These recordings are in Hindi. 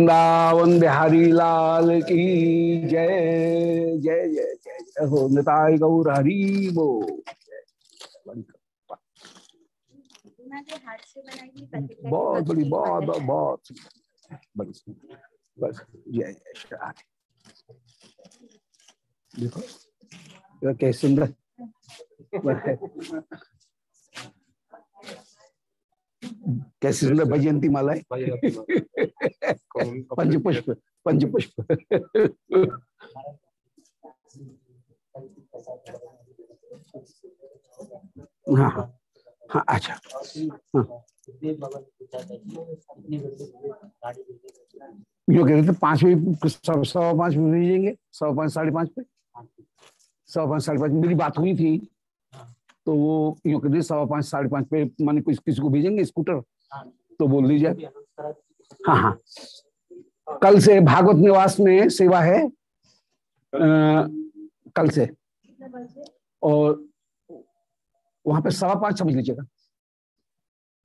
वृंदावन बिहारी लाल की जय जय जय जय। हो निताय गौर हरि बो। बहुत बड़ी, बहुत बहुत बड़ी बस, जय जय देखो, कैसे सुंदर। कैसी सुंदर भजयंती माला है? पंच पुष्प पंच पुष्प हाँ हाँ हाँ अच्छा। हाँ। जो कह रहे थे पाँच बजे सवा पाँच बजे भेजेंगे? सवा पाँच साढ़े पाँच पे? सवा पाँच साढ़े पाँच मेरी बात हुई थी। तो वो यूँ कहते सवा पाँच साढ़े पाँच पे माने कुछ किसी को भेजेंगे स्कूटर? तो बोल दीजिए। हाँ हाँ। कल से भागवत निवास में सेवा है। आ, कल से। और वहाँ पे सवा पाँच समझ लीजिएगा।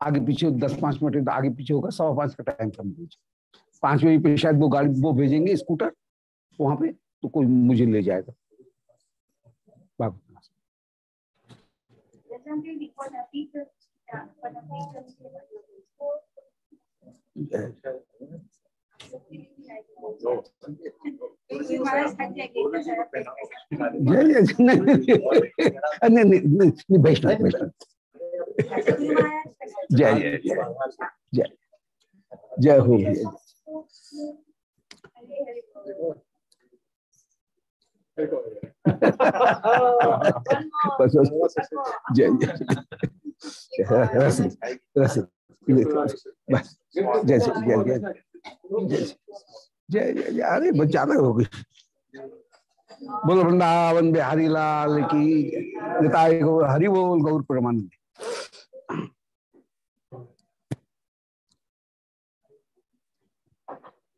आगे पीछे दस पाँच मिनट आगे पीछे होगा सवा पाँच का टाइम समझ लीजिए। पाँच बजे पे शायद वो गाड़ी वो भेजेंगे स्कूटर वहाँ पे तो कोई मुझे ले जाएगा भागवत जय जय नहीं नहीं वैष्णव वैष्णव जय जय जय जय हो। बस बस जय जय रस रस बस जय जय अरे ज़्यादा हो गई बोल वृंदावन बिहारी लाल की हरि बोल गौर परमानंद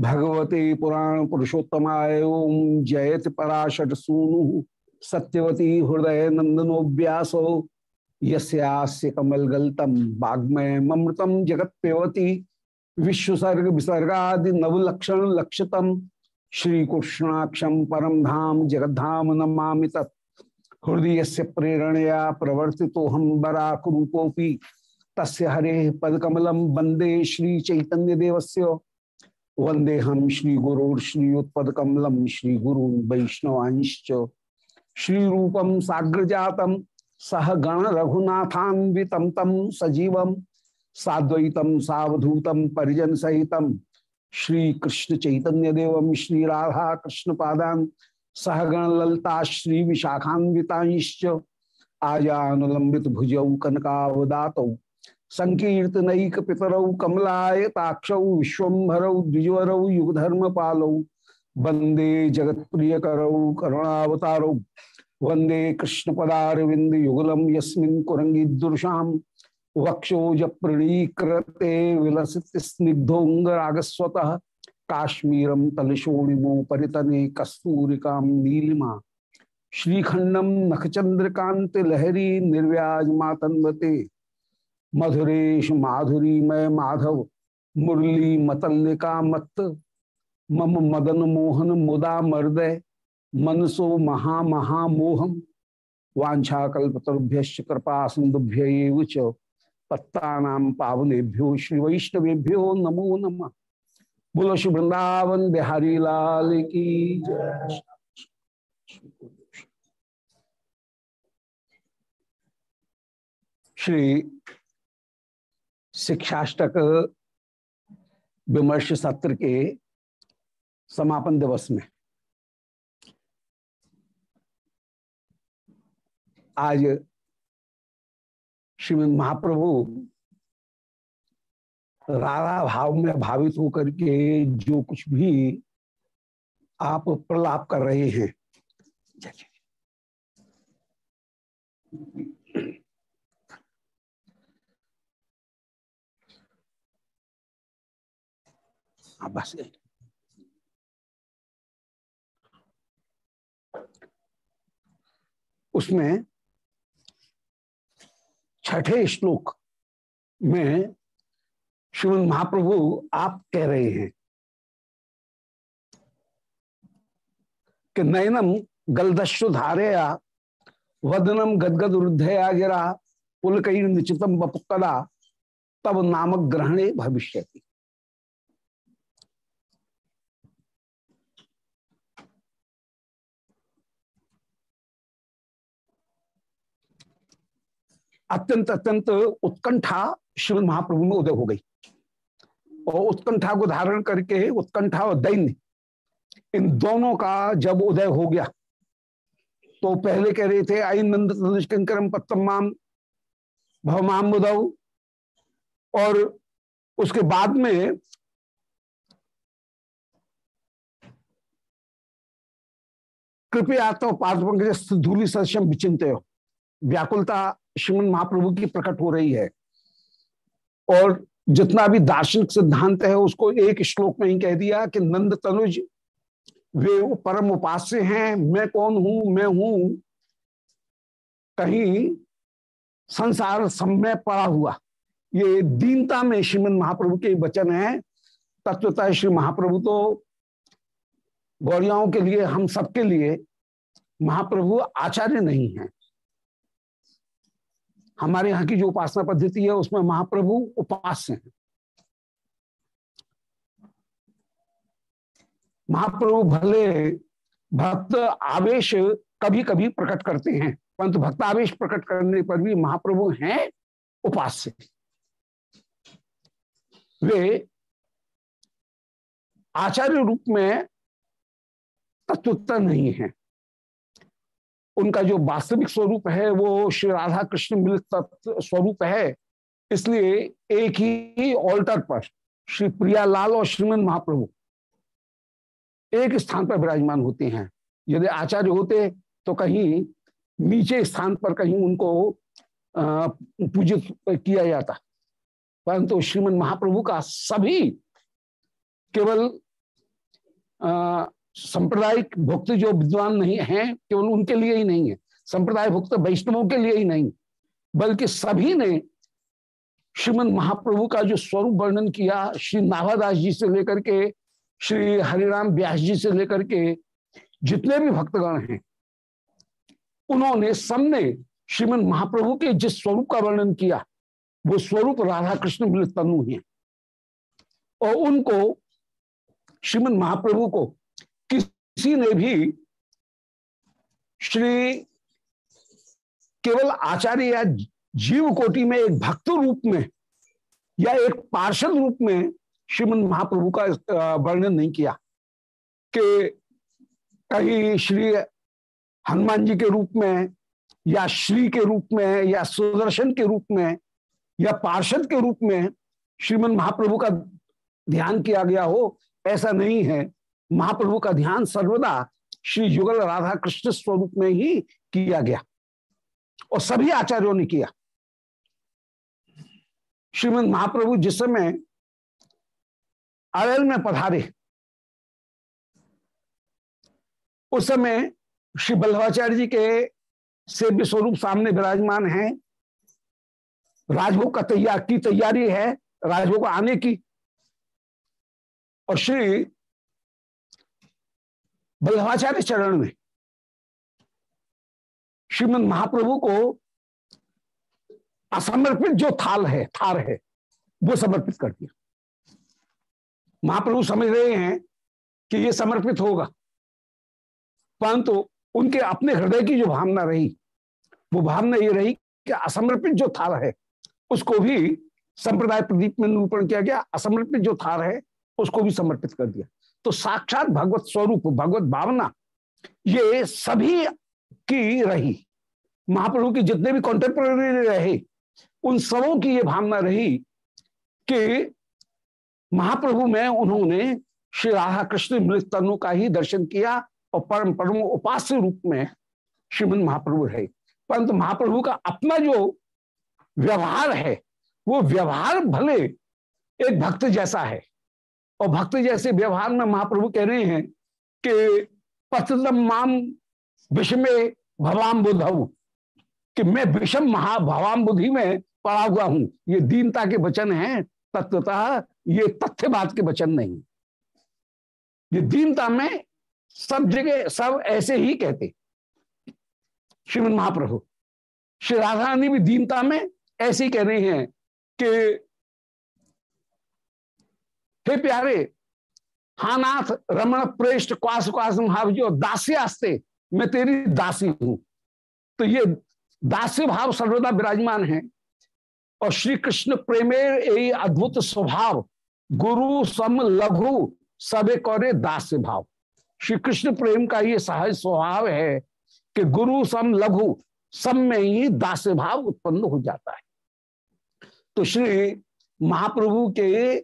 भगवते पुराण पुरुषोत्तमाय ओम जयत पराशर सूनु, सत्यवती हृदय नंदनो व्यासो, यस्यास्य कमलगल्तम वाग्मय ममृतम जगत पेवती विश्वसर्ग विसर्गादि नवलक्षण लक्षतम श्री कृष्णाक्षम परम धाम जगद्धाम नमा तत्। हृदय से प्रेरणया प्रवर्ति तो हम बराकूपोपी तस् हरे पदकमलम वंदे श्री देवस्य वंदे हम श्री गुरुर्श्रीयुत्पकमलम श्री गुरु वैष्णवांश्च श्री रूपम साग्र जातम सह गण रघुनाथान्वितम तम सजीवम साद्वैतम सावधूतम परिजन सहितम श्री कृष्ण चैतन्य देवम श्री राधा कृष्ण पादान सहगण ललता श्री विशाखान्विताश्च। आजानुलंबित भुजौ कनकावदातौ संकीर्तनक पितरौ कमलायताक्षौ, विश्वभरौ, द्विजवरौ युगधर्म पालौ वंदे जगत प्रिय करौ करुणावतारौ वंदे कृष्ण पदारविंद युगलम, यस्मिन् कुरंगी दुर्शाम वक्षोज प्रणीकृते विलसित स्निग्धोंगरागस्वत काश्मीरम तलशोणिमो परितने कस्तूरिका नीलिमा श्रीखंडम नखचंद्रकांत लहरी निर्व्याज मातन्वते मधुरेश माधुरी मय माधव, मुरली मतल्लिका मत मम मदन मोहन मुदा मर्दय, मनसो महा महा मोहम वाछा कल्पतरुभ्य कृपा सिंधुभ्य पत्ता पावनेभ्यो श्री वैष्णवेभ्यो नमो नमः। बोलो श्री वृंदावन बिहारी लाल की श्री शिक्षाष्टक विमर्श सत्र के समापन दिवस में। आज श्रीमद महाप्रभु राधा भाव में भावित होकर के जो कुछ भी आप प्रलाप कर रहे हैं। बस उसमें छठे श्लोक में श्रीमद महाप्रभु आप कह रहे हैं कि नयनम गलदस्ु धारया वदनम गदगद वृद्धया गिरा पुलकई निचितम बपुकदा तब नामक ग्रहणे भविष्य अत्यंत अत्यंत उत्कंठा श्रीमद महाप्रभु में उदय हो गई। और उत्कंठा को धारण करके उत्कंठा और दैन्य, इन दोनों का जब उदय हो गया तो पहले कह रहे थे, आई नंद तनुष्करम पत्तम माम भवमाम और उसके बाद में कृपया तो पाद धूलि सदस्यम विचिंत व्याकुलता श्रीमन महाप्रभु की प्रकट हो रही है। और जितना भी दार्शनिक सिद्धांत है, उसको एक श्लोक में ही कह दिया कि नंद तनुज, वे परम उपास्य हैं। मैं कौन हूँ? मैं हूँ। कहीं संसार समय पड़ा हुआ। ये दीनता में श्रीमन महाप्रभु के वचन है। तत्वतः श्री महाप्रभु तो गौरियाओं के लिए, हम सबके लिए महाप्रभु आचार्य नहीं है। हमारे यहाँ की जो उपासना पद्धति है, उसमें महाप्रभु उपास्य हैं। महाप्रभु भले भक्त आवेश कभी कभी प्रकट करते हैं, परंतु भक्त आवेश प्रकट करने पर भी महाप्रभु हैं उपास्य। वे आचार्य रूप में तत्वोत्तर नहीं है। उनका जो वास्तविक स्वरूप है, वो श्री राधा कृष्ण मिलित स्वरूप है। इसलिए एक ही ऑल्टर पर श्री प्रियालाल और श्रीमद महाप्रभु एक स्थान पर विराजमान होते हैं। यदि आचार्य होते तो कहीं नीचे स्थान पर कहीं उनको पूजित किया जाता। परंतु श्रीमद महाप्रभु का सभी केवल सांप्रदायिक भुक्त जो विद्वान नहीं है, केवल उनके लिए ही नहीं है। संप्रदाय भुक्त वैष्णवों के लिए ही नहीं, बल्कि सभी ने श्रीमद महाप्रभु का जो स्वरूप वर्णन किया, श्री नाभादास जी से लेकर के, श्री हरिराम व्यास जी से लेकर के, जितने भी भक्तगण हैं, उन्होंने सबने श्रीमद महाप्रभु के जिस स्वरूप का वर्णन किया, वो स्वरूप राधा कृष्ण तनु है और उनको श्रीमद महाप्रभु को किसी ने भी श्री केवल आचार्य या जीव कोटि में एक भक्त रूप में या एक पार्षद रूप में श्रीमद महाप्रभु का वर्णन नहीं किया कि कहीं श्री हनुमान जी के रूप में या श्री के रूप में या सुदर्शन के रूप में या पार्षद के रूप में श्रीमद महाप्रभु का ध्यान किया गया हो, ऐसा नहीं है। महाप्रभु का ध्यान सर्वदा श्री युगल राधा कृष्ण स्वरूप में ही किया गया और सभी आचार्यों ने किया। श्रीमद महाप्रभु जिस समय अरेल में पधारे, उस समय श्री बल्लभाचार्य जी के सेव्य स्वरूप सामने विराजमान हैं। राजभोग का तैयार की तैयारी है, राजभोग आने की। और श्री बल्लभाचार्य चरण में श्रीमद महाप्रभु को असमर्पित जो थाल है, थार है, वो समर्पित कर दिया। महाप्रभु समझ रहे हैं कि ये समर्पित होगा, परंतु उनके अपने हृदय की जो भावना रही, वो भावना ये रही कि असमर्पित जो थाल है, उसको भी संप्रदाय प्रदीप में निरूपण किया गया, असमर्पित जो थार है, उसको भी समर्पित कर दिया। तो साक्षात भगवत स्वरूप, भगवत भावना, ये सभी की रही। महाप्रभु की जितने भी कॉन्टेम्प्रेरी रहे, उन सबों की ये भावना रही कि महाप्रभु में उन्होंने श्री राधा कृष्ण मृत तनु का ही दर्शन किया और परम परम उपास्य रूप में श्रीमंद महाप्रभु रहे। परंतु महाप्रभु का अपना जो व्यवहार है, वो व्यवहार भले एक भक्त जैसा है और भक्त जैसे व्यवहार में महाप्रभु कह रहे हैं कि पतम माम विषमे भवाम बुधऊ कि मैं विषम महाभवाम बुद्धि में पड़ा हुआ हूँ। ये दीनता के वचन हैं, तत्वतः ये तथ्यवाद के वचन नहीं। ये दीनता में सब जगह, सब ऐसे ही कहते। श्रीमद महाप्रभु, श्री राधा रानी भी दीनता में ऐसे ही कह रहे हैं कि हे प्यारे, हानाथ रमण प्रेष्ठ क्वास क्वास महाविजो दासी आस्ते, मैं तेरी दासी हूँ। तो ये दास्य भाव सर्वदा विराजमान है। और श्री कृष्ण प्रेमेर यही अद्भुत स्वभाव, गुरु सम लघु, सबे कौरे दास्य भाव। श्री कृष्ण प्रेम का ये सहज स्वभाव है कि गुरु सम लघु, सब में ही दास्य भाव उत्पन्न हो जाता है। तो श्री महाप्रभु के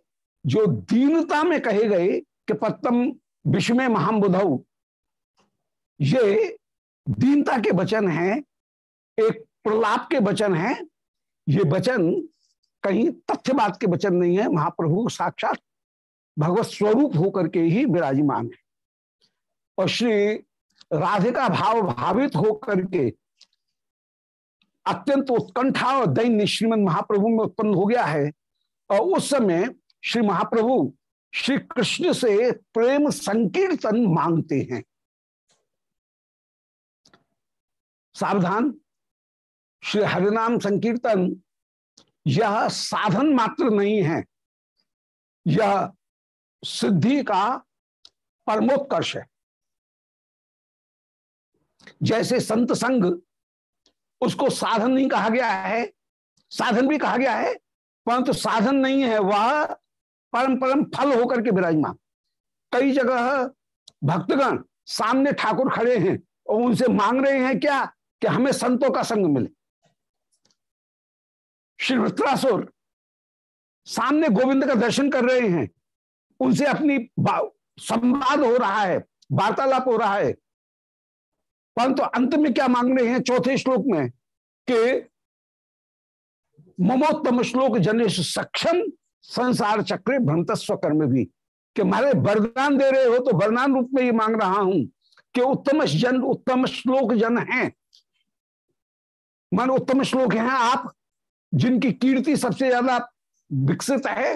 जो दीनता में कहे गए कि पत्तम विश्व में महाबुधऊ ये दीनता के वचन हैं, एक प्रलाप के वचन हैं, ये वचन कहीं तथ्यवाद के वचन नहीं है, महाप्रभु साक्षात भगवत स्वरूप होकर के ही विराजमान है। और श्री राधिका भाव भावित होकर के अत्यंत उत्कंठा और दैन्य श्रीमद महाप्रभु में उत्पन्न हो गया है, और उस समय श्री महाप्रभु श्री कृष्ण से प्रेम संकीर्तन मांगते हैं। सावधान, श्री हरिनाम संकीर्तन, यह साधन मात्र नहीं है। यह सिद्धि का परमोत्कर्ष है। जैसे संत संग उसको साधन नहीं कहा गया है, साधन भी कहा गया है, परंतु साधन नहीं है, वह परम परम फल होकर के विराजमान। कई जगह भक्तगण सामने ठाकुर खड़े हैं और उनसे मांग रहे हैं क्या कि हमें संतों का संग मिले। श्री वृत्रासुर सामने गोविंद का दर्शन कर रहे हैं। उनसे अपनी संवाद हो रहा है, वार्तालाप हो रहा है। परंतु तो अंत में क्या मांग रहे हैं चौथे श्लोक में कि ममोत्तम श्लोक जनेश सक्षम संसार चक्र भ्रमतस्व कर्म भी। कि मारे वरदान दे रहे हो तो वरदान रूप में ये मांग रहा हूँ कि उत्तम जन, उत्तम श्लोक जन हैं। मान उत्तम श्लोक हैं आप, जिनकी कीर्ति सबसे ज़्यादा विकसित है,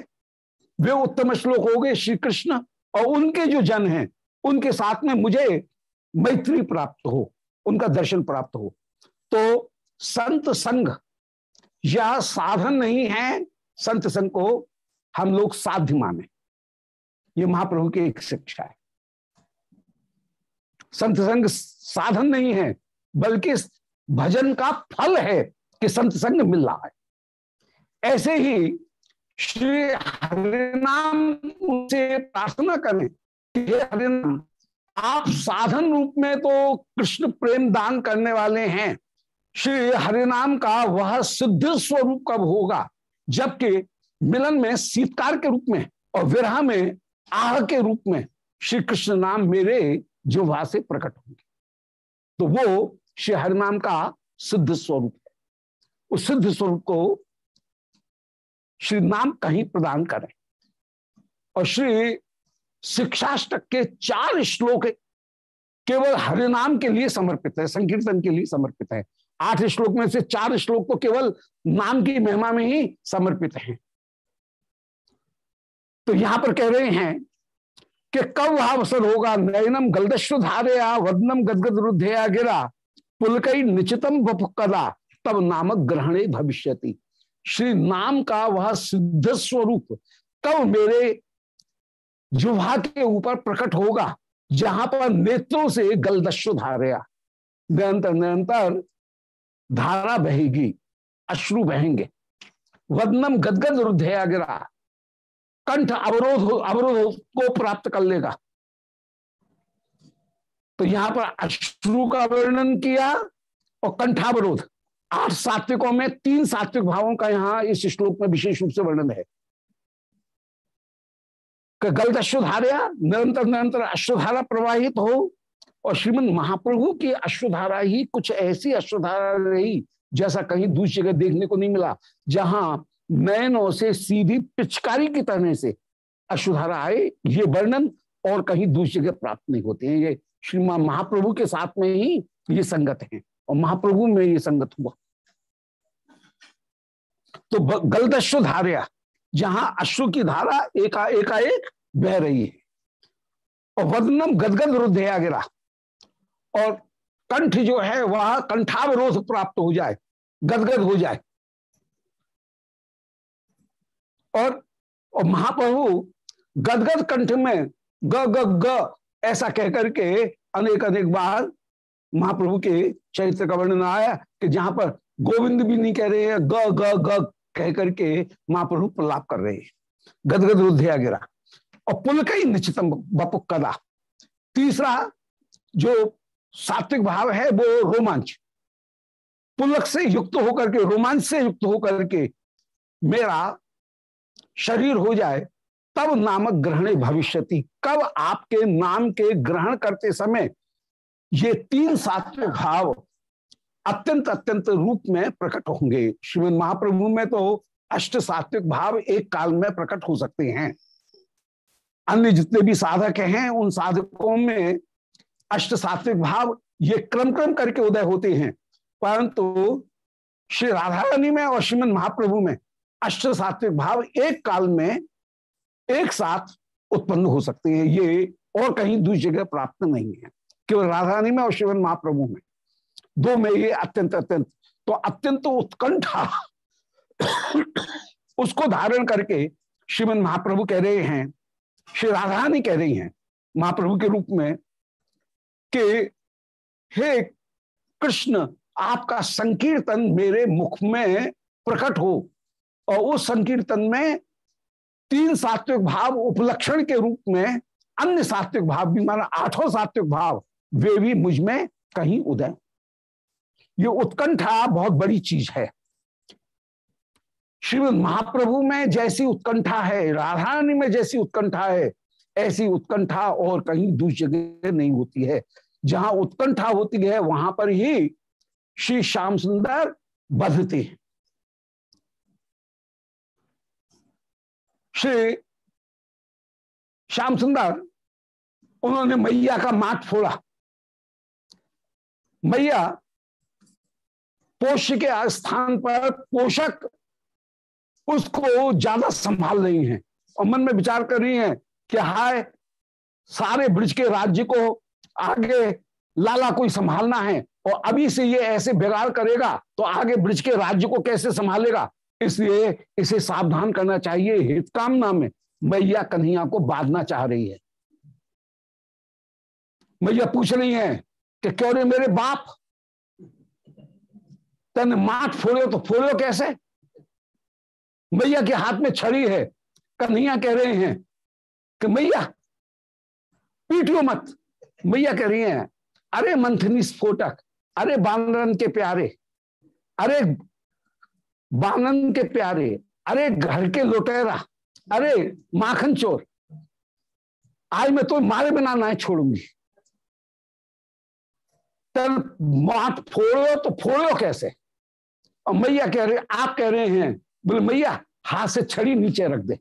वे उत्तम श्लोक हो गए श्री कृष्ण और उनके जो जन हैं, उनके साथ में मुझे मैत्री प्राप्त हो, उनका दर्शन प्राप्त हो। तो संत संघ, यह साधन नहीं है संत संघ को हम लोग साध्य माने। ये महाप्रभु की एक शिक्षा है। संत संग साधन नहीं है, बल्कि भजन का फल है कि संत संग मिल रहा है। ऐसे ही श्री हरिनाम से प्रार्थना करें कि हरिनाम, आप साधन रूप में तो कृष्ण प्रेम दान करने वाले हैं। श्री हरिनाम का वह सिद्ध स्वरूप कब होगा? जबकि मिलन में, शीतकार के रूप में और विरह में, आह के रूप में श्री कृष्ण नाम मेरे जुवा से प्रकट होंगे। तो वो श्री हरिनाम का सिद्ध स्वरूप है। उस सिद्ध स्वरूप को श्री नाम कहीं प्रदान करें। और श्री शिक्षाष्टक के चार श्लोक केवल हरिनाम के लिए समर्पित है, संकीर्तन के लिए समर्पित है। आठ श्लोक में से चार श्लोक तो केवल नाम की महिमा में ही समर्पित हैं। तो यहाँ पर कह रहे हैं कि कब वह अवसर होगा? नयनम गलदस्व धारया वदनम गदगद रुद्धया गिरा पुलकई निचितम कदा, तब नामक ग्रहणे भविष्यति। श्री नाम का वह सिद्ध स्वरूप कब मेरे जुहा के ऊपर प्रकट होगा, जहाँ पर नेत्रों से गलदस्व धारया निरंतर निरंतर धारा बहेगी, अश्रु बहेंगे। वदनम गदगद रुद्धया गिरा कंठ अवरोध अवरोध को प्राप्त कर लेगा। तो यहाँ पर अश्रु का वर्णन किया और कंठावरोध। आठ सात्विकों में तीन सात्विक भावों का यहाँ इस श्लोक में विशेष रूप से वर्णन है। गलत अश्वधारा निरंतर निरंतर अश्वधारा प्रवाहित हो और श्रीमद महाप्रभु की अश्वधारा ही कुछ ऐसी अश्वधारा रही जैसा कहीं दूसरी जगह देखने को नहीं मिला, जहाँ नयनों से सीधी पिचकारी की तरह से अश्वधारा आए ये वर्णन और कहीं दूसरी जगह प्राप्त नहीं होते हैं। ये श्रीमान महाप्रभु के साथ में ही ये संगत है और महाप्रभु में ये संगत हुआ। तो गलदश्व धार्या जहाँ अश्व की धारा एका, एकाएक बह रही है और वदनम गदगद रुद्धया गिरा और कंठ जो है, वह कंठावरोध प्राप्त हो जाए, गदगद हो जाए। और, और महाप्रभु गदगद कंठ में ग ग ग ऐसा कहकर के अनेक अनेक बार महाप्रभु के चरित्र का वर्णन आया कि जहाँ पर गोविंद भी नहीं कह रहे हैं ग ग ग कह करके महाप्रभु प्रलाप कर रहे हैं। गदगद रुद्धया गिरा। और पुल ही निश्चितम बपुक कदा। तीसरा जो सात्विक भाव है वो रोमांच। पुलक से युक्त होकर के रोमांच से युक्त होकर के मेरा शरीर हो जाए, तब नामक ग्रहण भविष्यति। कब आपके नाम के ग्रहण करते समय ये तीन सात्विक भाव अत्यंत अत्यंत रूप में प्रकट होंगे। श्रीमद महाप्रभु में तो अष्ट सात्विक भाव एक काल में प्रकट हो सकते हैं। अन्य जितने भी साधक हैं, उन साधकों में अष्ट सात्विक भाव ये क्रम क्रम करके उदय होते हैं। परंतु श्री राधा रानी में और श्रीमद महाप्रभु में अष्ट सात्विक भाव एक काल में एक साथ उत्पन्न हो सकते हैं। ये और कहीं दूसरी जगह प्राप्त नहीं है। केवल राधा रानी में और शिवन महाप्रभु में। दो में ये अत्यंत अत्यंत। तो अत्यंत उत्कंठा उसको धारण करके श्रीमद महाप्रभु कह रहे हैं, श्री राधा रानी कह रही हैं महाप्रभु के रूप में कि, हे कृष्ण, आपका संकीर्तन मेरे मुख में प्रकट हो। और उस संकीर्तन में तीन सात्विक भाव उपलक्षण के रूप में अन्य सात्विक भाव भी, माना आठों सात्विक भाव, वे भी मुझमें कहीं उदय। ये उत्कंठा बहुत बड़ी चीज़ है। श्रीमद महाप्रभु में जैसी उत्कंठा है, राधारानी में जैसी उत्कंठा है, ऐसी उत्कंठा और कहीं दूसरी जगह नहीं होती है। जहाँ उत्कंठा होती है, वहाँ पर ही श्री श्याम सुंदर बधते हैं। श्री श्याम सुंदर, उन्होंने मैया का माथ फोड़ा। मैया पोष के स्थान पर पोषक उसको ज़्यादा संभाल रही हैं और मन में विचार कर रही हैं कि हाय, सारे ब्रिज के राज्य को आगे लाला कोई संभालना है और अभी से ये ऐसे बिगाड़ करेगा तो आगे ब्रिज के राज्य को कैसे संभालेगा? इसलिए इसे सावधान करना चाहिए। हित कामना में मैया कन्हैया को बांधना चाह रही है। मैया पूछ रही है कि क्यों रे मेरे बाप? तन माथ फोड़ो तो फोड़ो कैसे? मैया के हाथ में छड़ी है। कन्हैया कह रहे हैं कि मैया, पीटियो मत। मैया कह रही हैं, अरे मंथनी स्फोटक, अरे बानरन के प्यारे, अरे बानन के प्यारे, अरे घर के लुटेरा, अरे माखन चोर, आज मैं तो मारे बिना ना छोड़ूँगी। तब माथ फोड़ो तो फोड़ो कैसे? और मैया कह रहे, आप कह रहे हैं, बोले, मैया, हाथ से छड़ी नीचे रख दे।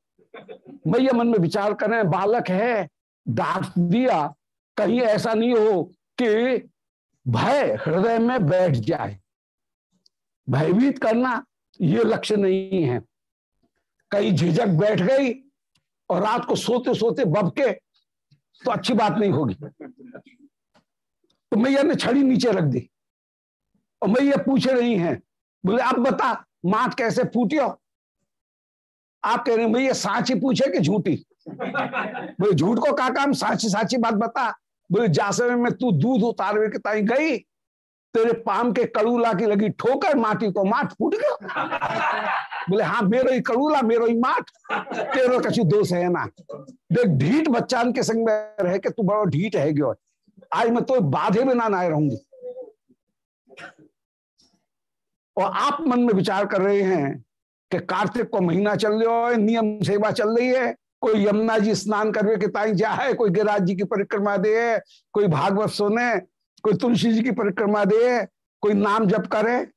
मैया मन में विचार कर रहे हैं, बालक है, डांट दिया, कहीं ऐसा नहीं हो कि भय हृदय में बैठ जाए। भयभीत करना ये लक्ष्य नहीं है। कई झिझक बैठ गई और रात को सोते सोते बबके तो अच्छी बात नहीं होगी। तो मैया ने छड़ी नीचे रख दी और मैया पूछ रही हैं। बोले, अब बता, मात कैसे फूटियो आप कह रहे हैं भैया साची पूछे कि झूठी? बोले, झूठ को का काम साची साची बात बता। बोले, जासवे में तू दूध उतारवे के ताई गई तेरे पाम के कड़ूला की लगी ठोकर माटी को माट फूट गया। बोले हाँ मेरो ही कड़ूला, मेरो ही माट। तेरो कछु दोष है ना? देख, ढीठ बच्चा के संग में रह के तू बड़ा ढीठ है गयो आज मैं तो बाधे में ना ना रहूँगी। और आप मन में विचार कर रहे हैं कि कार्तिक को महीना चल रहा है, नियम सेवा चल रही है, कोई यमुना जी स्नान करवे के ताई जा है, कोई गिराज जी की परिक्रमा दे कोई भागवत सुने कोई तुलसी जी की परिक्रमा दे, कोई नाम जप करे।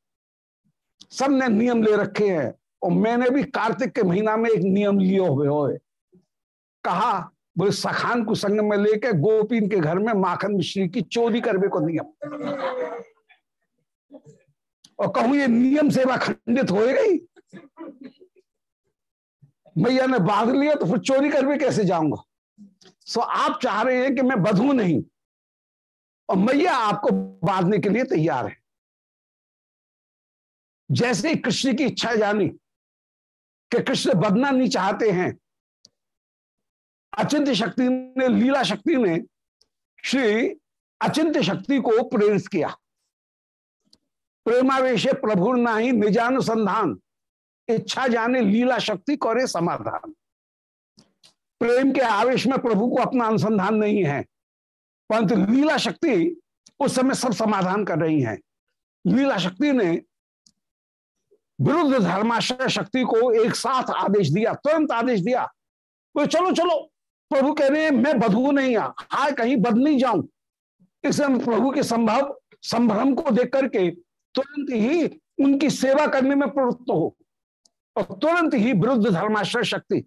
सबने नियम ले रखे हैं। और मैंने भी कार्तिक के महीना में एक नियम लियो हुए हो कहा, बोले, सखान को संग में लेके गोपीन के घर में माखन मिश्री की चोरी करवे को नियम। और कहूँ, ये नियम सेवा खंडित हो गई। मैया ने बाँध लिया तो फिर चोरी करवे कैसे जाऊँगा? सो आप चाह रहे हैं कि मैं बधू नहीं। और मैया आपको बांधने के लिए तैयार है। जैसे ही कृष्ण की इच्छा जानी कि कृष्ण बदना नहीं चाहते हैं, अचिंत्य शक्ति ने, लीला शक्ति ने श्री अचिंत्य शक्ति को प्रेरित किया। प्रेमावेश प्रभु ना ही निजानुसंधान, इच्छा जाने, लीला शक्ति करे समाधान। प्रेम के आवेश में प्रभु को अपना अनुसंधान नहीं है। परंतु लीला शक्ति उस समय सब समाधान कर रही हैं। लीला शक्ति ने विरुद्ध धर्माश्रय शक्ति को एक साथ आदेश दिया, तुरंत आदेश दिया। तो चलो चलो, प्रभु कह रहे हैं, मैं बधू नहीं आ हाय, कहीं बद नहीं जाऊँ। इसलिए प्रभु के संभव, संभ्रम को देख करके तुरंत ही उनकी सेवा करने में प्रवृत्त हो और तुरंत ही विरुद्ध धर्माश्रय शक्ति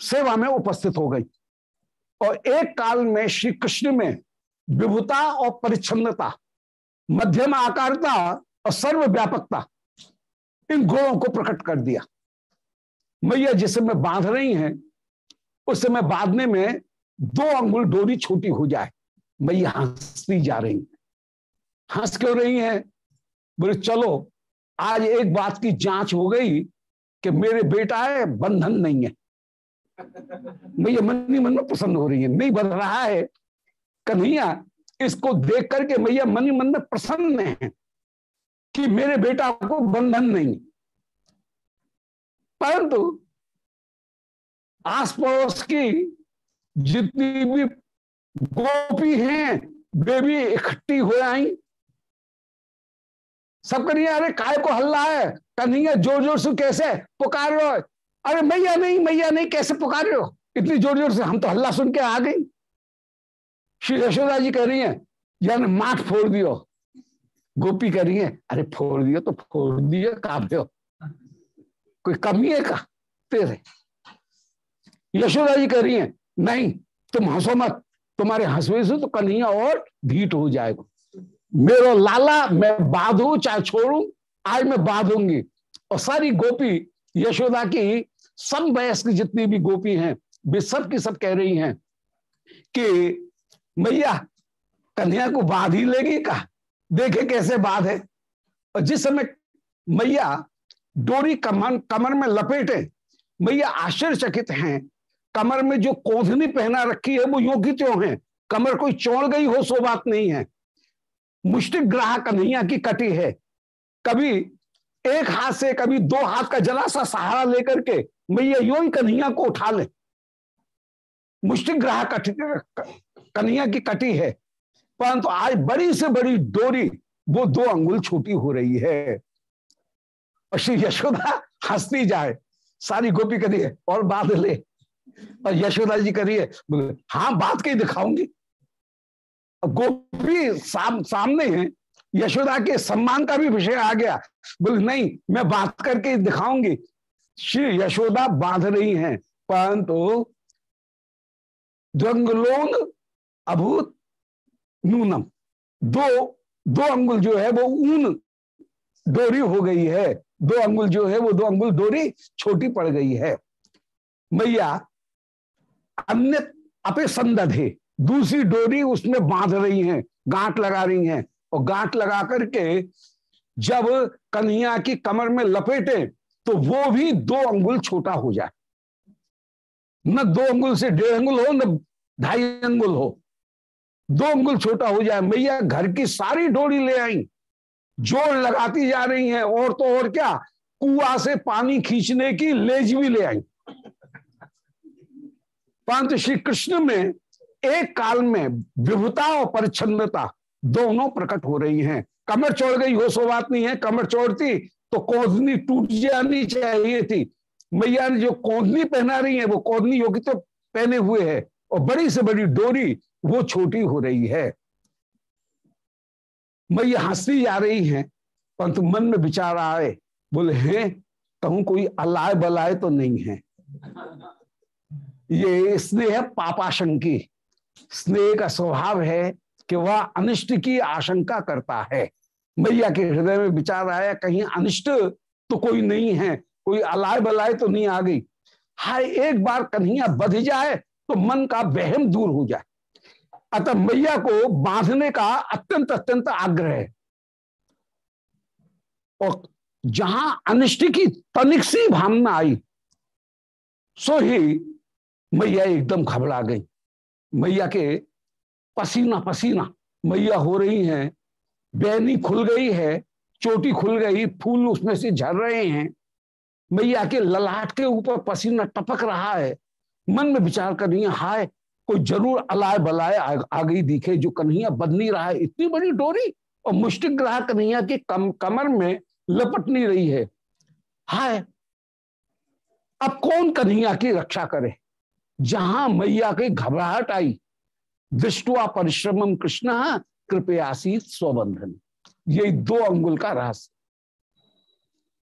सेवा में उपस्थित हो गई। और एक काल में श्री कृष्ण में विभुता और परिच्छन्नता, मध्यम आकारता और सर्वव्यापकता, इन गुणों को प्रकट कर दिया। मैया, जिसे समय बाँध रही हैं, उस समय बांधने में दो अंगुल डोरी छोटी हो जाए। मैया हंसती जा रही है। हंस क्यों रही हैं? बोले, चलो, आज एक बात की जाँच हो गई कि मेरे बेटा है, बंधन नहीं है। मैया मन ही मन में प्रसन्न हो रही है। नहीं बन रहा है। कन्हैया, इसको देख करके मैया मन ही मन में प्रसन्न है कि मेरे बेटा को बंधन नहीं। परंतु आस पड़ोस की जितनी भी गोपी हैं, वे भी इकट्ठी हो आई। सब करिए अरे काय को हल्ला है? कन्हैया ज़ोर ज़ोर से कैसे? पुकार रहे हो अरे मैया नहीं मैया नहीं, कैसे पुकार रहे हो? इतनी ज़ोर ज़ोर से हम तो हल्ला सुन के आ गई श्री यशोदा जी कह रही है यानी माठ फोड़ दियो। गोपी कह रही है, अरे फोड़ दियो तो फोड़ दियो का दो। कोई कमी है का? तेरे। यशोदा जी कह रही है, नहीं, तुम हंसो मत। तुम्हारे हंसवे से तो कन्हैया और भीट हो जाएगा। मेरा लाला, मैं बांधू चाहे छोड़ू, आज मैं बांधूँगी और सारी गोपी यशोदा की सब वयस्क जितनी भी गोपी हैं, वे सब की सब कह रही हैं कि मैया कन्हैया को बाँध ही लेगी का? देखे कैसे बाध है? और जिस समय मैया डोरी कमर कमर में लपेटे, मैया आश्चर्यचकित हैं। कमर में जो कोधनी पहना रखी है, वो योगी त्यों है। कमर कोई चौड़ गई हो, सो बात नहीं है। मुष्टिक ग्राह कन्हैया की कटी है। कभी एक हाथ से कभी दो हाथ का जला सा सहारा लेकर के मैया यो ही कन्हैया को उठा ले। मुष्टिक ग्राह कन्हैया की कटी है परंतु आज बड़ी से बड़ी डोरी वो दो अंगुल छोटी हो रही है। और श्री यशोदा हंसती जाए। सारी गोपी करिए और बात ले। और यशोदा जी करिए हाँ बात के दिखाऊँगी। गोपी साम, सामने है यशोदा के सम्मान का भी विषय आ गया। बोले, नहीं, मैं बात करके दिखाऊँगी। श्री यशोदा बाँध रही हैं, परंतु द्वंगलोन अभूत नूनम। दो दो अंगुल जो है, वो ऊन डोरी हो गई है। दो अंगुल जो है, वो दो अंगुल डोरी छोटी पड़ गई है। मैया अन्य अपे संदधे। दूसरी डोरी उसमें बाँध रही हैं, गांठ लगा रही हैं। और गांठ लगा करके जब कन्हैया की कमर में लपेटे तो वो भी दो अंगुल छोटा हो जाए। न दो अंगुल से डेढ़ अंगुल हो, न ढाई अंगुल हो। दो अंगुल छोटा हो जाए, मैया घर की सारी डोरी ले आई। जोड़ लगाती जा रही हैं, और तो और क्या, कुआ से पानी खींचने की लेज भी ले आई। परंतु श्री कृष्ण में एक काल में विभुता और परिच्छनता दोनों प्रकट हो रही हैं। कमर चोड़ गई हो सो बात नहीं है, कमर चोड़ती तो कोदनी टूट जानी चाहिए थी। मैया ने जो कोदनी पहना रही है, वो कोदनी योगी तो पहने हुए है और बड़ी से बड़ी डोरी वो छोटी हो रही है। मैया हंसती जा रही है, परंतु मन में विचार आए, बोले, हैं, कहूँ कोई अलाय बलाय तो नहीं है। ये स्नेह पापाशंकी, स्नेह का स्वभाव है कि वह अनिष्ट की आशंका करता है। मैया के हृदय में विचार आया, कहीं अनिष्ट तो कोई नहीं है, कोई अलाय बलाय तो नहीं आ गई। हाय, एक बार कन्हैया बध जाए तो मन का वहम दूर हो जाए। अतः मैया को बांधने का अत्यंत अत्यंत आग्रह है। और जहाँ अनिष्ट की तनिक सी भावना आई, सो ही मैया एकदम घबरा गई। मैया के पसीना पसीना मैया हो रही हैं बैनी खुल गई है चोटी खुल गई फूल उसमें से झर रहे हैं। मैया के ललाट के ऊपर पसीना टपक रहा है। मन में विचार कर रही है हाय कोई ज़रूर अलाय बलाय आ, गई दिखे जो कन्हैया बद नहीं रहा है। इतनी बड़ी डोरी और मुष्टिक ग्रह कन्हैया की कम कमर में लपट नहीं रही है। हाय अब कौन कन्हैया की रक्षा करे? जहाँ मैया की घबराहट आई दृष्टुआ परिश्रम कृष्ण कृपयासी स्वबंधन ये दो अंगुल का रहस्य।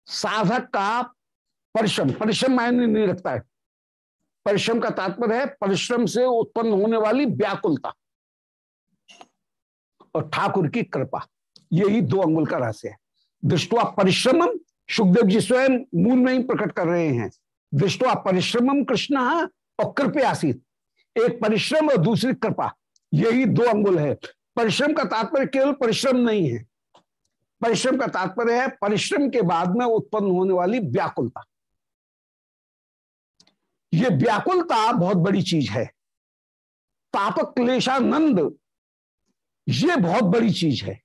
साधक का परिश्रम परिश्रम मायने नहीं रखता है। परिश्रम का तात्पर्य है, परिश्रम से उत्पन्न होने वाली व्याकुलता और ठाकुर की कृपा। यही दो अंगुल का रहस्य है। दृष्टवा परिश्रमम, सुखदेव जी स्वयं मूल में ही प्रकट कर रहे हैं। दृष्टवा परिश्रमम कृष्ण और कृपयासित एक परिश्रम और दूसरी कृपा। यही दो अंगुल है। परिश्रम का तात्पर्य केवल परिश्रम नहीं है। परिश्रम का तात्पर्य है, परिश्रम के बाद में उत्पन्न होने वाली व्याकुलता। ये व्याकुलता बहुत बड़ी चीज़ है। तापक क्लेशानंद ये बहुत बड़ी चीज़ है।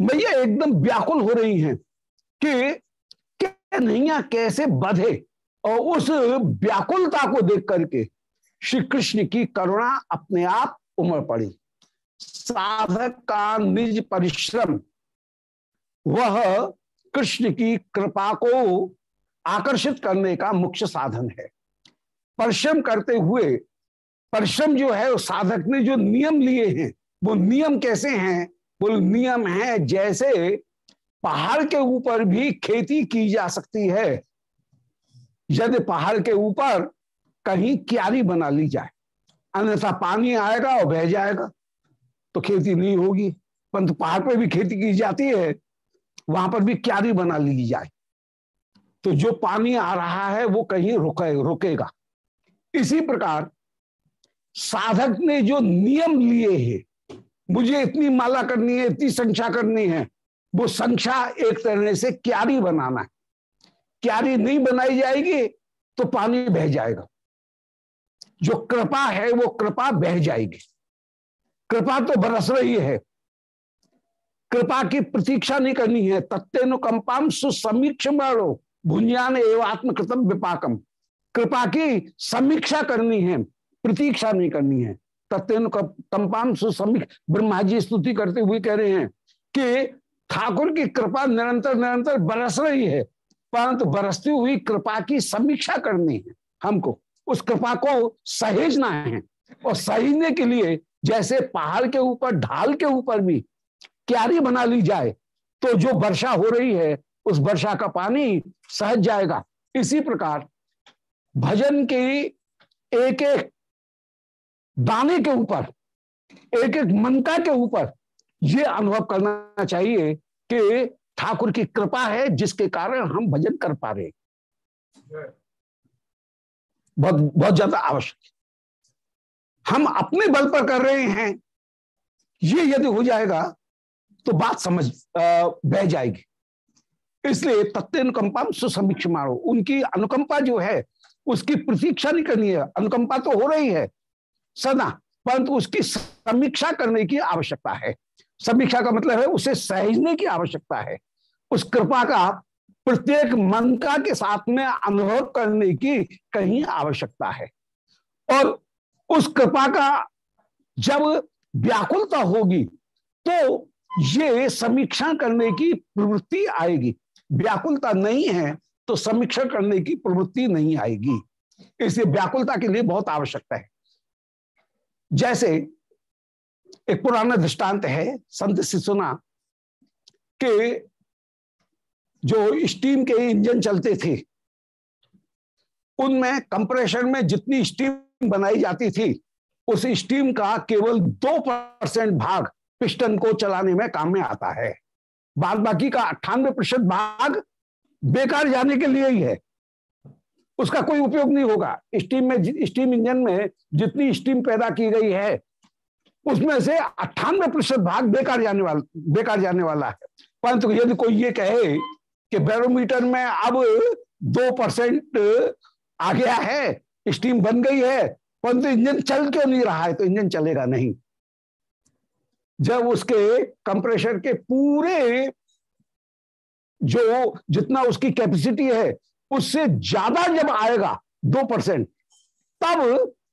मैया एकदम व्याकुल हो रही हैं कि कैसे बधे? और उस व्याकुलता को देख करके श्री कृष्ण की करुणा अपने आप उमड़ पड़ी। साधक का निज परिश्रम, वह कृष्ण की कृपा को आकर्षित करने का मुख्य साधन है। परिश्रम करते हुए, परिश्रम जो है, उस साधक ने जो नियम लिए हैं, वो नियम कैसे हैं? वो नियम है जैसे पहाड़ के ऊपर भी खेती की जा सकती है यदि पहाड़ के ऊपर कहीं क्यारी बना ली जाए, अन्यथा पानी आएगा और बह जाएगा तो खेती नहीं होगी। परंतु पहाड़ पर भी खेती की जाती है, वहाँ पर भी क्यारी बना ली जाए। तो जो पानी आ रहा है, वो कहीं रुके, रुकेगा। इसी प्रकार साधक ने जो नियम लिए हैं, मुझे इतनी माला करनी है, इतनी संख्या करनी है, वो संख्या एक तरह से क्यारी बनाना है। क्यारी नहीं बनाई जाएगी तो पानी बह जाएगा। जो कृपा है, वो कृपा बह जाएगी। कृपा तो बरस रही है। कृपा की प्रतीक्षा नहीं करनी है। तत्व कंपाम सुसमीक्ष मारो भुंजान एवं आत्मकृतम विपाकम। कृपा की समीक्षा करनी है, प्रतीक्षा नहीं करनी है। तत्व कंपाम सुसमीक्ष, ब्रह्मा जी स्तुति करते हुए कह रहे हैं कि ठाकुर की कृपा निरंतर निरंतर बरस रही है। परंतु बरसती हुई कृपा की समीक्षा करनी है हमको। उस कृपा को सहेजना है और सहेजने के लिए जैसे पहाड़ के ऊपर, ढाल के ऊपर भी क्यारी बना ली जाए तो जो वर्षा हो रही है, उस वर्षा का पानी सहज जाएगा। इसी प्रकार भजन के एक एक दाने के ऊपर एक एक मनका के ऊपर ये अनुभव करना चाहिए कि ठाकुर की कृपा है, जिसके कारण हम भजन कर पा रहे बहुत बहुत ज़्यादा आवश्यक हम अपने बल पर कर रहे हैं। ये यदि हो जाएगा तो बात समझ बह जाएगी। इसलिए तत्व अनुकंपा सुसमीक्ष मारो। उनकी अनुकंपा जो है, उसकी प्रतीक्षा नहीं करनी है। अनुकंपा तो हो रही है सदा परंतु उसकी समीक्षा करने की आवश्यकता है। समीक्षा का मतलब है उसे सहजने की आवश्यकता है। उस कृपा का प्रत्येक मंत्रा के साथ में अनुभव करने की कहीं आवश्यकता है। और उस कृपा का जब व्याकुलता होगी तो ये समीक्षा करने की प्रवृत्ति आएगी। व्याकुलता नहीं है तो समीक्षा करने की प्रवृत्ति नहीं आएगी। इसलिए व्याकुलता के लिए बहुत आवश्यकता है। जैसे एक पुराना दृष्टांत है, संत से सुना कि जो स्टीम के इंजन चलते थे, उनमें कंप्रेशर में जितनी स्टीम बनाई जाती थी, उस स्टीम का केवल दो परसेंट भाग पिस्टन को चलाने में काम में आता है। बाद बाकी का अट्ठानवे प्रतिशत भाग बेकार जाने के लिए ही है। उसका कोई उपयोग नहीं होगा। स्टीम में स्टीम इंजन में जितनी स्टीम पैदा की गई है उसमें से अट्ठानवे प्रतिशत भाग बेकार जाने वाला, बेकार जाने वाला है। परंतु यदि कोई ये कहे कि बैरोमीटर में अब दो परसेंट आ गया है, स्टीम बन गई है, परंतु इंजन चल क्यों नहीं रहा है तो इंजन चलेगा नहीं। जब उसके कंप्रेशर के पूरे जो, जितना उसकी कैपेसिटी है, उससे ज़्यादा जब आएगा दो परसेंट, तब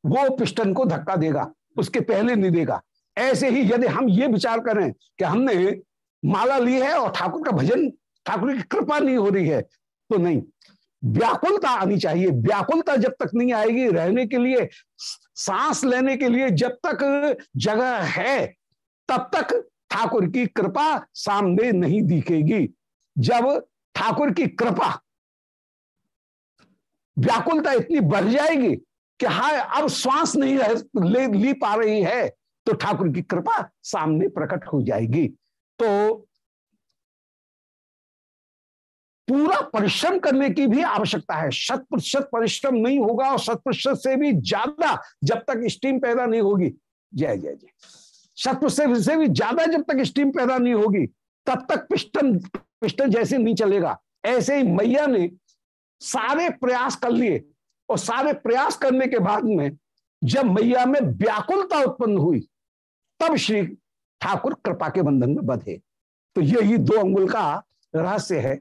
वो पिस्टन को धक्का देगा। उसके पहले नहीं देगा। ऐसे ही यदि हम ये विचार करें कि हमने माला ली है और ठाकुर का भजन, ठाकुर की कृपा नहीं हो रही है तो नहीं। व्याकुलता आनी चाहिए। व्याकुलता जब तक नहीं आएगी रहने के लिए, सांस लेने के लिए जब तक जगह है, तब तक ठाकुर की कृपा सामने नहीं दिखेगी। जब ठाकुर की कृपा, व्याकुलता इतनी बढ़ जाएगी कि हाय, अब श्वास नहीं रह, ले, ली पा रही है तो ठाकुर की कृपा सामने प्रकट हो जाएगी। तो पूरा परिश्रम करने की भी आवश्यकता है। शत प्रतिशत परिश्रम नहीं होगा और शत प्रतिशत से भी ज़्यादा जब तक स्टीम पैदा नहीं होगी। जय जय जय। शत प्रतिशत से भी ज़्यादा जब तक स्टीम पैदा नहीं होगी, तब तक पिस्टन पिस्टन जैसे नहीं चलेगा। ऐसे ही मैया ने सारे प्रयास कर लिए। और सारे प्रयास करने के बाद में जब मैया में व्याकुलता उत्पन्न हुई, तब श्री ठाकुर कृपा के बंधन में बधे। तो यही दो अंगुल का रहस्य है।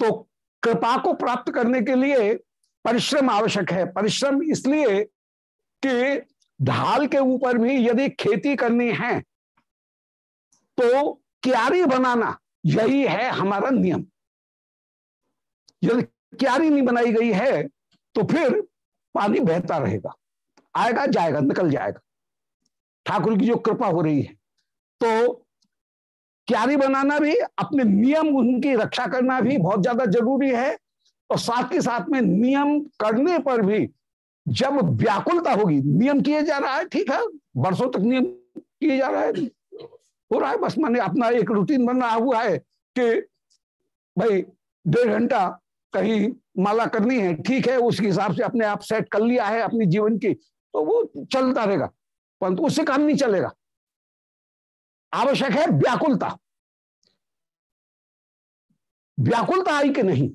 तो कृपा को प्राप्त करने के लिए परिश्रम आवश्यक है। परिश्रम इसलिए कि ढाल के ऊपर भी यदि खेती करनी है तो क्यारी बनाना यही है हमारा नियम। यदि क्यारी नहीं बनाई गई है तो फिर पानी बहता रहेगा। आएगा, जाएगा, निकल जाएगा। ठाकुर की जो कृपा हो रही है। तो क्यारी बनाना भी, अपने नियम उनकी रक्षा करना भी बहुत ज़्यादा ज़रूरी है। और साथ के साथ में नियम करने पर भी जब व्याकुलता होगी, नियम किए जा रहा है, ठीक है, वर्षों तक नियम किए जा रहा है, हो रहा है, बस मैंने अपना एक रूटीन बन रहा हुआ है कि भाई डेढ़ घंटा कहीं माला करनी है, ठीक है उसके हिसाब से अपने आप सेट कर लिया है अपनी जीवन की तो वो चलता रहेगा, परंतु उससे काम नहीं चलेगा। आवश्यक है व्याकुलता। व्याकुलता आई कि नहीं?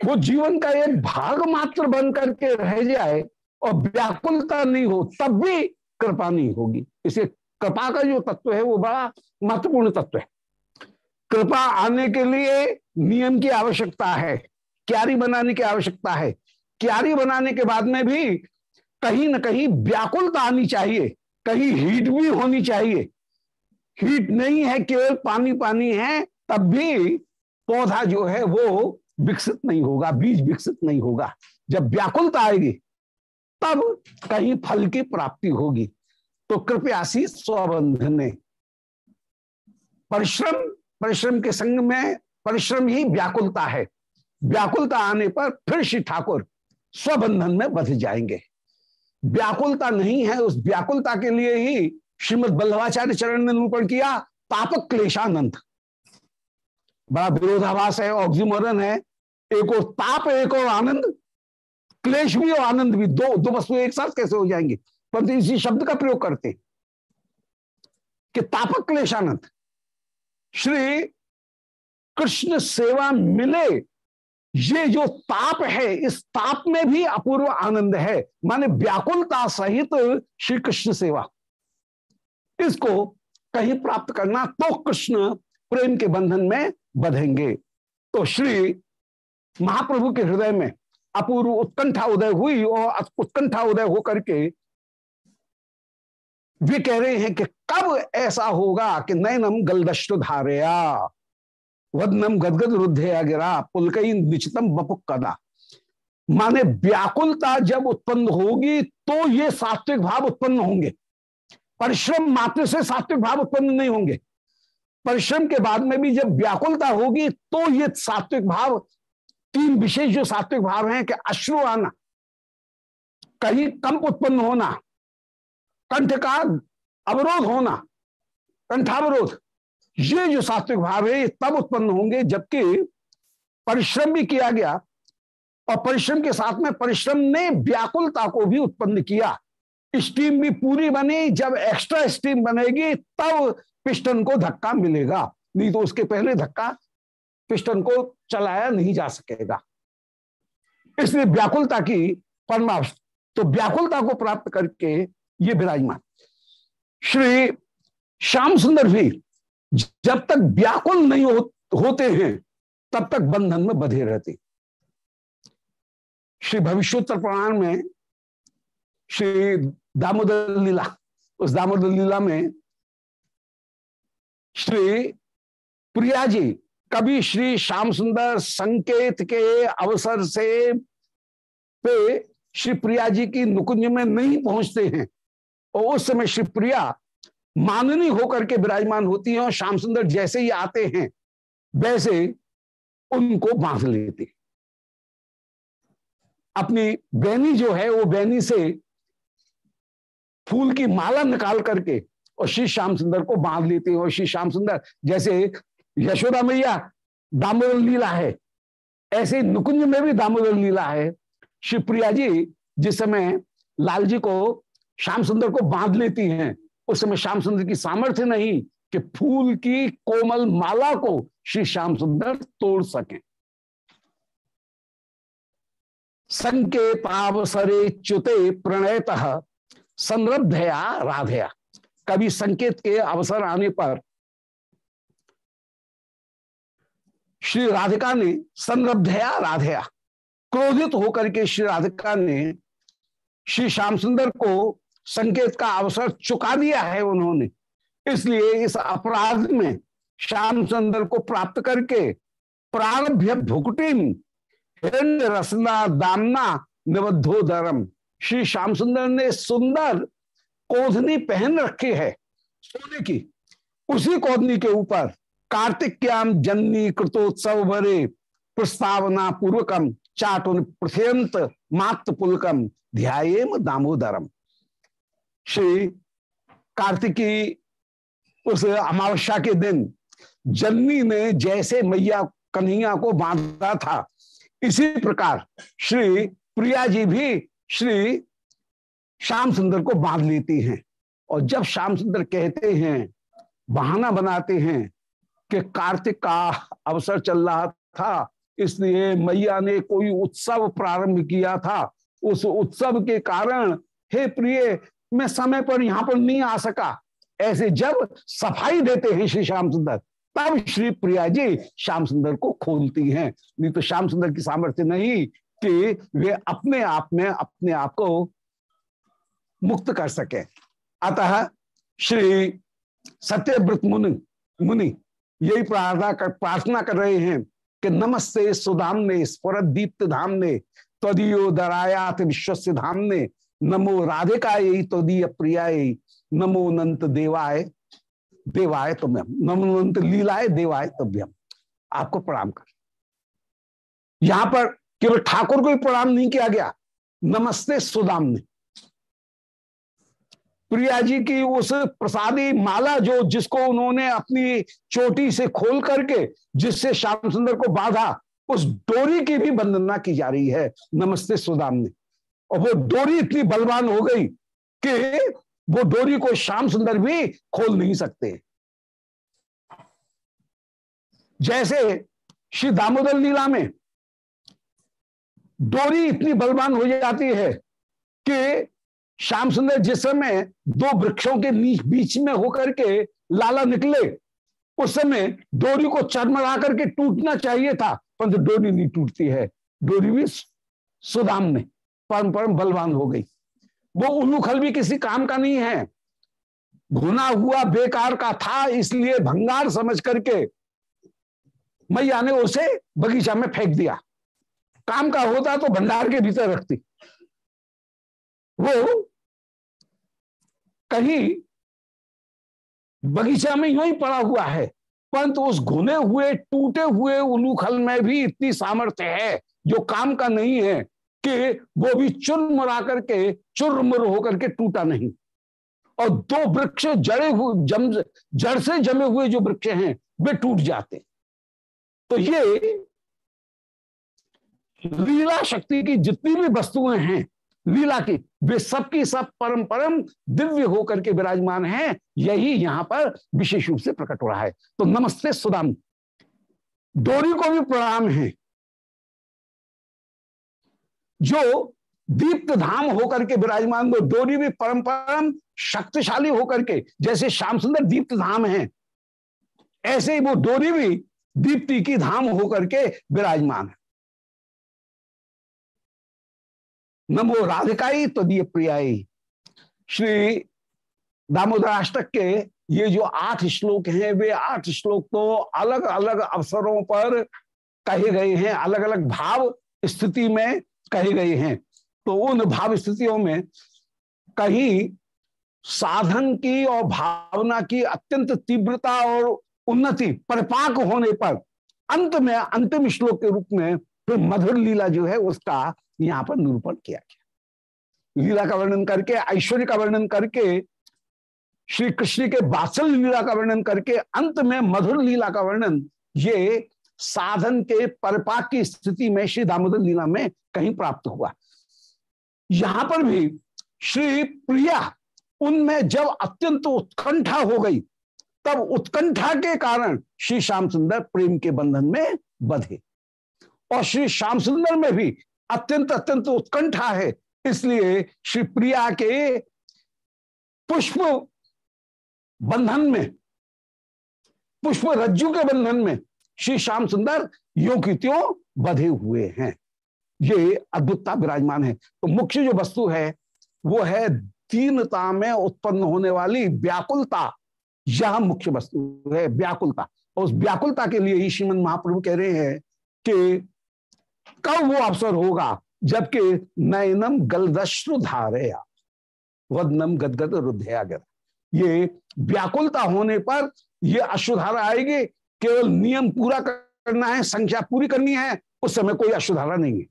वो जीवन का एक भाग मात्र बन करके रह जाए और व्याकुलता नहीं हो, तब भी कृपा नहीं होगी। इसे कृपा का जो तत्व है, वो बड़ा महत्वपूर्ण तत्व है। कृपा आने के लिए नियम की आवश्यकता है। क्यारी बनाने की आवश्यकता है। क्यारी बनाने के बाद में भी कहीं ना कहीं व्याकुलता आनी चाहिए, कहीं हीट भी होनी चाहिए। हीट नहीं है, केवल पानी पानी है, तब भी पौधा जो है वो विकसित नहीं होगा, बीज विकसित नहीं होगा। जब व्याकुलता आएगी, तब कहीं फल की प्राप्ति होगी। तो कृपया सी स्वबंधने परिश्रम परिश्रम के संग में परिश्रम ही व्याकुलता है। व्याकुलता आने पर फिर श्री ठाकुर स्वबंधन में बध जाएँगे। व्याकुलता नहीं है, उस व्याकुलता के लिए ही श्रीमद बल्लभाचार्य चरण ने निरूपण किया तापक क्लेशानंद। बड़ा विरोधाभास है, ऑक्सीमोरन है। एक और ताप, एक और आनंद। क्लेश भी और आनंद भी, दो दो वस्तु एक साथ कैसे हो जाएँगे? परंतु इसी शब्द का प्रयोग करते कि तापक क्लेशानंद। श्री कृष्ण सेवा मिले ये जो ताप है, इस ताप में भी अपूर्व आनंद है। माने व्याकुलता सहित श्री कृष्ण सेवा। इसको कहीं प्राप्त करना तो कृष्ण प्रेम के बंधन में बधेंगे। तो श्री महाप्रभु के हृदय में अपूर्व उत्कंठा उदय हुई और उत्कंठा उदय होकर के वे कह रहे हैं कि कब ऐसा होगा कि नयनम गलदष्ट धारया? वदनम गदगद रुद्धया गिरा पुलकई निश्चितम बपुक कदा। माने व्याकुलता जब उत्पन्न होगी तो ये सात्विक भाव उत्पन्न होंगे। परिश्रम मात्र से सात्विक भाव उत्पन्न नहीं होंगे। परिश्रम के बाद में भी जब व्याकुलता होगी तो ये सात्विक भाव, तीन विशेष जो सात्विक भाव हैं कि अश्रु आना, कहीं कंप उत्पन्न होना, कंठ का अवरोध होना, कंठावरोध। ये जो सात्विक भाव है, ये तब उत्पन्न होंगे जबकि परिश्रम भी किया गया और परिश्रम के साथ में परिश्रम ने व्याकुलता को भी उत्पन्न किया। स्टीम भी पूरी बनी, जब एक्स्ट्रा स्टीम बनेगी, तब पिस्टन को धक्का मिलेगा। नहीं तो उसके पहले धक्का पिस्टन को चलाया नहीं जा सकेगा। इसलिए व्याकुलता की परमाश तो व्याकुलता को प्राप्त करके ये विराजमान। श्री श्याम सुंदर भी जब तक व्याकुल नहीं हो, होते हैं तब तक बंधन में बधे रहते श्री भविष्योत्तर पुराण में श्री दामोदर लीला उस दामोदर लीला में श्री प्रिया जी कभी श्री श्याम सुंदर संकेत के अवसर से पे श्री प्रिया जी की नुकुंज में नहीं पहुँचते हैं। और उस समय श्री प्रिया माननी होकर के विराजमान होती हैं और श्याम सुंदर जैसे ही आते हैं, वैसे उनको बाँध लेते अपनी बहनी जो है, वो बैनी से फूल की माला निकाल करके और श्री श्याम सुंदर को बाँध लेते हैं। और श्री श्याम सुंदर जैसे यशोदा मैया दामोदर लीला है, ऐसे नुकुंज में भी दामोदर लीला है। शिवप्रिया जी जिस समय लाल जी को, श्याम सुंदर को बाँध लेती हैं उस समय श्याम सुंदर की सामर्थ्य नहीं कि फूल की कोमल माला को श्री श्याम सुंदर तोड़ सकें। संकेतावसरे च्युते प्रणयत संरब्धया राधया। कभी संकेत के अवसर आने पर श्री राधिका ने संरब्धया राधया, क्रोधित होकर के श्री राधिका ने श्री श्याम सुंदर को संकेत का अवसर चुका दिया है उन्होंने। इसलिए इस अपराध में श्याम सुंदर को प्राप्त करके प्रारभ्य भुकटिन हिरण्य रसना दामना निबद्धो धर्म। श्री श्याम सुंदर ने सुंदर कोधनी पहन रखी है। सोने की। उसी कोधनी के ऊपर कार्तिक्याम जन्नी कृतोत्सव भरे प्रस्तावना पूर्वकम चाटुन प्रथयंत मात पुलकम ध्यायेम दामोदरम। श्री कार्तिकी उस अमावस्या के दिन जन्नी ने जैसे मैया कन्हैया को बांधा था। इसी प्रकार श्री प्रिया जी भी श्री श्याम सुंदर को बाँध लेती हैं। और जब श्याम सुंदर कहते हैं, बहाना बनाते हैं कि कार्तिक का अवसर चल रहा था, इसलिए मैया ने कोई उत्सव प्रारंभ किया था। उस उत्सव के कारण, हे प्रिय मैं समय पर यहाँ पर नहीं आ सका। ऐसे जब सफ़ाई देते हैं श्री श्याम सुंदर, तब श्री प्रिया जी श्याम सुंदर को खोलती हैं। नहीं तो श्याम सुंदर की सामर्थ्य नहीं कि वे अपने आप में अपने आप को मुक्त कर सके। अतः श्री सत्यव्रत मुनि मुनि, यही प्रार्थना कर प्रार्थना कर रहे हैं कि नमस्ते सुधाम ने स्फुरत दीप्त धाम ने तदीयो दरायात विश्व धाम ने नमो राधिका यही तदीय प्रियाय, नमो नंत देवाय देवाय तुम्हें नमो नंत लीलाय, देवाय तभ्यम आपको प्रणाम कर। यहाँ पर केवल ठाकुर को ही प्रणाम नहीं किया गया। नमस्ते सुदाम ने। प्रिया जी की उस प्रसादी माला जो जिसको उन्होंने अपनी चोटी से खोल करके जिससे श्याम सुंदर को बांधा, उस डोरी की भी वंदना की जा रही है। नमस्ते सुदाम ने। और वो डोरी इतनी बलवान हो गई कि वो डोरी को श्याम सुंदर भी खोल नहीं सकते। जैसे श्री दामोदर लीला में डोरी इतनी बलवान हो जाती है कि श्याम सुंदर जिस समय दो वृक्षों के बीच में होकर के लाला निकले, उस समय डोरी को चरमरा करके टूटना चाहिए था, परंतु डोरी नहीं टूटती है। डोरी भी सुदाम में। परम परम बलवान हो गई। वो उल्लूखल भी किसी काम का नहीं है। घुना हुआ बेकार का था, इसलिए भंगार समझ करके मैया ने उसे बगीचा में फेंक दिया। काम का होता तो भंडार के भीतर रखती। वो कहीं बगीचा में यूँ ही पड़ा हुआ है, परंतु उस घुने हुए, टूटे हुए उलूखल में भी इतनी सामर्थ्य है, जो काम का नहीं है। कि वो भी चुरमुरा करके, चुरमुर होकर के टूटा नहीं। और दो वृक्ष जड़े हुए जम, जड़ से जमे हुए जो वृक्ष हैं, वे टूट जाते। तो ये लीला शक्ति की जितनी भी वस्तुएँ हैं, लीला की, वे सबकी सब परम परम दिव्य होकर के विराजमान हैं, यही यहाँ पर विशेष रूप से प्रकट हो रहा है। तो नमस्ते सुदाम। डोरी को भी प्रणाम है। जो दीप्त धाम होकर के विराजमान वो डोरी भी परम परम शक्तिशाली होकर के, जैसे श्याम सुंदर दीप्त धाम है, ऐसे ही वो डोरी भी दीप्ति की धाम होकर के विराजमान है। नमो राधिकाई तो दिए प्रियाई, श्री दामोदराष्टक के ये जो आठ श्लोक हैं, वे आठ श्लोक तो अलग अलग अवसरों पर कहे गए हैं अलग अलग भाव स्थिति में कहे गए हैं। तो उन भाव स्थितियों में कहीं साधन की और भावना की अत्यंत तीव्रता और उन्नति, परिपाक होने पर अंत में, अंतिम श्लोक के रूप में फिर मधुर लीला जो है उसका यहाँ पर निरूपण किया गया। लीला का वर्णन करके, ऐश्वर्य का वर्णन करके, श्री कृष्ण के बासल लीला का वर्णन करके, अंत में मधुर लीला का वर्णन, ये साधन के परपाक की स्थिति में श्री दामोदर लीला में कहीं प्राप्त हुआ। यहाँ पर भी श्री प्रिया, उनमें जब अत्यंत उत्कंठा हो गई, तब उत्कंठा के कारण श्री श्याम सुंदर प्रेम के बंधन में बधे। और श्री श्याम सुंदर में भी अत्यंत अत्यंत उत्कंठा है, इसलिए श्री प्रिया के पुष्प बंधन में, पुष्प रज्जु के बंधन में श्री श्याम सुंदर यो बधे हुए हैं। ये अद्भुतता विराजमान है। तो मुख्य जो वस्तु है, वो है दीनता में उत्पन्न होने वाली व्याकुलता। यह मुख्य वस्तु है, व्याकुलता। और उस व्याकुलता के लिए ही श्रीमद महाप्रभु कह रहे हैं कि कब वो अवसर होगा, जबकि नयनम गलदश्रु धारया, वदनम गदगद रुद्धया गिरा। ये व्याकुलता होने पर ये अश्रुधारा आएगी केवल नियम पूरा करना है, संख्या पूरी करनी है, उस समय कोई अश्वधारा नहीं है।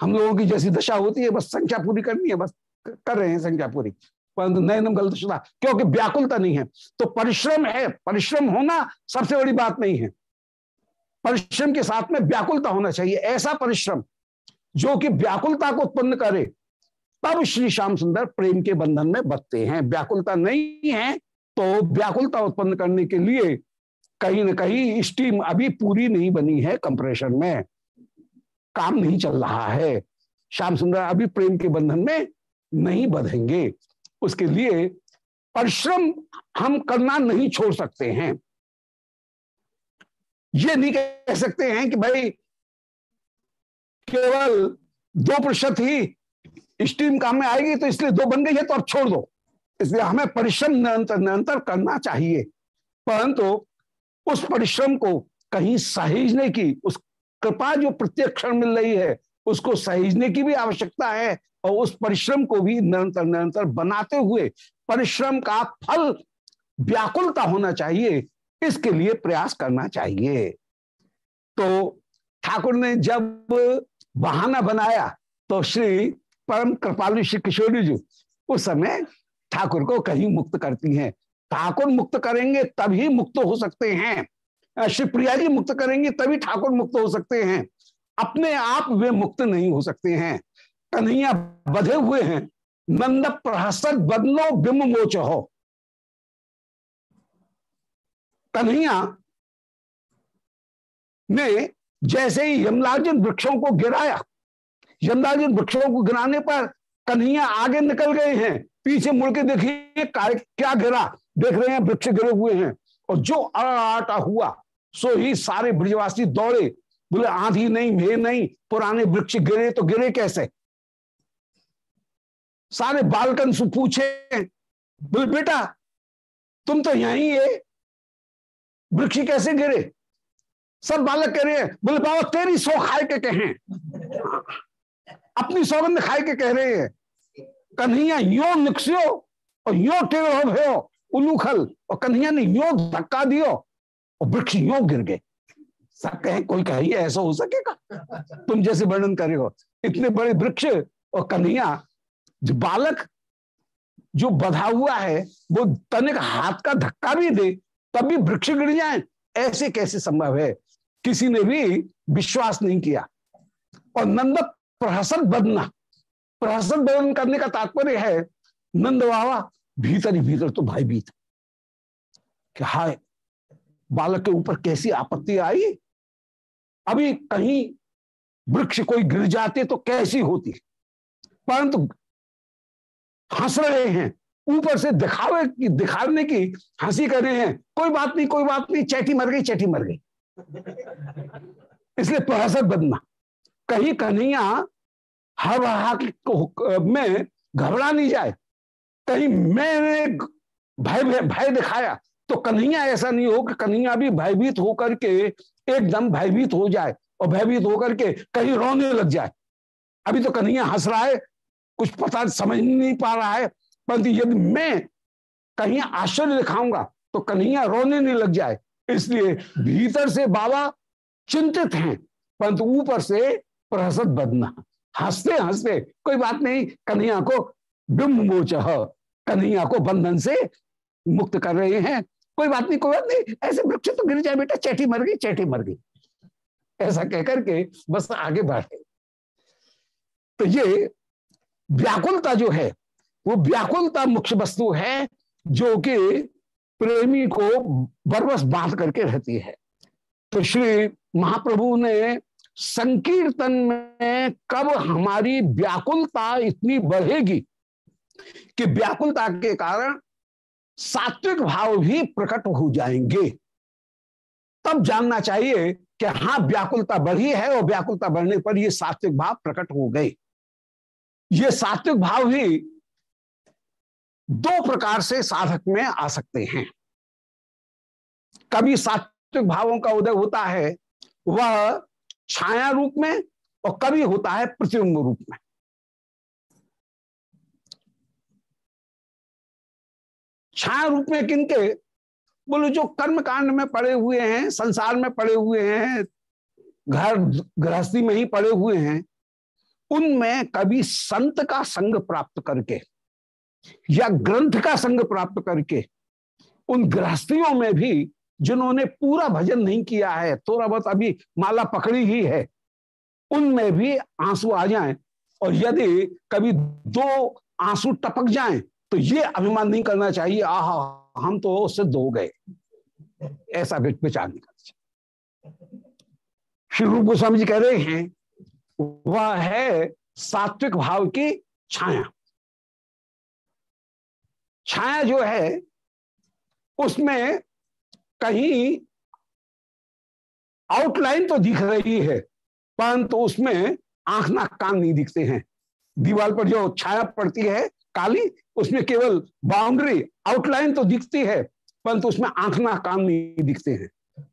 हम लोगों की जैसी दशा होती है, बस संख्या पूरी करनी है, बस कर रहे हैं संख्या पूरी। परंतु नयनम गलत शुदा क्योंकि व्याकुलता नहीं है। तो परिश्रम है, परिश्रम होना सबसे बड़ी बात नहीं है। परिश्रम के साथ में व्याकुलता होना चाहिए, ऐसा परिश्रम जो कि व्याकुलता को उत्पन्न करे, तब श्री श्याम सुंदर प्रेम के बंधन में बचते हैं। व्याकुलता नहीं है तो व्याकुलता उत्पन्न करने के लिए कहीं ना कहीं स्टीम अभी पूरी नहीं बनी है कंप्रेशन में। काम नहीं चल रहा है। श्याम सुंदर, अभी प्रेम के बंधन में नहीं बधेंगे। उसके लिए परिश्रम हम करना नहीं छोड़ सकते हैं। ये नहीं कह सकते हैं कि भाई केवल दो प्रतिशत ही स्टीम काम में आएगी तो इसलिए दो बन गई है तो अब छोड़ दो। इसलिए हमें परिश्रम निरंतर निरंतर करना चाहिए। परंतु उस परिश्रम को कहीं सहेजने की। उस कृपा जो प्रत्येक क्षण मिल रही है, उसको सहेजने की भी आवश्यकता है और उस परिश्रम को भी निरंतर निरंतर बनाते हुए परिश्रम का फल व्याकुलता होना चाहिए। इसके लिए प्रयास करना चाहिए। तो ठाकुर ने जब बहाना बनाया तो श्री परम कृपालु श्री किशोरी जी उस समय ठाकुर को कहीं मुक्त करती हैं। ठाकुर मुक्त करेंगे, तभी मुक्त हो सकते हैं। श्री प्रिया जी मुक्त करेंगे, तभी ठाकुर मुक्त हो सकते हैं। अपने आप वे मुक्त नहीं हो सकते हैं। कन्हैया बधे हुए हैं। नंद प्रहसत बदलो बिम मोच हो कन्हैया ने जैसे ही यमलार्जुन वृक्षों को गिराया यमलार्जुन वृक्षों को गिराने पर कन्हैया आगे निकल गए हैं। पीछे मुड़ के देखिए क्या गिरा देख रहे हैं, वृक्ष गिरे हुए हैं। और जो आटा हुआ, सो ही सारे ब्रजवासी दौड़े। बोले, आंधी नहीं भे नहीं, पुराने वृक्ष गिरे तो गिरे कैसे? सारे बालकन से पूछे, बोले, बेटा, तुम तो यहीं है। वृक्ष कैसे गिरे? सब बालक कह रहे हैं, बोले, बाबा, तेरी सौ खाए के कहें अपनी सौगंध खाए के कह रहे हैं। कन्हैया, यो निकसियो और यो टेढ़ो भयो उलूखल और कन्हैया ने यो धक्का दियो और वृक्ष यो गिर गए। सब कहे, कोई कहे ऐसा हो सकेगा? तुम जैसे वर्णन करे हो। इतने बड़े वृक्ष और कन्हैया, जो बालक जो बधा हुआ है, वो तनिक हाथ का धक्का भी दे, तब भी वृक्ष गिर जाए। ऐसे कैसे संभव है? किसी ने भी विश्वास नहीं किया। और नंद प्रहसन बदना। प्रहसन बदन करने का तात्पर्य है, नंद बाबा भीतर ही भीतर तो भाई भीत कि हाय, बालक के ऊपर कैसी आपत्ति आई? अभी कहीं वृक्ष कोई गिर जाते तो कैसी होती? परंतु हंस रहे हैं, ऊपर से दिखावे की, दिखाने की हँसी कर रहे हैं, कोई बात नहीं, कोई बात नहीं चैटी मर गई चैटी मर गई। इसलिए प्रहसत बनना। कहीं कन्हैया हर में घबरा नहीं जाए। कहीं मैंने भय भय दिखाया तो कन्हैया ऐसा नहीं हो कि कन्हैया भी भयभीत होकर के एकदम भयभीत हो जाए और भयभीत होकर के कहीं रोने लग जाए। अभी तो कन्हैया हंस रहा है, कुछ पता समझ नहीं पा रहा है, परंतु यदि मैं कहीं आश्चर्य दिखाऊँगा तो कन्हैया रोने नहीं लग जाए। इसलिए भीतर से बाबा चिंतित हैं, परंतु ऊपर से प्रहसत बदना। हँसते हँसते, कोई बात नहीं, कन्हैया को बिंब कन्हैया को बंधन से मुक्त कर रहे हैं। कोई बात नहीं, कोई बात नहीं, ऐसे वृक्ष तो गिर जाए बेटा, चैटी मर गई, चैटी मर गई। ऐसा कहकर के बस आगे बढ़े। तो ये व्याकुलता जो है, वो व्याकुलता मुख्य वस्तु है, जो कि प्रेमी को बरबस बाँध करके रहती है। तो श्री महाप्रभु ने संकीर्तन में कब हमारी व्याकुलता इतनी बढ़ेगी कि व्याकुलता के कारण सात्विक भाव भी प्रकट हो जाएँगे। तब जानना चाहिए कि हाँ व्याकुलता बढ़ी है और व्याकुलता बढ़ने पर ये सात्विक भाव प्रकट हो गए। ये सात्विक भाव ही दो प्रकार से साधक में आ सकते हैं। कभी सात्विक भावों का उदय होता है, वह छाया रूप में और कभी होता है प्रतिबिंब रूप में। छाया रूप में किनके? बोले, जो कर्म कांड में पड़े हुए हैं, संसार में पड़े हुए हैं, घर, गृहस्थी में ही पड़े हुए हैं, उनमें कभी संत का संग प्राप्त करके या ग्रंथ का संग प्राप्त करके उन गृहस्थियों में भी जिन्होंने पूरा भजन नहीं किया है, थोड़ा बहुत अभी माला पकड़ी ही है, उनमें भी आँसू आ जाएँ। और यदि कभी दो आँसू टपक जाएँ तो ये अभिमान नहीं करना चाहिए, आह, हम तो सिद्ध हो गए। ऐसा विचार नहीं करना चाहिए। श्री रूप गोस्वामी जी कह रहे हैं, वह है सात्विक भाव की छाया। छाया जो है, उसमें कहीं आउटलाइन तो दिख रही है, परंतु तो उसमें आँख नाक कान नहीं दिखते हैं। दीवार पर जो छाया पड़ती है, काली, उसमें केवल बाउंड्री आउटलाइन तो दिखती है, परंतु तो उसमें आँख नाक कान नहीं दिखते हैं।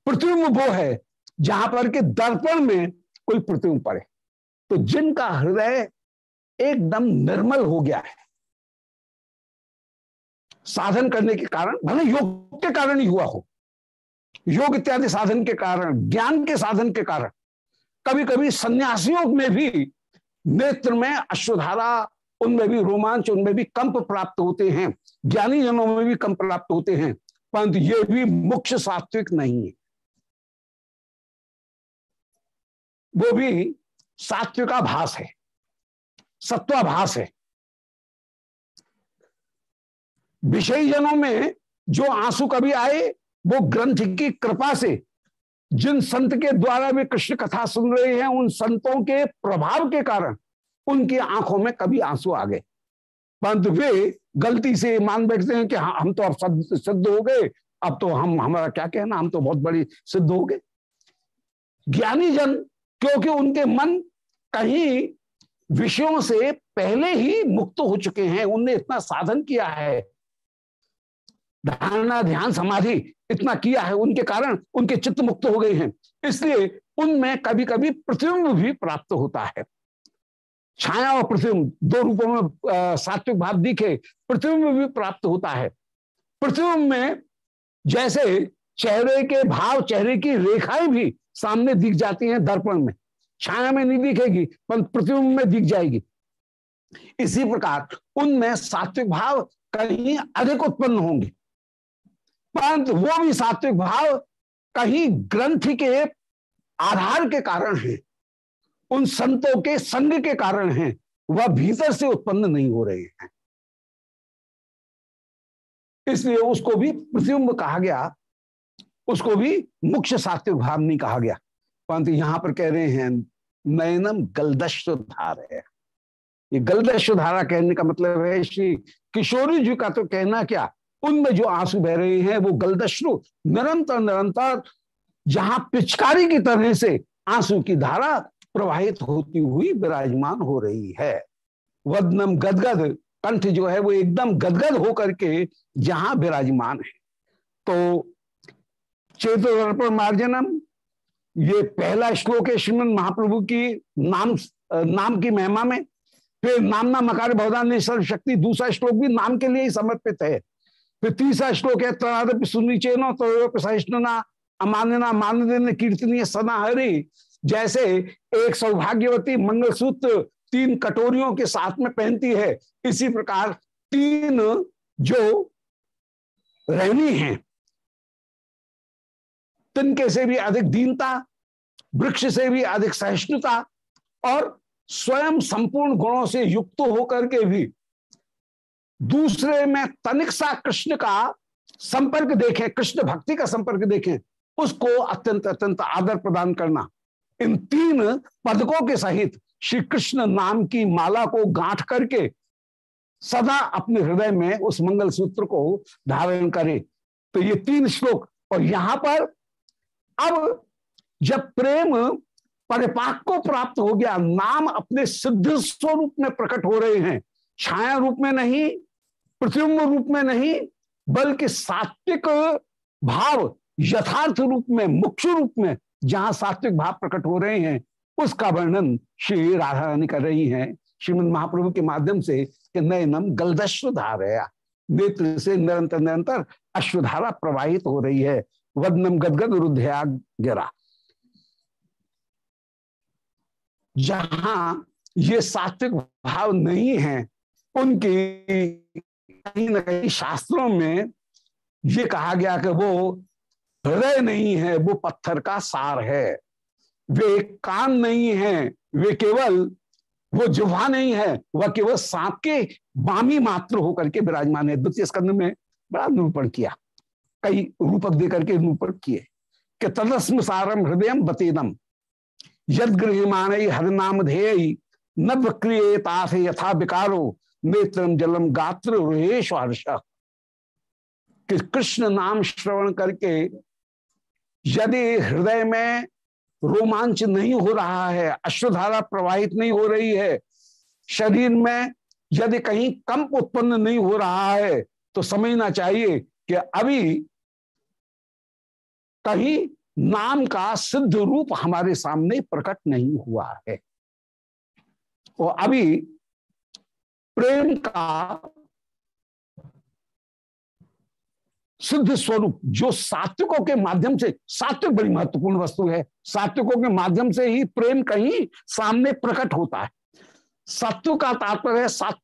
प्रतिबिंब वो है, जहाँ पर के दर्पण में कोई प्रतिबिंब पड़े। तो जिनका हृदय एकदम निर्मल हो गया है, साधन करने के कारण, भले योग के कारण ही हुआ हो योग इत्यादि साधन के कारण, ज्ञान के साधन के कारण कभी कभी सन्यासियों में भी नेत्र में अश्वधारा, उनमें भी रोमांच, उनमें भी कंप प्राप्त होते हैं। ज्ञानी जनों में भी कंप प्राप्त होते हैं, परंतु ये भी मुख्य सात्विक नहीं है। वो भी सात्विकाभास है, सत्वाभास है। विषयी जनों में जो आँसू कभी आए वो ग्रंथ की कृपा से जिन संत के द्वारा वे कृष्ण कथा सुन रहे हैं, उन संतों के प्रभाव के कारण उनकी आँखों में कभी आँसू आ गए। परंतु वे गलती से मान बैठते हैं कि हाँ हम तो अब सिद्ध हो गए, अब तो हम, हमारा क्या कहना, हम तो बहुत बड़ी सिद्ध हो गए। ज्ञानी जन, क्योंकि उनके मन कहीं विषयों से पहले ही मुक्त हो चुके हैं, उनने इतना साधन किया है धारणा, ध्यान, समाधि इतना किया है, उनके कारण उनके चित्त मुक्त हो गए हैं। इसलिए उनमें कभी कभी प्रतिबिंब भी प्राप्त होता है। छाया और प्रतिबिंब, दो रूपों में सात्विक भाव दिखे, प्रतिबिंब भी प्राप्त होता है। प्रतिबिंब में जैसे चेहरे के भाव, चेहरे की रेखाएँ भी सामने दिख जाती हैं दर्पण में। छाया में नहीं दिखेगी, पर प्रतिबिंब में दिख जाएगी। इसी प्रकार उनमें सात्विक भाव कहीं अधिक उत्पन्न होंगे। परंतु वो भी सात्विक भाव कहीं ग्रंथ के आधार के कारण है। उन संतों के संग के कारण है। वह भीतर से उत्पन्न नहीं हो रहे हैं। इसलिए उसको भी प्रतिबिंब कहा गया। उसको भी मुख्य सात्विक भाव नहीं कहा गया। परंतु यहाँ पर कह रहे हैं, नयनम गलदश्व धार है ये गलदश्व धारा कहने का मतलब है, श्री किशोरी जी का तो कहना क्या? उनमें जो आँसू बह रहे हैं, वो गलदश्रु निरंतर निरंतर, जहाँ पिचकारी की तरह से आँसू की धारा प्रवाहित होती हुई विराजमान हो रही है। वदनम गदगद, कंठ जो है वो एकदम गदगद होकर के जहाँ विराजमान है। तो चेतोदर्पण मार्जनम, ये पहला श्लोक है श्रीमद महाप्रभु की नाम नाम की महिमा में। फिर नामना मकार भवदान सर्वशक्ति, दूसरा श्लोक भी नाम के लिए ही समर्पित है। फिर तीसरा श्लोक है तनाद सुनिचेनो तो सहिष्णुना, अमानना मान देने कीर्तनीय सना जैसे एक सौभाग्यवती मंगलसूत्र तीन कटोरियों के साथ में पहनती है। इसी प्रकार तीन जो रहनी है, तिनके से भी अधिक दीनता, वृक्ष से भी अधिक सहिष्णुता और स्वयं संपूर्ण गुणों से युक्त होकर के भी दूसरे में तनिक सा कृष्ण का संपर्क देखें, कृष्ण भक्ति का संपर्क देखें, उसको अत्यंत अत्यंत आदर प्रदान करना। इन तीन पदकों के सहित श्री कृष्ण नाम की माला को गांठ करके सदा अपने हृदय में उस मंगल सूत्र को धारण करें। तो ये तीन श्लोक, और यहाँ पर अब जब प्रेम परिपाक को प्राप्त हो गया, नाम अपने सिद्ध स्वरूप में प्रकट हो रहे हैं, छाया रूप में नहीं प्रतिबिंब रूप में नहीं, बल्कि सात्विक भाव यथार्थ रूप में, मुख्य रूप में जहाँ सात्विक भाव प्रकट हो रहे हैं, उसका वर्णन श्री राधा रानी कर रही हैं, श्रीमद महाप्रभु के माध्यम से कि नयनम गलदश्वधारया नेत्र से निरंतर निरंतर अश्वधारा प्रवाहित हो रही है, वदनम गदगद रुद्धया गिरा जहाँ ये सात्विक भाव नहीं है, उनकी कहीं ना कहीं शास्त्रों में ये कहा गया कि वो हृदय नहीं है, वो पत्थर का सार है। वे कान नहीं है, वे केवल वो जुहा नहीं है, वह केवल सांप के बामी मात्र होकर के विराजमान है। द्वितीय स्कंद में बड़ा निरूपण किया, कई रूपक देकर के निरूपण किए कि तदस्म सारम हृदय बतेदम यद गृहमान हरिनाम ध्येय नव क्रियता यथा विकारो नेत्रम जलम गात्र कि कृष्ण नाम श्रवण करके यदि हृदय में रोमांच नहीं हो रहा है अश्वधारा प्रवाहित नहीं हो रही है, शरीर में यदि कहीं कंप उत्पन्न नहीं हो रहा है तो समझना चाहिए कि अभी कहीं नाम का सिद्ध रूप हमारे सामने प्रकट नहीं हुआ है। और अभी प्रेम का सिद्ध स्वरूप, जो सात्विकों के माध्यम से, सात्विक बड़ी महत्वपूर्ण वस्तु है, सात्विकों के माध्यम से ही प्रेम कहीं सामने प्रकट होता है। सत्व का तात्पर्य है सत्व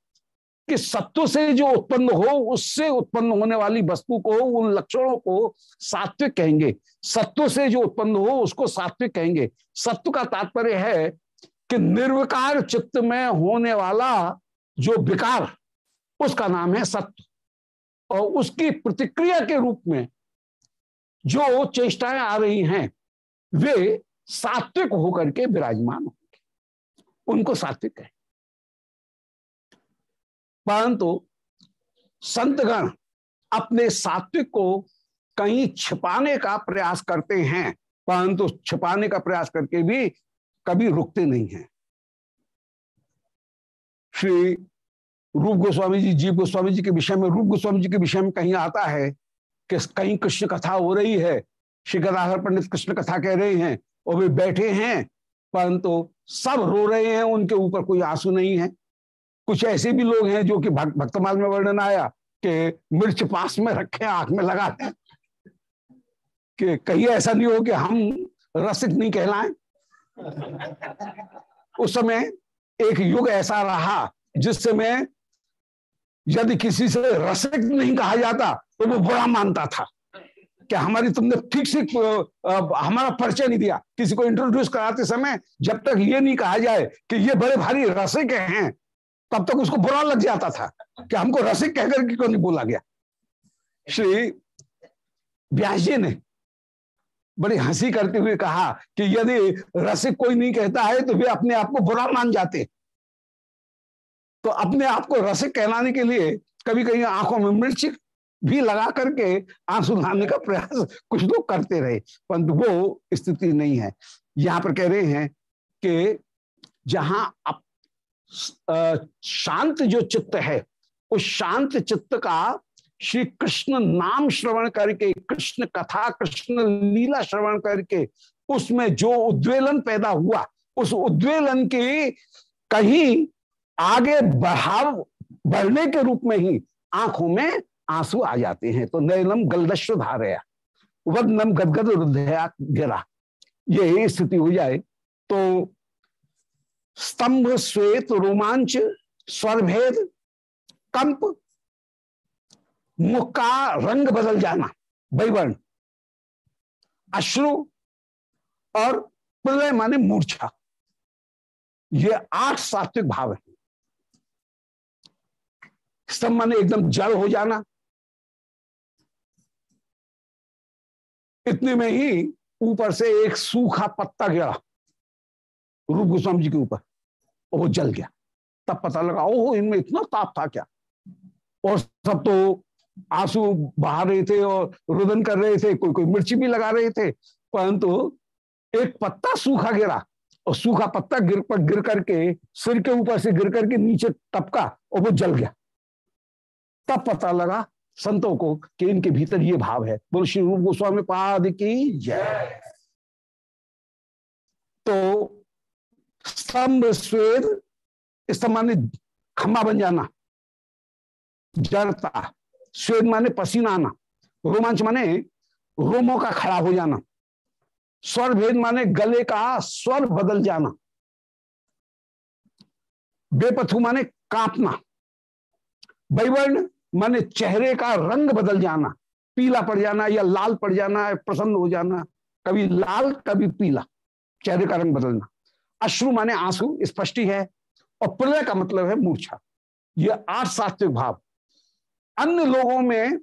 कि सत्व से जो उत्पन्न हो, उससे उत्पन्न होने वाली वस्तु को, उन लक्षणों को सात्विक कहेंगे। सत्व से जो उत्पन्न हो, उसको सात्विक कहेंगे। सत्व का तात्पर्य है कि निर्विकार चित्त में होने वाला जो विकार, उसका नाम है सत्व। और उसकी प्रतिक्रिया के रूप में जो चेष्टाएँ आ रही हैं, वे सात्विक होकर के विराजमान होंगे। उनको सात्विक है परंतु संतगण अपने सात्विक को कहीं छिपाने का प्रयास करते हैं, परंतु छिपाने का प्रयास करके भी कभी रुकते नहीं हैं। श्री रूप गोस्वामी जी, जीव गोस्वामी जी के विषय में, रूप गोस्वामी जी के विषय में कहीं आता है कि कहीं कृष्ण कथा हो रही है, श्री गदाधर पंडित कृष्ण कथा कह रहे हैं, और वे बैठे हैं, परंतु सब रो रहे हैं, उनके ऊपर कोई आँसू नहीं है। कुछ ऐसे भी लोग हैं जो कि भक्तमाल में वर्णन आया कि मिर्च पास में रखे, आँख में लगा दें। कि कहीं ऐसा नहीं हो कि हम रसिक नहीं कहलाएँ। उस समय एक युग ऐसा रहा जिस समय यदि किसी से रसिक नहीं कहा जाता तो वो बुरा मानता था। कि हमारी तुमने ठीक से हमारा परिचय नहीं दिया? किसी को इंट्रोड्यूस कराते समय जब तक ये नहीं कहा जाए कि ये बड़े भारी रसिक हैं, तब तक उसको बुरा लग जाता था। कि हमको रसिक कहकर क्यों नहीं बोला गया? श्री व्यास जी ने बड़ी हँसी करते हुए कहा कि यदि रसिक कोई नहीं कहता है तो वे अपने आप को बुरा मान जाते। तो अपने आप को रसिक कहलाने के लिए कभी कभी आँखों में मिर्च भी लगा करके आँसू लाने का प्रयास कुछ लोग करते रहे, परंतु वो स्थिति नहीं है। यहाँ पर कह रहे हैं कि जहाँ शांत जो चित्त है, उस शांत चित्त का श्री कृष्ण नाम श्रवण करके, कृष्ण कथा, कृष्ण लीला श्रवण करके, उसमें जो उद्वेलन पैदा हुआ, उस उद्वेलन के कहीं आगे बढ़ाव, बढ़ने के रूप में ही आँखों में आँसू आ जाते हैं। तो नयनम गलदश्व धारया वदनम गदगद हृदया गिरा। ये स्थिति हो जाए तो स्तंभ, श्वेत, रोमांच, स्वरभेद, कंप मुख का रंग बदल जाना बैवर्ण अश्रु और प्रलय माने मूर्छा। ये आठ सात्विक भाव है। स्तंभ माने एकदम जड़ हो जाना। इतने में ही ऊपर से एक सूखा पत्ता गिरा रूप गोस्वामी जी के ऊपर। वो जल गया। तब पता लगा, ओहो, इनमें इतना ताप था क्या? और सब तो आँसू बहा रहे थे और रुदन कर रहे थे कोई कोई मिर्ची भी लगा रहे थे, परंतु एक पत्ता सूखा गिरा और सूखा पत्ता गिर पर, गिर करके, सिर के ऊपर से गिर करके नीचे टपका और वो जल गया। तब पता लगा संतों को कि इनके भीतर ये भाव है। बोलो, श्री रूप गोस्वामी पाद की जय। तो स्तंभ स्वेद स्तंभ माने खंबा बन जाना, जड़ता, स्वेद माने पसीना आना, रोमांच माने रोमों का खड़ा हो जाना स्वर भेद माने गले का स्वर बदल जाना, बेपथु माने कांपना बैवर्ण माने चेहरे का रंग बदल जाना, पीला पड़ जाना या लाल पड़ जाना, प्रसन्न हो जाना, कभी लाल, कभी पीला, चेहरे का रंग बदलना। अश्रु माने आँसू, स्पष्टी है, और प्रलय का मतलब है मूर्छा। ये आठ सात्विक भाव। अन्य लोगों में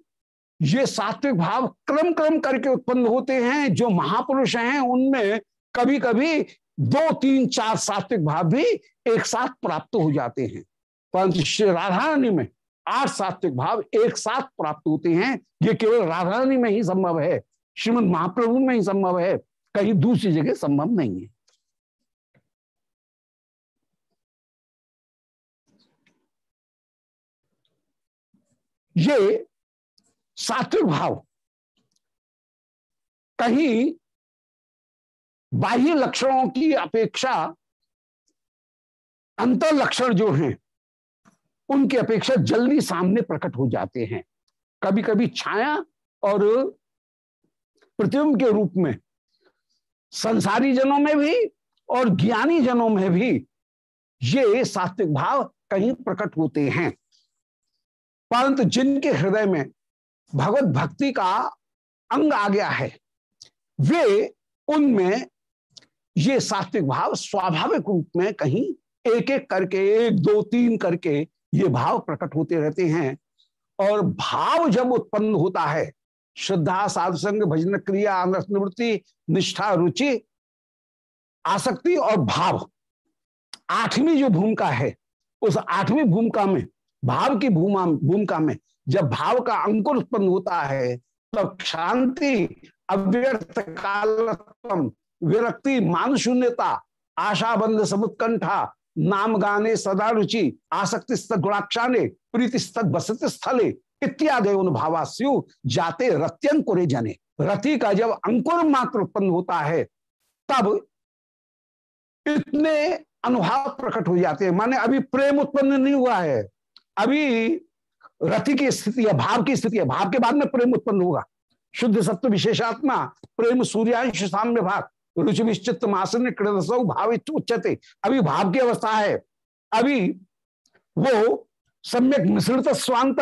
ये सात्विक भाव क्रम क्रम करके उत्पन्न होते हैं, जो महापुरुष हैं, उनमें कभी कभी दो, तीन, चार सात्विक भाव भी एक साथ प्राप्त हो जाते हैं। परंतु श्री में आठ सात्विक भाव एक साथ प्राप्त होते हैं। ये केवल राधारानी में ही संभव है, श्रीमद महाप्रभु में ही संभव है, कहीं दूसरी जगह संभव नहीं है। ये सात्विक भाव कहीं बाह्य लक्षणों की अपेक्षा अंतर लक्षण जो हैं उनकी अपेक्षा जल्दी सामने प्रकट हो जाते हैं। कभी कभी छाया और प्रतिबिंब के रूप में, संसारी जनों में भी और ज्ञानी जनों में भी ये सात्विक भाव कहीं प्रकट होते हैं। परंतु जिनके हृदय में भगवत भक्ति का अंग आ गया है, वे उनमें ये सात्विक भाव स्वाभाविक रूप में कहीं एक एक करके, एक, दो, तीन करके ये भाव प्रकट होते रहते हैं। और भाव जब उत्पन्न होता है, श्रद्धा, साधुसंग, भजन क्रिया निवृत्ति, निष्ठा, रुचि, आसक्ति और भाव, आठवीं जो भूमिका है, उस आठवीं भूमिका में, भाव की भूमा, भूमिका में जब भाव का अंकुर उत्पन्न होता है, तब शांति, अव्यर्थ, कालत्म, विरक्ति मान शून्यता आशाबंध समुत्कंठा नाम गाने सदा रुचि, आसक्ति गुणाक्षाने, प्रीति बसत स्थले, इत्यादि भावास्यु जाते रत्यंकुरे जने। रति का जब अंकुर मात्र उत्पन्न होता है, तब इतने अनुभाव प्रकट हो जाते हैं। माने अभी प्रेम उत्पन्न नहीं हुआ है। अभी रति की स्थिति है भाव की स्थिति है भाव के बाद में प्रेम उत्पन्न होगा। शुद्ध सत्व विशेषात्मा, प्रेम सूर्यांश साम्य भाग। रुचि निश्चित मासन कृदसौ भाव उच्चते अभी भाव की अवस्था है। अभी वो सम्यक मिश्रित स्वांत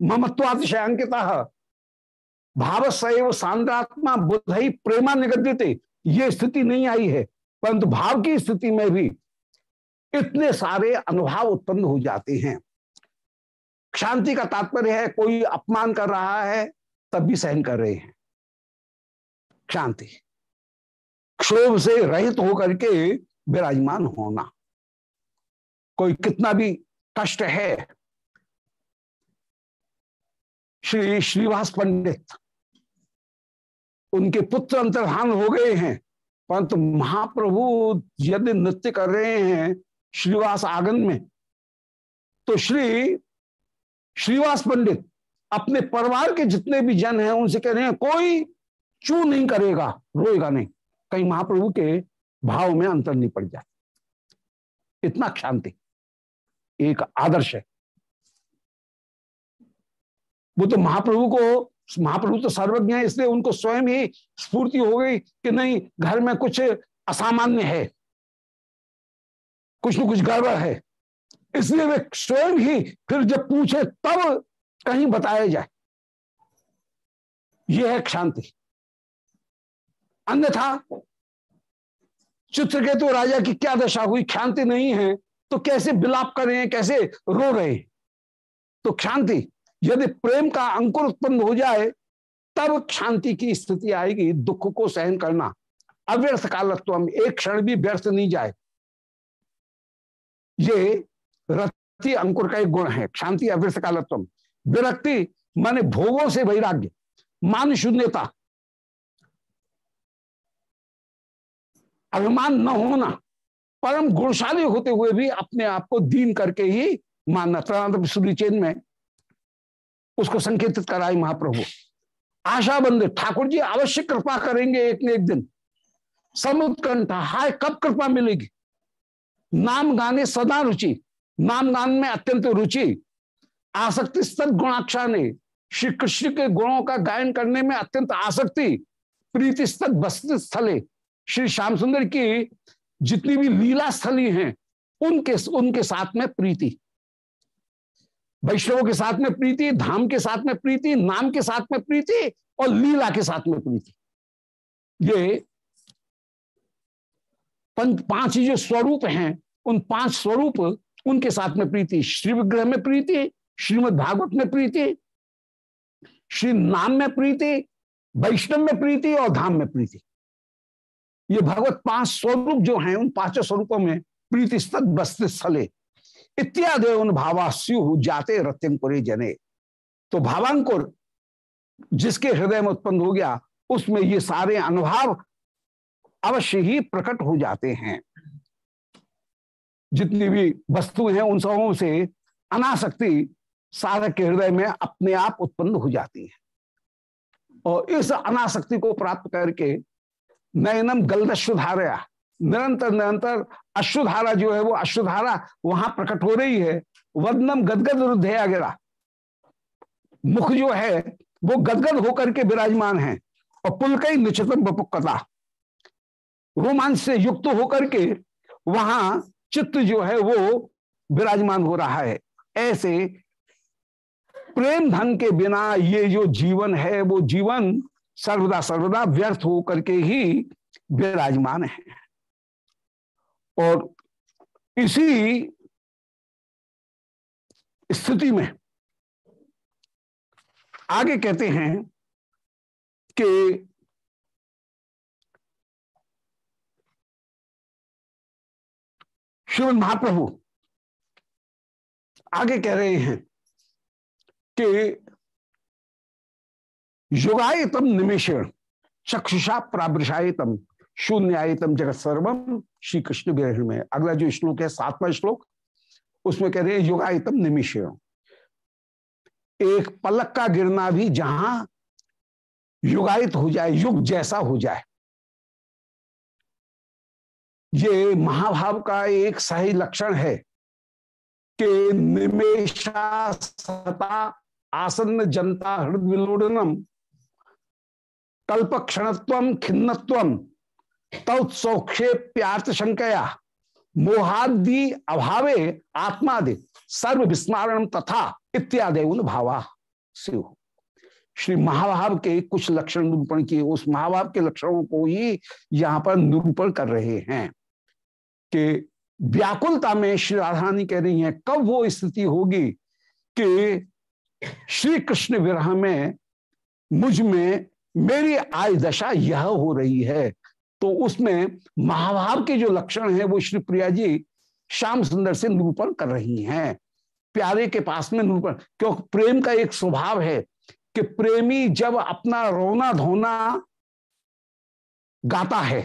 ममत्वातिशयांकित भाव सैव सांद्रात्मा बुध ही प्रेमा निगद्यते। ये स्थिति नहीं आई है, परंतु भाव की स्थिति में भी इतने सारे अनुभाव उत्पन्न हो जाते हैं। शांति का तात्पर्य है, कोई अपमान कर रहा है, तब भी सहन कर रहे हैं। शांति। क्षोभ से रहित होकर के विराजमान होना। कोई कितना भी कष्ट है, श्री श्रीवास पंडित, उनके पुत्र अंतर्धान हो गए हैं, परंतु महाप्रभु यदि नृत्य कर रहे हैं श्रीवास आँगन में तो श्री श्रीवास पंडित अपने परिवार के जितने भी जन हैं, उनसे कह रहे हैं, कोई चू नहीं करेगा, रोएगा नहीं। कहीं महाप्रभु के भाव में अंतर नहीं पड़ जाए। इतना शांति, एक आदर्श है। वो तो महाप्रभु को, महाप्रभु तो सर्वज्ञ है, इसलिए उनको स्वयं ही स्फूर्ति हो गई कि नहीं, घर में कुछ असामान्य है। कुछ न कुछ गड़बड़ है। इसलिए वे स्वयं ही फिर जब पूछे तब कहीं बताया जाए। यह है शांति। अन्यथा चित्रकेतु राजा की क्या दशा हुई? शांति नहीं है तो कैसे बिलाप कर रहे हैं? कैसे रो रहे हैं? तो शांति, यदि प्रेम का अंकुर उत्पन्न हो जाए, तब क्षांति की स्थिति आएगी, दुख को सहन करना। अव्यर्थ कालत्व एक क्षण भी व्यर्थ नहीं जाए। ये रति अंकुर का एक गुण है क्षांति अव्यर्थ कालत्व विरक्ति, माने भोगों से वैराग्य, मान शून्यता अभिमान न होना। परम गुणशाली होते हुए भी अपने आप को दीन करके ही मानना। सूर्य चेन में उसको संकेतित कराए महाप्रभु। आशा बंद, ठाकुर जी अवश्य कृपा करेंगे एक न एक दिन। समुत्कंठा हाय, कब कृपा मिलेगी? नाम गाने सदा रुचि। नाम गान में अत्यंत रुचि। आसक्ति स्तन गुणाक्षा ने श्री कृष्ण के गुणों का गायन करने में अत्यंत आसक्ति। प्रीति स्तन बस्त स्थले श्री श्याम सुंदर की जितनी भी लीला स्थली हैं, उनके उनके साथ में प्रीति। वैष्णव के साथ में प्रीति, धाम के साथ में प्रीति, नाम के साथ में प्रीति और लीला के साथ में प्रीति। ये पाँच जो स्वरूप हैं, उन पाँच स्वरूप उनके साथ में प्रीति। श्री विग्रह में प्रीति, श्रीमद भागवत में प्रीति, श्री नाम में प्रीति, वैष्णव में प्रीति और धाम में प्रीति। ये भगवत पाँच स्वरूप जो हैं, उन पाँचों स्वरूपों में प्रीति स्तद बस्त स्थले। इत्यादि उन भावास्यु जाते रत्यंकुरे जने। तो भावांकुर, जिसके हृदय में उत्पन्न हो गया, उसमें ये सारे अनुभाव अवश्य ही प्रकट हो जाते हैं। जितनी भी वस्तु हैं, उन सबों से अनासक्ति साधक के हृदय में अपने आप उत्पन्न हो जाती है। और इस अनासक्ति को प्राप्त करके नयनम गलदश्वधारया निरंतर निरंतर अश्वधारा जो है वो अश्वधारा वहाँ प्रकट हो रही है। वदनम गदगद रुद्धया गिरा मुख जो है वो गदगद होकर के विराजमान है और पुलकई निश्चितम बपुकता रोमांच से युक्त होकर के वहाँ चित्त जो है वो विराजमान हो रहा है। ऐसे प्रेम धन के बिना ये जो जीवन है वो जीवन सर्वदा सर्वदा व्यर्थ हो करके ही विराजमान है। और इसी स्थिति में आगे कहते हैं कि श्रीमद महाप्रभु आगे कह रहे हैं कि युगायतम निमेषण चक्षुषा प्रावृषायतम शून्यायतम जगत सर्वम श्री कृष्ण विरह में अगला जो श्लोक है, सातवां श्लोक, उसमें कह रहे हैं युगायतम निमिषण एक पलक का गिरना भी जहाँ युगायत हो जाए, युग जैसा हो जाए। ये महाभाव का एक सही लक्षण है कि निमेशा सता आसन्न जनता हृदय विलोडनम कल्प क्षणत्व खिन्नत्व तौत्सौक्षेप्यार्थ शंकया मोहादि अभावे आत्मादि सर्व विस्मारण तथा इत्यादि उन भावा शिव श्री महाभाव के कुछ लक्षण निरूपण किए, उस महाभाव के लक्षणों को ही यहाँ पर निरूपण कर रहे हैं कि व्याकुलता में श्री राधानी कह रही हैं, कब वो स्थिति होगी कि श्री कृष्ण विरह में मुझमें मेरी आय दशा यह हो रही है। तो उसमें महाभाव के जो लक्षण हैं, वो श्री प्रिया जी श्याम सुंदर से निरूपण कर रही हैं। प्यारे के पास में निरूपण क्योंकि प्रेम का एक स्वभाव है कि प्रेमी जब अपना रोना धोना गाता है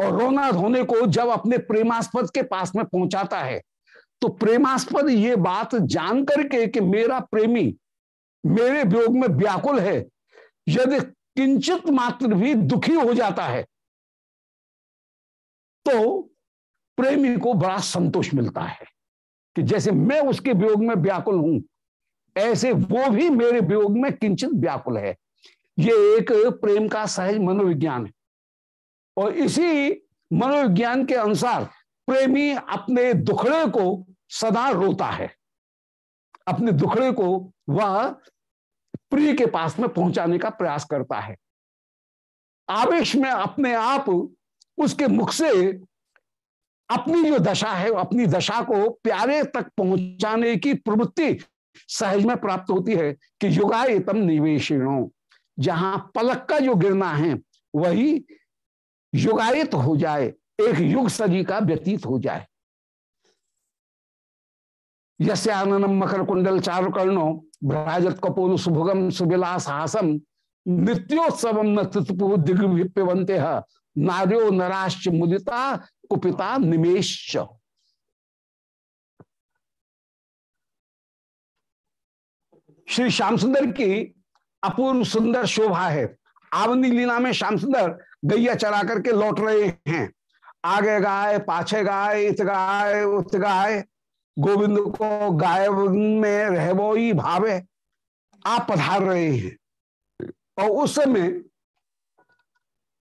और रोना धोने को जब अपने प्रेमास्पद के पास में पहुंचाता है तो प्रेमास्पद ये बात जान करके कि मेरा प्रेमी मेरे वियोग में व्याकुल है यदि किंचित मात्र भी दुखी हो जाता है तो प्रेमी को बड़ा संतोष मिलता है कि जैसे मैं उसके वियोग में व्याकुल हूँ, ऐसे वो भी मेरे वियोग में किंचित व्याकुल है। ये एक प्रेम का सहज मनोविज्ञान है। और इसी मनोविज्ञान के अनुसार प्रेमी अपने दुखड़े को सदा रोता है। अपने दुखड़े को वह प्रिय के पास में पहुँचाने का प्रयास करता है। आवेश में अपने आप उसके मुख से अपनी जो दशा है, अपनी दशा को प्यारे तक पहुँचाने की प्रवृत्ति सहज में प्राप्त होती है कि युगायतम निवेशिणों। जहाँ पलक का जो गिरना है, वही युगायित हो जाए, एक युग सदी का व्यतीत हो जाए। यस्याननम मकर कुंडल चारु कर्णो भ्राजत कपूर सुभुगम सुविलास हासम नृत्योत्सव दिग्विप्यवंते नार्यो नराश्च मुदिता, कुपिता निमेश श्री श्याम सुंदर की अपूर्व सुंदर शोभा है। आवनी लीला में श्याम सुंदर गैया चरा करके लौट रहे हैं। आगे गाय पाछे गाय इत गाय उत गाय गोविंद को गाय में रहबो ही भावे, आप पधार रहे हैं। और उस समय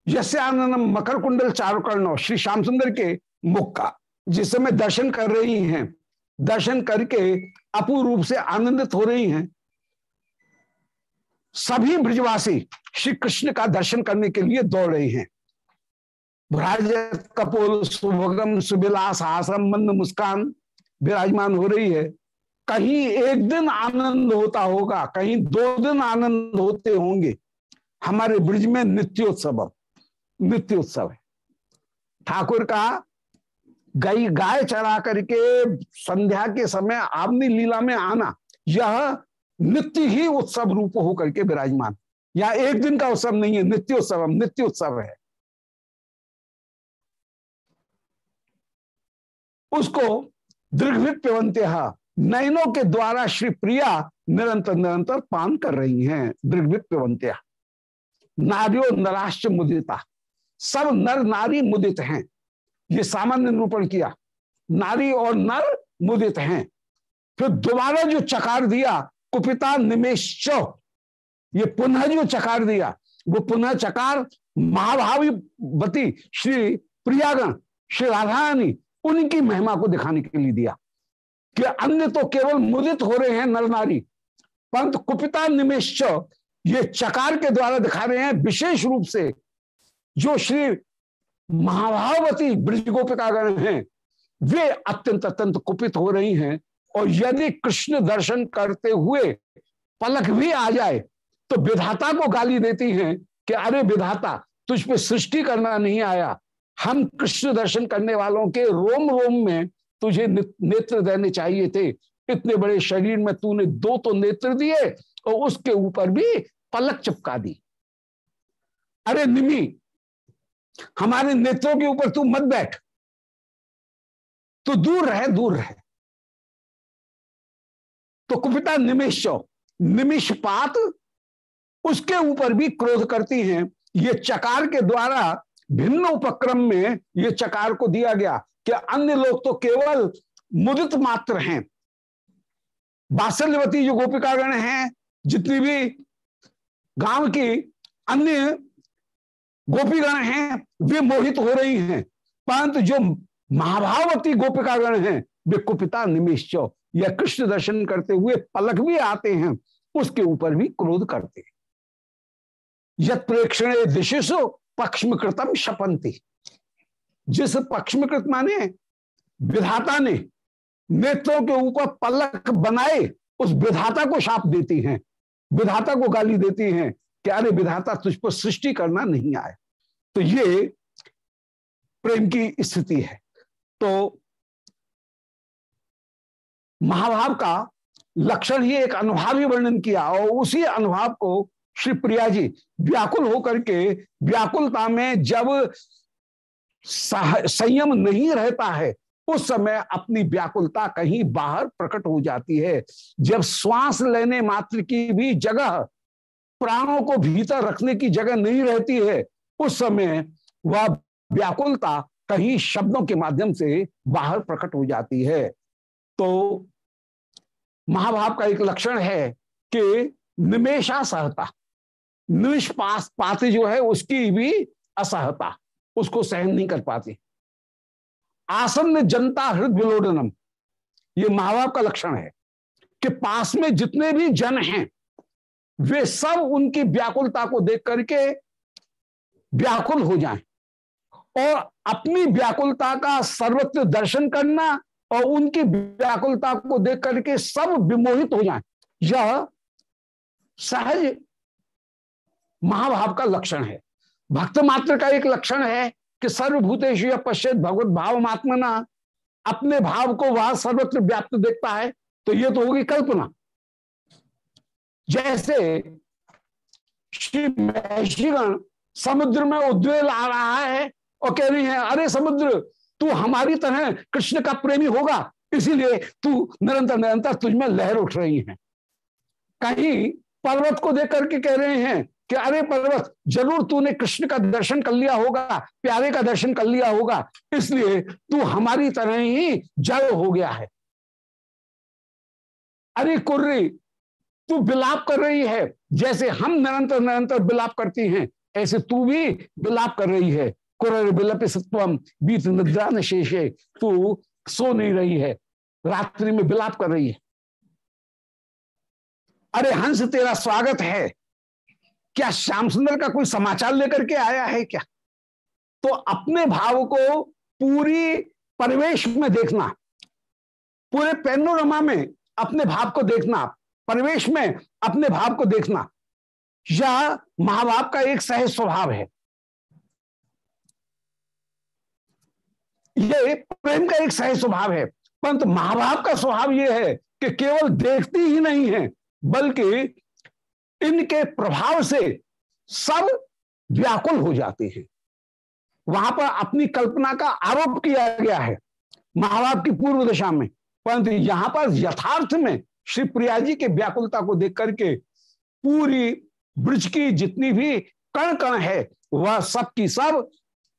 जैसे आनंद मकर कुंडल चारुकर्ण श्री श्याम सुंदर के मुख का, जिस समय दर्शन कर रही हैं, दर्शन करके अपूर्व से आनंदित हो रही हैं, सभी ब्रजवासी श्री कृष्ण का दर्शन करने के लिए दौड़ रहे हैं। भ्राज सुभगम सुबिलास, आश्रम, मंद मुस्कान विराजमान हो रही है। कहीं एक दिन आनंद होता होगा, कहीं दो दिन आनंद होते होंगे। हमारे ब्रिज में नित्योत्सव नित्योत्सव है। ठाकुर का गई, गाय चढ़ा करके संध्या के समय आवनी लीला में आना, यह नित्य ही उत्सव रूप होकर के विराजमान। या एक दिन का उत्सव नहीं है नित्य उत्सव नित्य उत्सव है। उसको दृढ़ प्यवंत्य नयनों के द्वारा श्री प्रिया निरंतर निरंतर पान कर रही हैं दृग्वित प्यवंत्या नारियो नराश्च मुदिता। सब नर नारी मुदित हैं। ये सामान्य निरूपण किया। नारी और नर मुदित हैं। फिर दोबारा जो चकार दिया, कुपिता निमेश ये पुनः जो चकार दिया, वो पुनः चकार महाभावी बती श्री प्रियागण, श्री राधारानी उनकी महिमा को दिखाने के लिए दिया कि अन्य तो केवल मुदित हो रहे हैं नर नारी, परंतु कुपिता निमेश ये चकार के द्वारा दिखा रहे हैं विशेष रूप से जो श्री महाभावती ब्रज गोपिकागण हैं, वे अत्यंत अत्यंत कुपित हो रही हैं और यदि कृष्ण दर्शन करते हुए पलक भी आ जाए तो विधाता को गाली देती हैं कि अरे विधाता, तुझ पे सृष्टि करना नहीं आया। हम कृष्ण दर्शन करने वालों के रोम रोम में तुझे नेत्र देने चाहिए थे। इतने बड़े शरीर में तूने दो तो नेत्र दिए और उसके ऊपर भी पलक चिपका दी। अरे निमी, हमारे नेत्रों के ऊपर तू मत बैठ। तो दूर रहे दूर रहे। तो कुपिता निमिष पात उसके ऊपर भी क्रोध करती हैं। ये चकार के द्वारा भिन्न उपक्रम में ये चकार को दिया गया कि अन्य लोग तो केवल मुदित मात्र हैं। बासल्यवती जो गोपिकागण हैं, जितनी भी गाँव की अन्य गोपीगण हैं, वे मोहित हो रही हैं। परंतु जो महाभावती गोपिकागण हैं, वे कुपिता निमिष या कृष्ण दर्शन करते हुए पलक भी आते हैं, उसके ऊपर भी क्रोध करते यद प्रेक्षण दिशिशु पक्ष्म कृतम शपंती। जिस पक्ष्म कृत माने, विधाता ने नेत्रों के ऊपर पलक बनाए, उस विधाता को शाप देती हैं। विधाता को गाली देती हैं कि अरे विधाता, तुझ पर सृष्टि करना नहीं आए तो ये प्रेम की स्थिति है। तो महाभाव का लक्षण ही एक अनुभावी वर्णन किया और उसी अनुभाव को श्री प्रिया जी, व्याकुल होकर के व्याकुलता में जब संयम नहीं रहता है, उस समय अपनी व्याकुलता कहीं बाहर प्रकट हो जाती है। जब श्वास लेने मात्र की भी जगह प्राणों को भीतर रखने की जगह नहीं रहती है, उस समय वह व्याकुलता कहीं शब्दों के माध्यम से बाहर प्रकट हो जाती है। तो महाभाव का एक लक्षण है कि निमेशा सहता। निष्पास पाते जो है, उसकी भी असहता, उसको सहन नहीं कर पाती। आसन्न जनता हृदय विलोडनम, ये महाभाव का लक्षण है कि पास में जितने भी जन हैं, वे सब उनकी व्याकुलता को देख करके व्याकुल हो जाएँ और अपनी व्याकुलता का सर्वत्र दर्शन करना और उनकी व्याकुलता को देख करके सब विमोहित हो जाएँ। यह सहज महाभाव का लक्षण है। भक्त मात्र का एक लक्षण है कि सर्वभूतेश या पश्चित भगवत भाव मात्मना अपने भाव को वह सर्वत्र व्याप्त देखता है तो यह तो होगी कल्पना। जैसे श्री महर्षिगण समुद्र में उद्वेल आ रहा है और कह रही है, अरे समुद्र, तू हमारी तरह कृष्ण का प्रेमी होगा, इसीलिए तू निरंतर निरंतर तुझमें लहर उठ रही है। कहीं पर्वत को देख करके कह रहे हैं कि अरे पर्वत, ज़रूर तूने कृष्ण का दर्शन कर लिया होगा, प्यारे का दर्शन कर लिया होगा, इसलिए तू हमारी तरह ही जल हो गया है। अरे कुर्री, तू बिलाप कर रही है, जैसे हम निरंतर निरंतर बिलाप करती हैं, ऐसे तू भी बिलाप कर रही है। कुर बिलप सत्वम बीत निद्रा न शेषे तू सो नहीं रही है, रात्रि में बिलाप कर रही है। अरे हंस, तेरा स्वागत है क्या श्याम सुंदर का कोई समाचार लेकर के आया है क्या? तो अपने भाव को पूरी परिवेश में देखना, पूरे पेनोरमा में अपने भाव को देखना, परिवेश में अपने भाव को देखना, यह महाभाव का एक सहज स्वभाव है। यह प्रेम का एक सहज स्वभाव है, परंतु महाभाव का स्वभाव यह है कि केवल देखती ही नहीं है, बल्कि इनके प्रभाव से सब व्याकुल हो जाते हैं। वहाँ पर अपनी कल्पना का आरोप किया गया है महाभारत की पूर्व दशा में। परंतु यहाँ पर यथार्थ में श्री प्रिया जी के व्याकुलता को देख करके पूरी ब्रज की जितनी भी कण कण है, वह सब की सब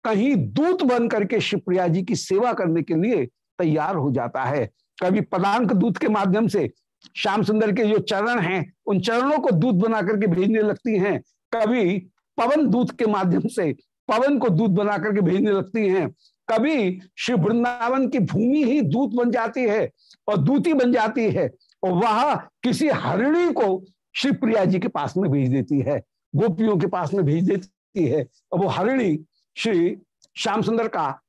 कहीं दूत बन करके शिवप्रिया जी की सेवा करने के लिए तैयार हो जाता है। कभी पदांक दूत के माध्यम से श्याम सुंदर के जो चरण हैं, उन चरणों को दूध बना करके भेजने लगती हैं। कभी पवन दूत के माध्यम से पवन को दूध बना करके भेजने लगती हैं। कभी श्री वृंदावन की भूमि ही दूत बन जाती है और दूती बन जाती है, और वह किसी हरिणी को श्री प्रिया जी के पास में भेज देती है, गोपियों के पास में भेज देती है। और वो हरिणी श्री श्याम सुंदर का,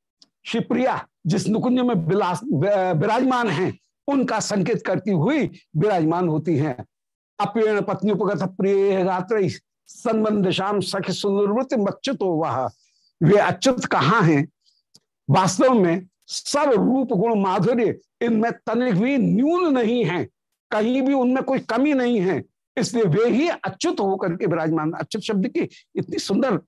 श्री प्रिया जिस नुकुंज में विराजमान है उनका संकेत करती हुई विराजमान होती हैं। अपेण पत्नी उपगत प्रिय गात्र संबंध श्याम सख सुंदरवृत्ति मच्युत वह। वे अच्युत कहाँ हैं? वास्तव में सब रूप गुण माधुर्य इनमें तनिक भी न्यून नहीं है। कहीं भी उनमें कोई कमी नहीं है। इसलिए वे ही अच्युत होकर के विराजमान। अच्युत शब्द की इतनी सुंदर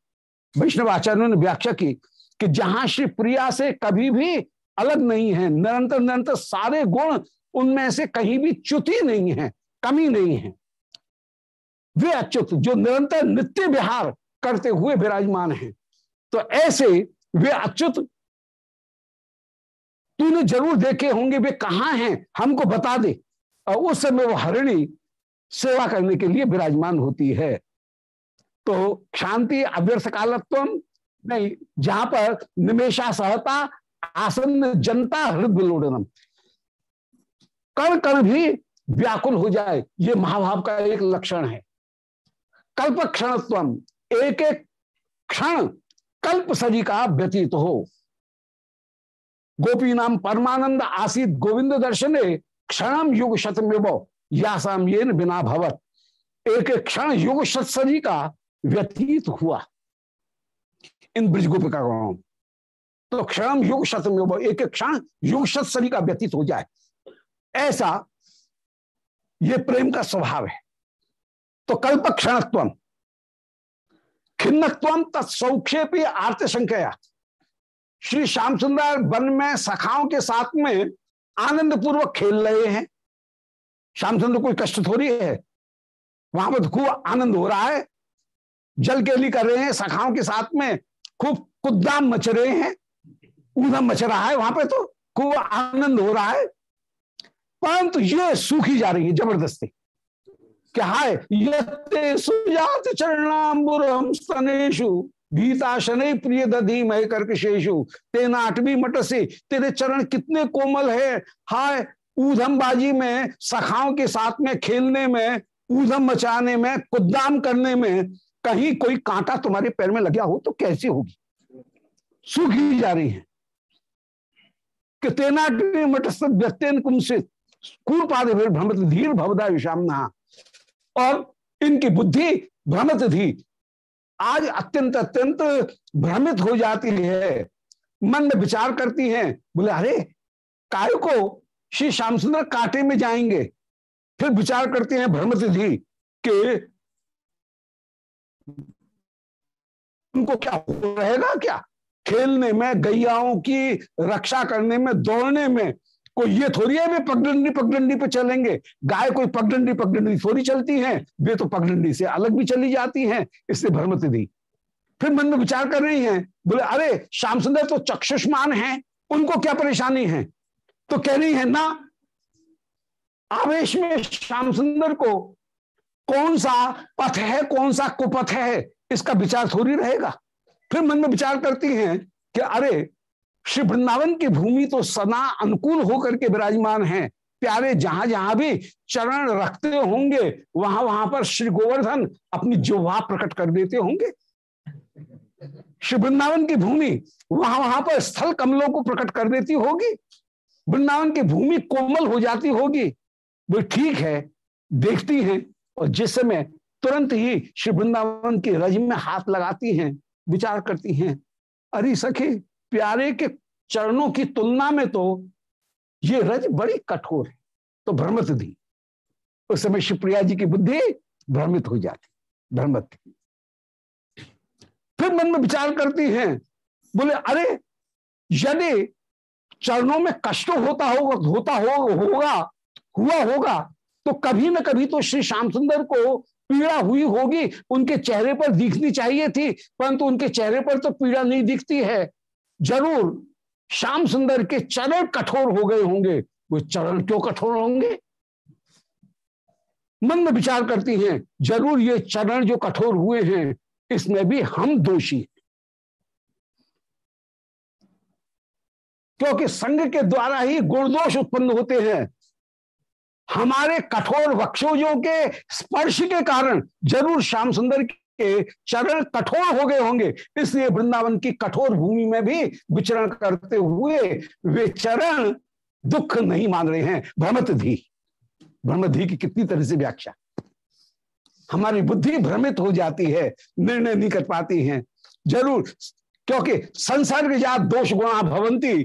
वैष्णव आचार्यों ने व्याख्या की कि जहाँ श्री प्रिया से कभी भी अलग नहीं है, निरंतर निरंतर सारे गुण उनमें से कहीं भी च्युति नहीं है, कमी नहीं है। वे अच्युत, जो निरंतर नित्य विहार करते हुए विराजमान है। तो ऐसे वे अच्युत, तूने ज़रूर देखे होंगे, वे कहाँ हैं, हमको बता दे। और उस समय वो हरिणी सेवा करने के लिए विराजमान होती है। तो शांति, अव्यर्थ कालत्व, नहीं, जहाँ पर निमेशा सहता आसन्न जनता हृदय कण कण भी व्याकुल हो जाए, ये महाभाव का एक लक्षण है। कल्प क्षण एक एक क्षण कल्प सजी का व्यतीत हो। गोपी नाम परमानंद आसित गोविंद दर्शने, क्षणम युग शतमेव यासाम ये बिना भवत। एक एक क्षण युग शत सजी का व्यतीत हुआ। इन ब्रज गोपिका तो क्षण युग शतमेव एक एक क्षण युग सत्सरी का व्यतीत हो जाए। ऐसा ये प्रेम का स्वभाव है। तो कल्प क्षणत्व खिन्नत्व तत्सौक्षेप आर्त संख्या श्री श्याम सुंदर वन में सखाओं के साथ में आनंद पूर्वक खेल रहे हैं। श्याम सुंदर कोई कष्ट थोड़ी है? वहाँ पर खूब आनंद हो रहा है। जल केली कर रहे हैं, सखाओं के साथ में खूब कुद्दाम मच रहे हैं। ऊधम मच रहा है, वहाँ पे तो खूब आनंद हो रहा है। परंतु ये सूखी जा रही है ज़बरदस्ती। क्या है? सुजात चरणाम्बुरम स्तनेशु प्रिय दधी मय कर्कशेषु। तेना अटवी मट से तेरे चरण कितने कोमल है। हाय, ऊधमबाजी में, सखाओं के साथ में, खेलने में, ऊधम मचाने में कुदाम करने में, कहीं कोई कांटा तुम्हारे पैर में लगा हो तो कैसी होगी? सूखी जा रही है। कि तेना व्यक्तिन कुमसित कूरपाद भ्रमत धीर भवदा विषामना और इनकी बुद्धि भ्रमत थी। आज अत्यंत अत्यंत भ्रमित हो जाती है। मन में विचार करती हैं, बोले, अरे काय को श्री श्याम सुंदर कांटे में जाएँगे। फिर विचार करते हैं भ्रमत थी कि उनको क्या रहेगा क्या? खेलने में, गैयाओं की रक्षा करने में, दौड़ने में कोई ये थोड़ी है वे पगडंडी पगडंडी पे चलेंगे? गाय कोई पगडंडी पगडंडी थोड़ी चलती हैं? वे तो पगडंडी से अलग भी चली जाती हैं, इससे भ्रमति दी फिर मन में विचार कर रही हैं, बोले, अरे श्याम सुंदर तो चक्षुष्मान हैं, उनको क्या परेशानी है? तो कह रही है, ना, आवेश में श्याम सुंदर को कौन सा पथ है, कौन सा कुपथ है, इसका विचार थोड़ी रहेगा? फिर मन में विचार करती हैं कि अरे, श्री वृंदावन की भूमि तो सदा अनुकूल होकर के विराजमान है। प्यारे, जहाँ जहाँ भी चरण रखते होंगे, वहाँ वहाँ पर श्री गोवर्धन अपनी जुवा प्रकट कर देते होंगे। श्री वृंदावन की भूमि वहाँ वहाँ पर स्थल कमलों को प्रकट कर देती होगी। वृंदावन की भूमि कोमल हो जाती होगी। वो ठीक है, देखती हैं और जिस समय तुरंत ही श्री वृंदावन की रज में हाथ लगाती हैं विचार करती हैं। अरे सखी प्यारे के चरणों की तुलना में तो ये रज बड़ी कठोर है तो भ्रमित दी। उस समय शिवप्रिया जी की बुद्धि भ्रमित हो जाती भ्रमित। फिर मन में विचार करती हैं बोले अरे यदि चरणों में कष्ट होता होगा होता हो, होगा हुआ होगा तो कभी ना कभी तो श्री श्याम सुंदर को पीड़ा हुई होगी, उनके चेहरे पर दिखनी चाहिए थी, परंतु उनके चेहरे पर तो पीड़ा नहीं दिखती है। ज़रूर श्याम सुंदर के चरण कठोर हो गए होंगे। वो चरण क्यों कठोर होंगे? मन में विचार करती हैं, ज़रूर ये चरण जो कठोर हुए हैं, इसमें भी हम दोषी हैं। क्योंकि संघ के द्वारा ही गुणदोष उत्पन्न होते हैं। हमारे कठोर वक्षोजों के स्पर्श के कारण ज़रूर श्याम सुंदर के चरण कठोर हो गए होंगे। इसलिए वृंदावन की कठोर भूमि में भी विचरण करते हुए वे चरण दुख नहीं मान रहे हैं। भ्रमत धी भ्रमत धी की कितनी तरह से व्याख्या। हमारी बुद्धि भ्रमित हो जाती है, निर्णय नहीं कर पाती है। ज़रूर, क्योंकि संसर्ग या दोष गुणा भवंती।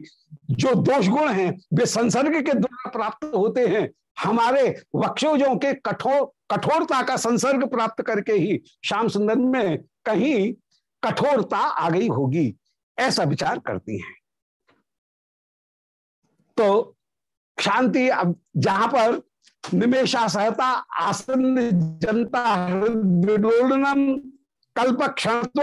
जो दोष गुण हैं, वे संसर्ग के द्वारा प्राप्त होते हैं। हमारे वक्षोजों के कठोर कठोरता का संसर्ग प्राप्त करके ही श्याम सुंदर में कहीं कठोरता आ गई होगी, ऐसा विचार करती हैं। तो शांति अब जहाँ पर निमेशा सहता, आसन जनता विडोलनम कल्प क्षणत्व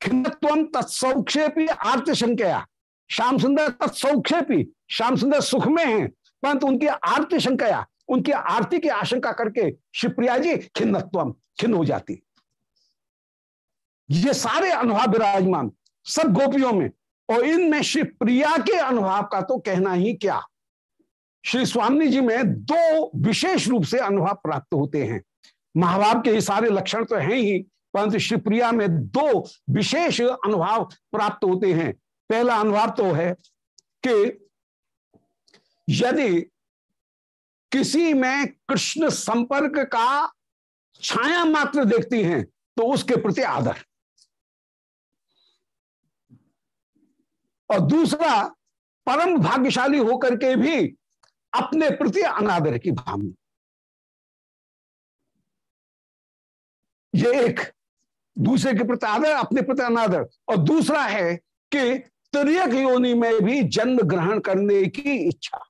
खिन्नत्व तत्सौक्षेपी आर्त शंकया श्याम सुंदर तत्सौक्षेपी श्याम सुंदर सुख में है परंतु उनकी आरती शंकया, उनकी आरती की आशंका करके शिवप्रिया जी खिन्नत्व खिन्न हो जाती। ये सारे अनुभव विराजमान, सब गोपियों में, और इनमें श्री प्रिया के अनुभव का तो कहना ही क्या? श्री स्वामी जी में दो विशेष रूप से अनुभव प्राप्त होते हैं। महाभाव के सारे लक्षण तो हैं ही, परंतु श्री प्रिया में दो विशेष अनुभव प्राप्त होते हैं। पहला अनुभव तो है कि यदि किसी में कृष्ण संपर्क का छाया मात्र देखती हैं तो उसके प्रति आदर। और दूसरा, परम भाग्यशाली होकर के भी अपने प्रति अनादर की भावना। ये एक दूसरे के प्रति आदर, अपने प्रति अनादर। और दूसरा है कि त्रियक योनि में भी जन्म ग्रहण करने की इच्छा।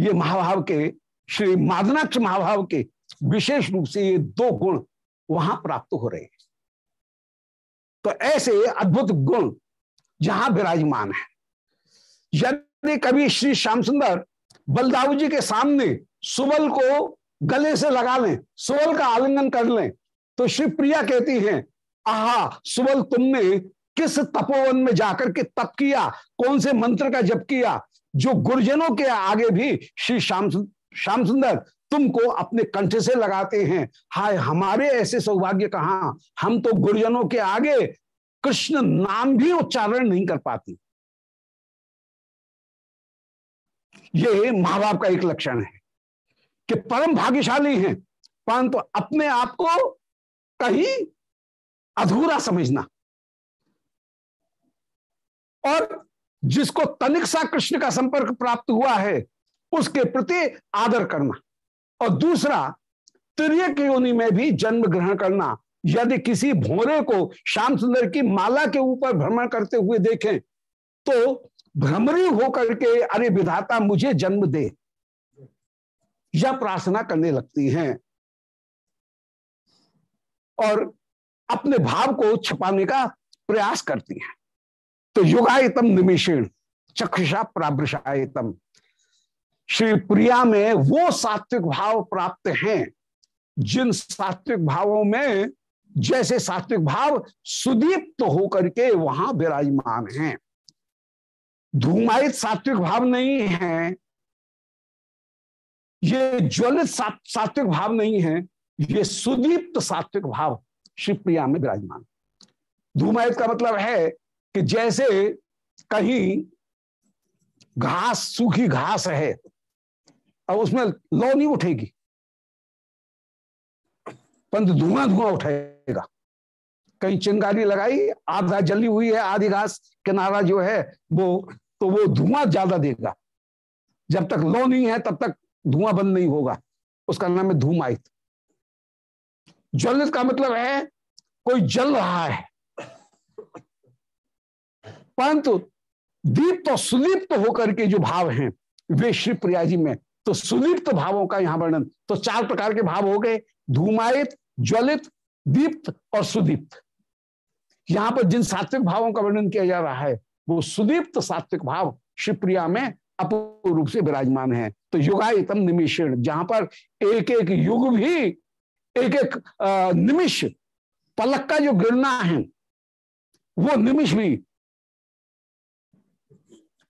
ये महाभाव के, श्री मादनाक्ष महाभाव के विशेष रूप से ये दो गुण वहाँ प्राप्त हो रहे हैं। तो ऐसे अद्भुत गुण जहाँ विराजमान है। यदि कभी श्री श्याम सुंदर बलदाऊ जी के सामने सुबल को गले से लगा लें, सुबल का आलिंगन कर लें तो श्री प्रिया कहती हैं, आहा, सुबल तुमने किस तपोवन में जाकर के तप किया? कौन से मंत्र का जप किया? जो गुरुजनों के आगे भी श्री श्याम श्याम सुंदर तुमको अपने कंठ से लगाते हैं। हाय, हमारे ऐसे सौभाग्य कहा? हम तो गुरुजनों के आगे कृष्ण नाम भी उच्चारण नहीं कर पाती। ये माँ बाप का एक लक्षण है कि परम भाग्यशाली हैं, परंतु तो अपने आप को कहीं अधूरा समझना। और जिसको तनिक सा कृष्ण का संपर्क प्राप्त हुआ है, उसके प्रति आदर करना। और दूसरा त्रिय योनि में भी जन्म ग्रहण करना। यदि किसी भोरे को श्याम सुंदर की माला के ऊपर भ्रमण करते हुए देखें तो भ्रमरी होकर के, अरे विधाता, मुझे जन्म दे। यह प्रार्थना करने लगती हैं। और अपने भाव को छपाने का प्रयास करती हैं। तो युगायतम निमिषेण, चक्षुषा प्रावृषायतम श्री प्रिया में वो सात्विक भाव प्राप्त हैं, जिन सात्विक भावों में जैसे सात्विक भाव सुदीप्त तो होकर के वहाँ विराजमान हैं। धूमायित सात्विक भाव नहीं है, ये ज्वलित सात्विक भाव नहीं है, ये सुदीप्त सात्विक भाव शिवप्रिया में विराजमान। धूमायित का मतलब है कि जैसे कहीं घास, सूखी घास है और उसमें लो नहीं उठेगी। परंतु धुआँ धुआँ उठेगा। कहीं चिंगारी लगाई, आधा जली हुई है, आधी घास, किनारा जो है, वो तो वो धुआँ ज़्यादा देगा। जब तक लो नहीं है, तब तक धुआँ बंद नहीं होगा। उसका नाम है धूमायित। ज्वलित का मतलब है, कोई जल रहा है परंतु दीप्त और सुदीप्त होकर के जो भाव हैं, वे श्री प्रिया जी में तो सुदीप्त भावों का यहाँ वर्णन तो चार प्रकार के भाव हो गए, धूमायित, ज्वलित, दीप्त और सुदीप्त। यहाँ पर जिन सात्विक भावों का वर्णन किया जा रहा है, वो सुदीप्त सात्विक भाव शिवप्रिया में अपूर्ण रूप से विराजमान है। तो युगायतम निमिषण, जहाँ पर एक एक युग भी एक एक निमिष, पलक का जो गिरना है, वो निमिष भी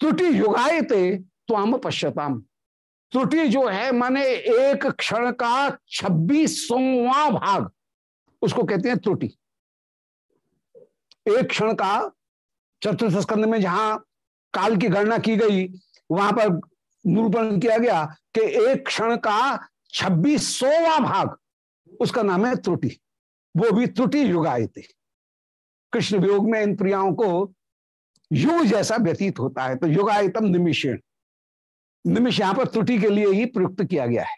त्रुटि युगायते तो हम पश्यताम। त्रुटि जो है माने एक क्षण का छब्बीसवा भाग, उसको कहते हैं त्रुटि। एक क्षण का चतुर्थ स्कंद में जहाँ काल की गणना की गई, वहाँ पर निरूपण किया गया कि एक क्षण का छब्बीसवा भाग, उसका नाम है त्रुटि। वो भी त्रुटि युगायते। कृष्ण वियोग में इन प्रियाओं को युग जैसा व्यतीत होता है तो युगायतम निमिषण। निमिष यहाँ पर त्रुटि के लिए ही प्रयुक्त किया गया है।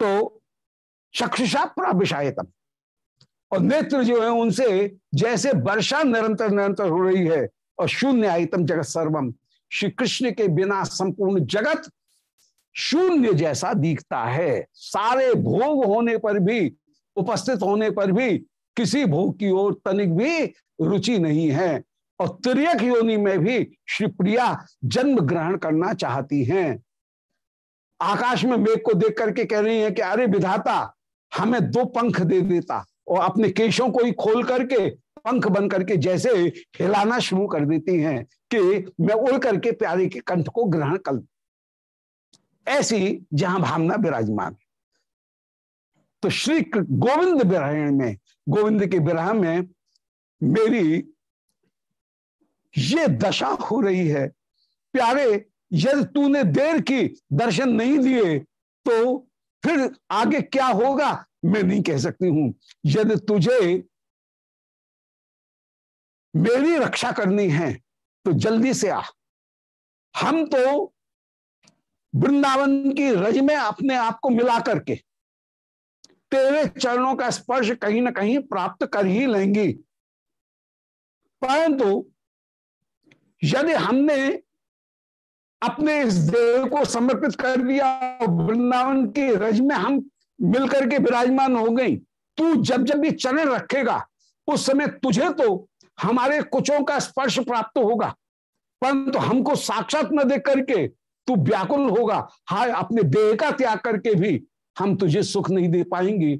तो चक्षुषा प्राविशायतम। और नेत्र जो है, उनसे जैसे वर्षा निरंतर निरंतर हो रही है, और शून्य आयतम जगत सर्वम श्री कृष्ण के बिना संपूर्ण जगत शून्य जैसा दिखता है। सारे भोग होने पर भी, उपस्थित होने पर भी, किसी भोग की ओर तनिक भी रुचि नहीं है। और त्रियक योनि में भी श्री प्रिया जन्म ग्रहण करना चाहती हैं। आकाश में मेघ को देख करके कह रही है कि, अरे विधाता, हमें दो पंख दे देता और अपने केशों को ही खोल करके, पंख बन करके जैसे हिलाना शुरू कर देती हैं कि मैं उड़ करके प्यारे के कंठ को ग्रहण कर ऐसी जहाँ भावना विराजमान तो श्री गोविंद विरह में, गोविंद के विरह में मेरी ये दशा हो रही है। प्यारे, यदि तूने देर की दर्शन नहीं दिए तो फिर आगे क्या होगा? मैं नहीं कह सकती हूँ। यदि तुझे मेरी रक्षा करनी है तो जल्दी से आ। हम तो वृंदावन की रज में अपने आप को मिला करके तेरे चरणों का स्पर्श कहीं ना कहीं प्राप्त कर ही लेंगी। परंतु यदि हमने अपने इस देह को समर्पित कर दिया, वृंदावन की रज में हम मिलकर के विराजमान हो गई, तू जब जब भी चरण रखेगा, उस समय तुझे तो हमारे कुचों का स्पर्श प्राप्त होगा। परंतु तो हमको साक्षात न देख करके तू व्याकुल होगा। हाय, अपने देह का त्याग करके भी हम तुझे सुख नहीं दे पाएँगे।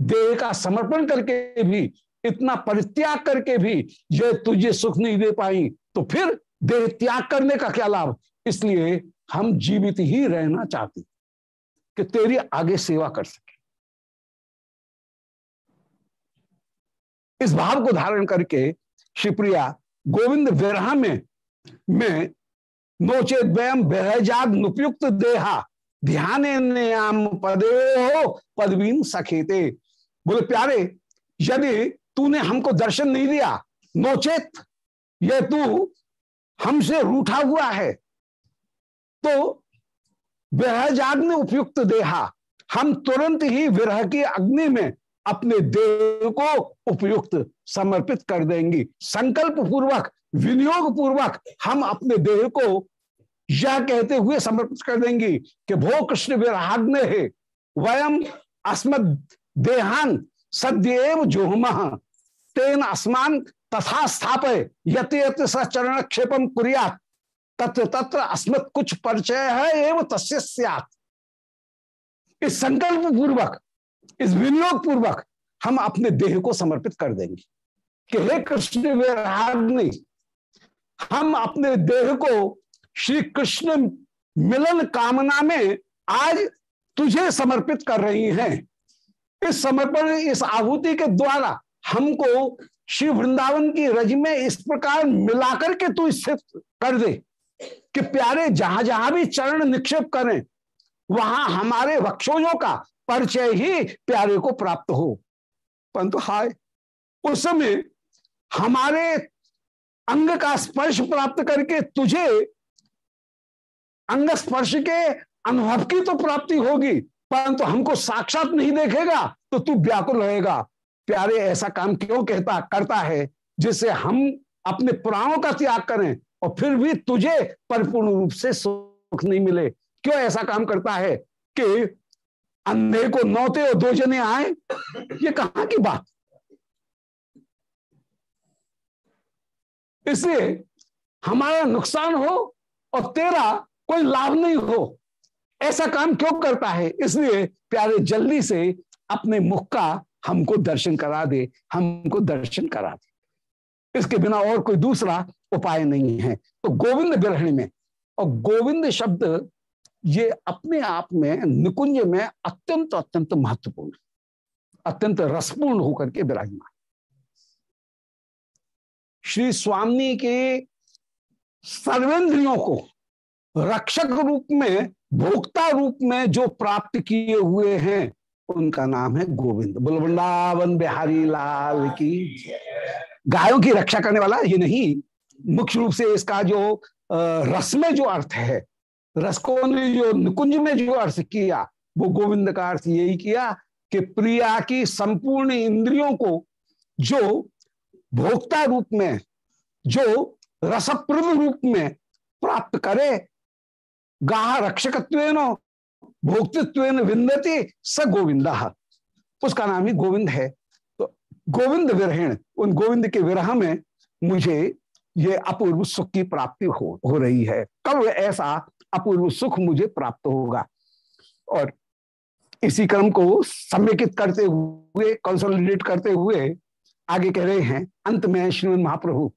देह का समर्पण करके भी इतना परित्याग करके भी ये तुझे सुख नहीं दे पाई तो फिर देह त्याग करने का क्या लाभ? इसलिए हम जीवित ही रहना चाहते कि तेरी आगे सेवा कर सके। इस भाव को धारण करके शिवप्रिया गोविंद विरह में मैं नोचे व्यम बेहजाग नुपयुक्त देहा ध्यान पदे हो, पदवीन सखेते। बोले, प्यारे, यदि तूने हमको दर्शन नहीं दिया। नोचेत, ये तू हमसे रूठा हुआ है। तो विरह जाग में उपयुक्त देहा। हम तुरंत ही विरह की अग्नि में अपने देह को उपयुक्त समर्पित कर देंगी। संकल्प पूर्वक विनियोग पूर्वक हम अपने देह को यह कहते हुए समर्पित कर देंगी कि भो कृष्ण विराग्न है, वयम अस्मद देहान सदैव जोहम। तेन अस्मान तथा स्थापय। यत यत चरण क्षेपम कुरिया तत्र तत्र अस्मत् कुछ परिचय है एवं तस्य इस संकल्प पूर्वक इस विनियोग पूर्वक हम अपने देह को समर्पित कर देंगे। कि हे कृष्ण विराग्नि हम अपने देह को श्री कृष्ण मिलन कामना में आज तुझे समर्पित कर रही हैं। इस समर्पण इस आहुति के द्वारा हमको श्री वृंदावन की रज में इस प्रकार मिलाकर के तू स्थित कर दे कि प्यारे, जहाँ जहाँ भी चरण निक्षेप करें, वहाँ हमारे वक्षोजों का परिचय ही प्यारे को प्राप्त हो। परंतु हाय, उस समय हमारे अंग का स्पर्श प्राप्त करके तुझे अंग स्पर्श के अनुभव की तो प्राप्ति होगी, परंतु हमको साक्षात नहीं देखेगा तो तू व्याकुल रहेगा। प्यारे, ऐसा काम क्यों कहता, करता है, जिससे हम अपने प्राणों का त्याग करें और फिर भी तुझे परिपूर्ण रूप से सुख नहीं मिले। क्यों ऐसा काम करता है कि अंधे को नौते और दो जने आए? ये कहा की बात? इसलिए हमारा नुकसान हो और तेरा कोई लाभ नहीं हो। ऐसा काम क्यों करता है? इसलिए प्यारे, जल्दी से अपने मुख का हमको दर्शन करा दे, हमको दर्शन करा दे। इसके बिना और कोई दूसरा उपाय नहीं है। तो गोविंद ग्रहण में, और गोविंद शब्द ये अपने आप में निकुंज में अत्यंत अत्यंत महत्वपूर्ण अत्यंत रसपूर्ण होकर के विराजमान। श्री स्वामी के सर्वेंद्रियों को रक्षक रूप में, भोक्ता रूप में जो प्राप्त किए हुए हैं उनका नाम है गोविंद। बुलवृंदावन बिहारी लाल की। गायों की रक्षा करने वाला, ये नहीं, मुख्य रूप से इसका जो रस में जो अर्थ है रसको ने जो निकुंज में जो अर्थ किया, वो गोविंद का अर्थ यही किया कि प्रिया की संपूर्ण इंद्रियों को जो भोक्ता रूप में, जो रसप्रद रूप में प्राप्त करे, गाह रक्षकत्व भोक्तृत्व विंदती स गोविंदा। उसका नाम ही गोविंद है। तो गोविंद विरहण, उन गोविंद के विरह में मुझे ये अपूर्व सुख की प्राप्ति हो हो रही है। कब ऐसा अपूर्व सुख मुझे प्राप्त होगा? और इसी क्रम को समेकित करते हुए कंसोलिडेट करते हुए आगे कह रहे हैं, अंत में श्रीमद महाप्रभु।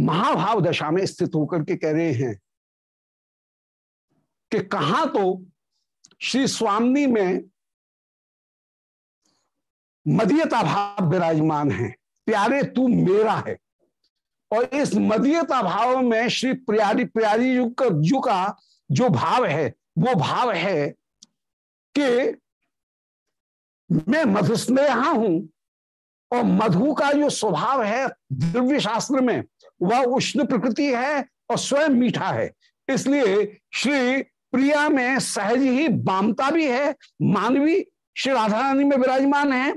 महाभाव दशा में स्थित होकर के कह रहे हैं कि कहा तो श्री स्वामी में मदीयता भाव विराजमान है। प्यारे, तू मेरा है। और इस मदीयता भाव में श्री प्यारी प्यारी युग का जु का जो भाव है, वो भाव है कि मैं मधुस्नेहा हूँ और मधु का जो स्वभाव है द्रव्य शास्त्र में, वह उष्ण प्रकृति है और स्वयं मीठा है। इसलिए श्री प्रिया में सहज ही बामता भी है, मानवी श्री राधा रानी में विराजमान है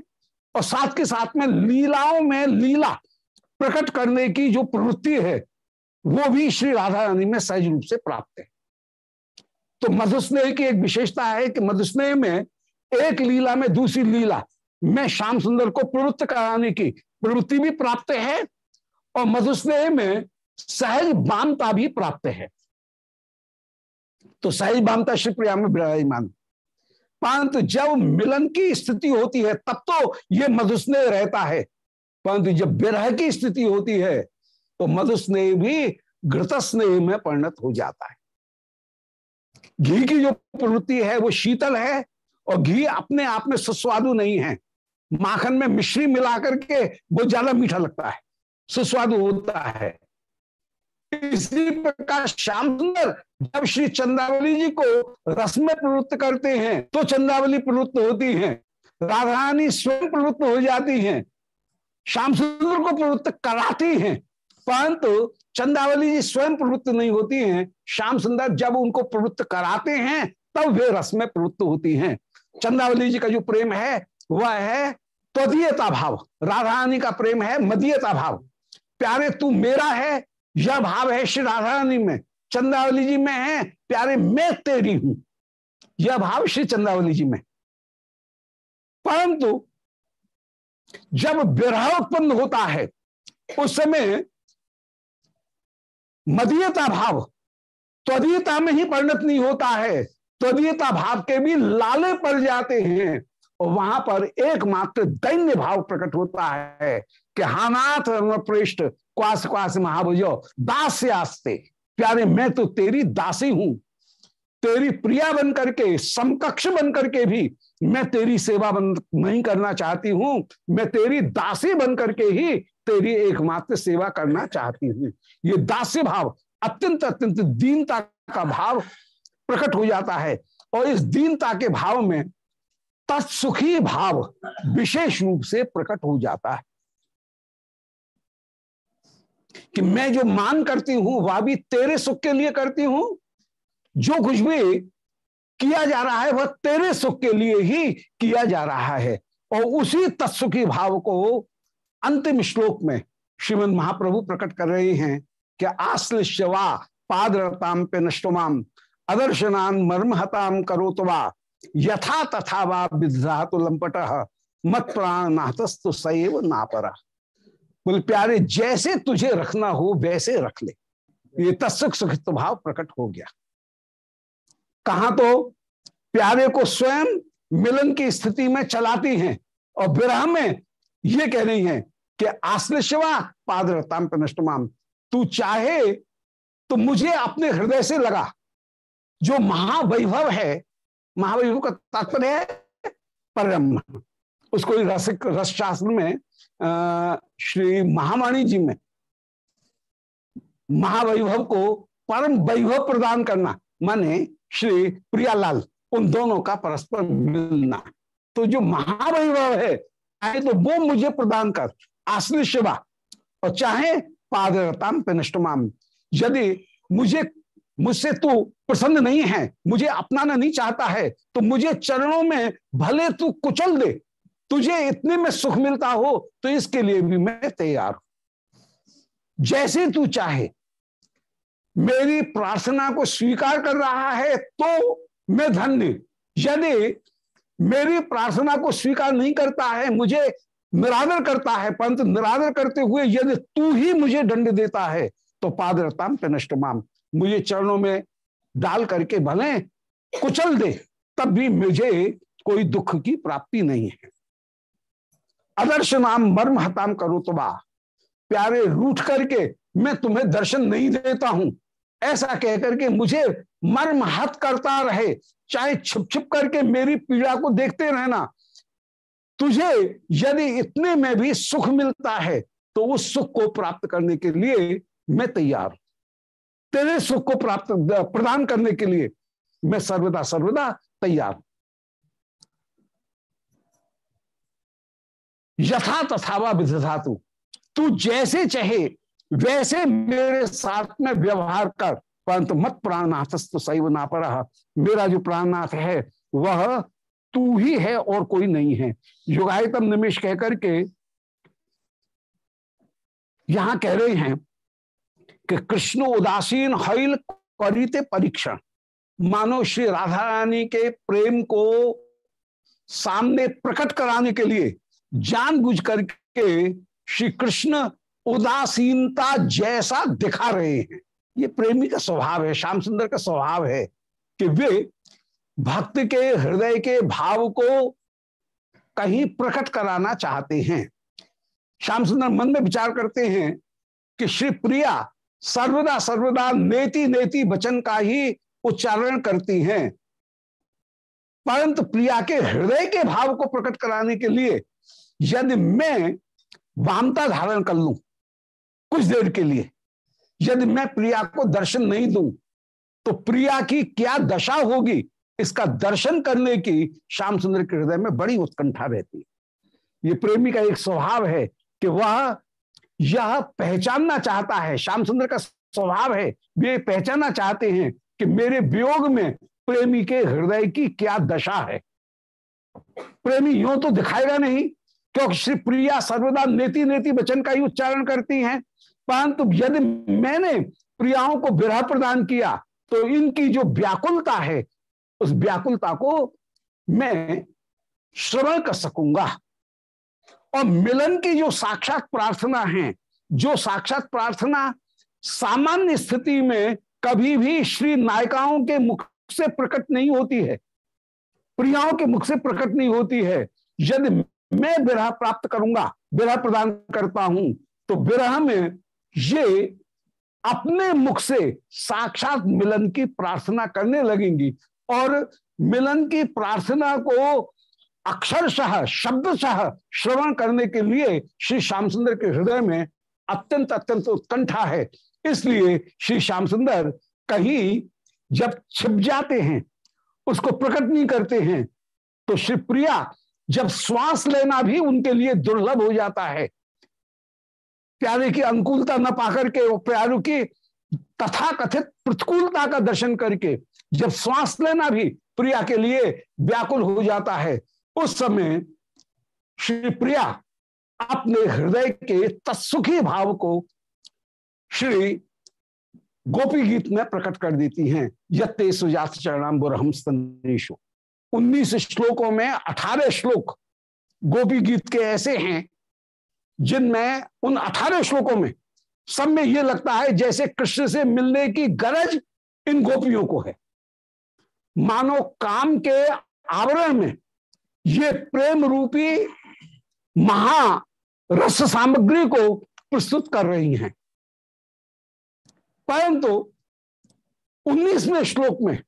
और साथ के साथ में लीलाओं में लीला प्रकट करने की जो प्रवृत्ति है, वो भी श्री राधा रानी में सहज रूप से प्राप्त है। तो मधुस्नेह की एक विशेषता है कि मधुस्नेह में एक लीला में दूसरी लीला में श्याम सुंदर को प्रवृत्त कराने की प्रवृत्ति भी प्राप्त है और मधुस्नेह में सहज बामता भी प्राप्त है। तो सहज बामता श्री प्रिया में विराजमान परंतु जब मिलन की स्थिति होती है, तब तो ये मधुस्नेह रहता है। परंतु जब विरह की स्थिति होती है तो मधुस्नेह भी घृत स्नेह में परिणत हो जाता है। घी की जो प्रवृत्ति है, वो शीतल है और घी अपने आप में सुस्वादु नहीं है। माखन में मिश्री मिला करके वो ज़्यादा मीठा लगता है, सुस्वादु होता है। इसी प्रकार श्याम सुंदर, जब श्री चंद्रावली जी को रस में प्रवृत्त करते हैं तो चंद्रावली प्रवृत्त होती हैं। राधारानी स्वयं प्रवृत्त हो जाती हैं। श्याम सुंदर को प्रवृत्त कराती हैं, परंतु चंद्रावली जी स्वयं प्रवृत्त नहीं होती हैं। श्याम सुंदर जब उनको प्रवृत्त कराते हैं, तब वे रस में प्रवृत्त होती हैं। चंद्रावली जी का जो प्रेम है, वह है त्वदीयता भाव। राधा रानी का प्रेम है मदीयता भाव। प्यारे, तू मेरा है यह भाव है श्री राधा रानी में चंद्रावली जी में है, प्यारे मैं तेरी हूँ। यह भाव श्री चंद्रावली जी में। परंतु जब विरह उत्पन्न होता है, उस समय मदीयता भाव, त्वदीयता में ही परिणत नहीं होता है, त्वदीयता भाव के भी लाले पड़ जाते हैं और वहाँ पर एकमात्र दैन्य भाव प्रकट होता है कि हानाथ पृष्ठ क्वास क्वास महाभुजो। दास आस्ते। प्यारे, मैं तो तेरी दासी हूँ। तेरी प्रिया बन करके, समकक्ष बन करके भी मैं तेरी सेवा बन, नहीं करना चाहती हूँ। मैं तेरी दासी बन करके ही तेरी एकमात्र सेवा करना चाहती हूँ। ये दास्य भाव, अत्यंत अत्यंत दीनता का भाव प्रकट हो जाता है। और इस दीनता के भाव में तत्सुखी भाव विशेष रूप से प्रकट हो जाता है। कि मैं जो मान करती हूँ, वह भी तेरे सुख के लिए करती हूँ। जो कुछ भी किया जा रहा है, वह तेरे सुख के लिए ही किया जा रहा है। और उसी तत्सुखी भाव को अंतिम श्लोक में श्रीमद महाप्रभु प्रकट कर रहे हैं कि आश्लिश्यवा पादरताम पे नष्टमाम अदर्शनान मर्महताम करो तो यथा तथा वा विधा तो लंपट मत प्राण नातस्तु सैव नापरा। बोले, प्यारे, जैसे तुझे रखना हो, वैसे रख ले। ये तत्सुख सुखित भाव प्रकट हो गया। कहा तो? प्यारे को स्वयं मिलन की स्थिति में चलाती हैं और विरह में ये कह रही हैं कि आश्रय शिवा, पादरताम नष्टमाम तू चाहे तो मुझे अपने हृदय से लगा। जो महावैभव है, महावैभव का तात्पर्य है परम उसको रस शास्त्र में श्री महावाणी जी में महावैभव को परम वैभव प्रदान करना, माने श्री प्रियालाल, उन दोनों का परस्पर मिलना। तो जो महावैभव है चाहे तो वो मुझे प्रदान कर। आश्रय शिवा, और चाहे पादरताम पेनष्टमाम, यदि मुझे, मुझसे तू प्रसन्न नहीं है, मुझे अपनाना नहीं चाहता है तो मुझे चरणों में भले तू कुचल दे। तुझे इतने में सुख मिलता हो तो इसके लिए भी मैं तैयार हूँ। जैसे तू चाहे। मेरी प्रार्थना को स्वीकार कर रहा है तो मैं धन्य। यदि मेरी प्रार्थना को स्वीकार नहीं करता है, मुझे निरादर करता है, परंतु निरादर करते हुए यदि तू ही मुझे दंड देता है तो पादरताम पेनष्टमाम मुझे चरणों में डाल करके भले कुचल दे, तब भी मुझे कोई दुख की प्राप्ति नहीं है। आदर्श नाम मर्म हताम करो तो बा। प्यारे रूठ करके मैं तुम्हें दर्शन नहीं देता हूँ। ऐसा कहकर के मुझे मर्म हत करता रहे। चाहे छुप छुप करके मेरी पीड़ा को देखते रहना। तुझे यदि इतने में भी सुख मिलता है तो उस सुख को प्राप्त करने के लिए मैं तैयार तेरे सुख को प्राप्त, प्रदान करने के लिए मैं सर्वदा सर्वदा तैयार यथा तथावा विधातु तू जैसे चाहे, वैसे मेरे साथ में व्यवहार कर, परंतु मत प्राणनाथ सैव ना पर मेरा जो प्राणनाथ है, वह तू ही है और कोई नहीं है। युगायतम निमिष कहकर के यहाँ कह रहे हैं कि कृष्ण उदासीन हईल करीते परीक्षण। मानो श्री राधा रानी के प्रेम को सामने प्रकट कराने के लिए जानबूझ करके श्री कृष्ण उदासीनता जैसा दिखा रहे हैं। ये प्रेमी का स्वभाव है, श्याम सुंदर का स्वभाव है कि वे भक्त के हृदय के भाव को कहीं प्रकट कराना चाहते हैं। श्याम सुंदर मन में विचार करते हैं कि श्री प्रिया सर्वदा सर्वदा नेति नेति वचन का ही उच्चारण करती हैं। परंतु प्रिया के हृदय के भाव को प्रकट कराने के लिए यदि मैं वामता धारण कर लू कुछ देर के लिए, यदि मैं प्रिया को दर्शन नहीं दूँ तो प्रिया की क्या दशा होगी? इसका दर्शन करने की श्याम सुंदर के हृदय में बड़ी उत्कंठा रहती है। ये प्रेमी का एक स्वभाव है कि वह यह पहचानना चाहता है, श्याम सुंदर का स्वभाव है, वे पहचानना चाहते हैं कि मेरे वियोग में प्रेमी के हृदय की क्या दशा है। प्रेमी यूँ तो दिखाएगा नहीं क्योंकि श्री प्रिया सर्वदा नेति नेति वचन का ही उच्चारण करती हैं। परंतु यदि मैंने प्रियाओं को विरह प्रदान किया तो इनकी जो व्याकुलता है, उस व्याकुलता को मैं श्रवण कर सकूँगा। और मिलन की जो साक्षात प्रार्थना है, जो साक्षात प्रार्थना सामान्य स्थिति में कभी भी श्री नायिकाओं के मुख से प्रकट नहीं होती है, प्रियाओं के मुख से प्रकट नहीं होती है, यदि मैं विरह प्राप्त करूँगा विरह प्रदान करता हूँ। तो विरह में ये अपने मुख से साक्षात मिलन की प्रार्थना करने लगेंगी और मिलन की प्रार्थना को अक्षरशः, शब्दशः श्रवण करने के लिए श्री श्याम सुंदर के हृदय में अत्यंत अत्यंत उत्कंठा है। इसलिए श्री श्याम सुंदर कहीं जब छिप जाते हैं, उसको प्रकट नहीं करते हैं तो श्री प्रिया जब श्वास लेना भी उनके लिए दुर्लभ हो जाता है। प्यारे की अनुकूलता न पाकर के वो प्यारों की तथा कथित प्रतिकूलता का दर्शन करके जब श्वास लेना भी प्रिया के लिए व्याकुल हो जाता है, उस समय श्री प्रिया अपने हृदय के तत्सुखी भाव को श्री गोपी गीत में प्रकट कर देती हैं, यत्ते सुजात चरणाम बुरहम स्तनेशु उन्नीस श्लोकों में अठारह श्लोक गोपी गीत के ऐसे हैं, जिनमें उन अठारह श्लोकों में सब में यह लगता है जैसे कृष्ण से मिलने की गरज इन गोपियों को है। मानो काम के आवरण में ये प्रेम रूपी महा रस सामग्री को प्रस्तुत कर रही हैं। परंतु उन्नीसवें श्लोक में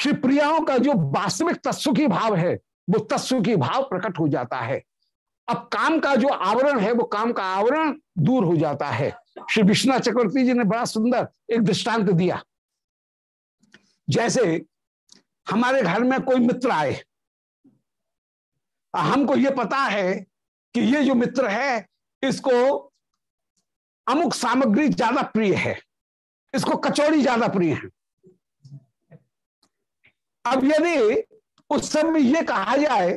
श्री प्रियाओं का जो वास्तविक तत्व की भाव है, वो तत्व की भाव प्रकट हो जाता है। अब काम का जो आवरण है, वो काम का आवरण दूर हो जाता है। श्री विश्वनाथ चक्रवर्ती जी ने बड़ा सुंदर एक दृष्टांत दिया। जैसे हमारे घर में कोई मित्र आए, हमको ये पता है कि ये जो मित्र है, इसको अमुक सामग्री ज़्यादा प्रिय है, इसको कचौड़ी ज़्यादा प्रिय है। अब यदि उस समय ये कहा जाए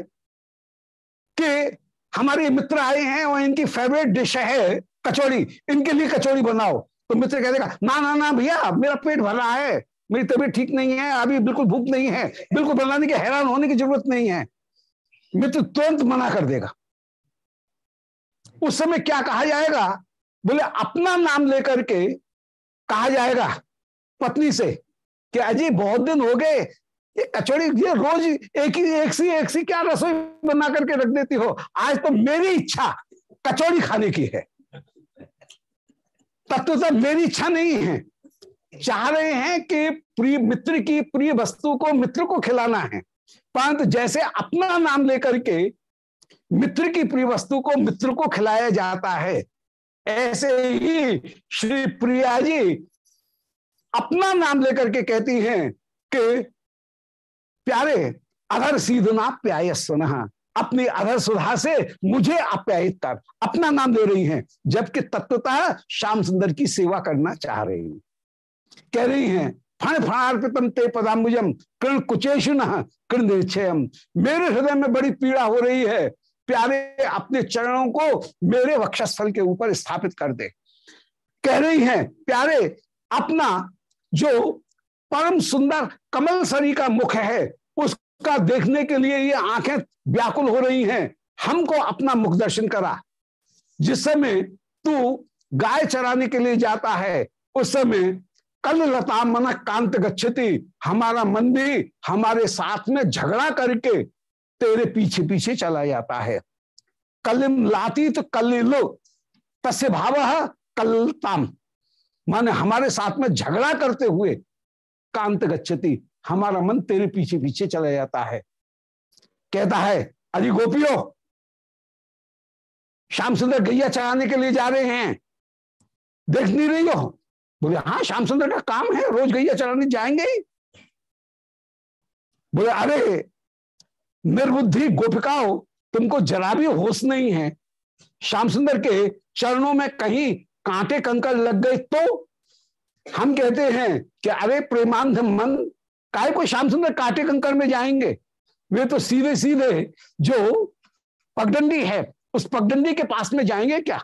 कि हमारे मित्र आए हैं और इनकी फेवरेट डिश है कचौड़ी, इनके लिए कचौड़ी बनाओ तो मित्र कह देगा ना ना ना भैया, मेरा पेट भरा है, मेरी तबीयत ठीक नहीं है, अभी बिल्कुल भूख नहीं है, बिल्कुल बनाने की हैरान होने की ज़रूरत नहीं है। मित्र तुरंत मना कर देगा। उस समय क्या कहा जाएगा? बोले, अपना नाम लेकर के कहा जाएगा पत्नी से कि अजय बहुत दिन हो गए ये कचौड़ी, ये रोज एक ही, एक सी एक सी क्या रसोई बना करके रख देती हो? आज तो मेरी इच्छा कचौड़ी खाने की है। तत्व तो मेरी इच्छा नहीं है। चाह रहे हैं कि प्रिय मित्र की, प्रिय वस्तु को मित्र को खिलाना है। परंतु जैसे अपना नाम लेकर के मित्र की प्रिय वस्तु को मित्र को खिलाया जाता है, ऐसे ही श्री प्रिया जी अपना नाम लेकर के कहती हैं कि प्यारे, अधर सीधना प्याय सुना अपनी अधर सुधा से मुझे अप्यायित कर अपना नाम ले रही हैं, जबकि तत्वतः श्याम सुंदर की सेवा करना चाह रही हैं। कह रही हैं, फण फणार्पितम ते पदाम्बुजम कृण कुचेशु कृण निक्षयम मेरे हृदय में बड़ी पीड़ा हो रही है। प्यारे, अपने चरणों को मेरे वक्षस्थल के ऊपर स्थापित कर दे। कह रही हैं, प्यारे, अपना जो परम सुंदर कमल सरी का मुख है। उसका देखने के लिए ये आँखें व्याकुल हो रही हैं। हमको अपना मुख दर्शन करा। जिस समय तू गाय चराने के लिए जाता है, उस समय कल लता मन कांत गच्छति, हमारा मन भी हमारे साथ में झगड़ा करके तेरे पीछे पीछे चला जाता है। कलिम लाती तो कलिलो तस्य भाव कलताम। माने हमारे साथ में झगड़ा करते हुए कांत गच्छति। हमारा मन तेरे पीछे पीछे चला जाता है। कहता है, अरे गोपियो, श्याम सुंदर गैया चराने के लिए जा रहे हैं। देख नहीं रही हो? बोले हाँ श्याम सुंदर का काम है, रोज गैया चराने जाएँगे ही। बोले, अरे, निर्बुद्धि गोपिकाओ, तुमको जरा भी होश नहीं है। श्याम सुंदर के चरणों में कहीं कांटे कंकर लग गए तो हम कहते हैं कि अरे प्रेमांध मन काय को श्याम सुंदर काटे कंकर में जाएँगे? वे तो सीधे सीधे जो पगडंडी है, उस पगडंडी के पास में जाएँगे क्या?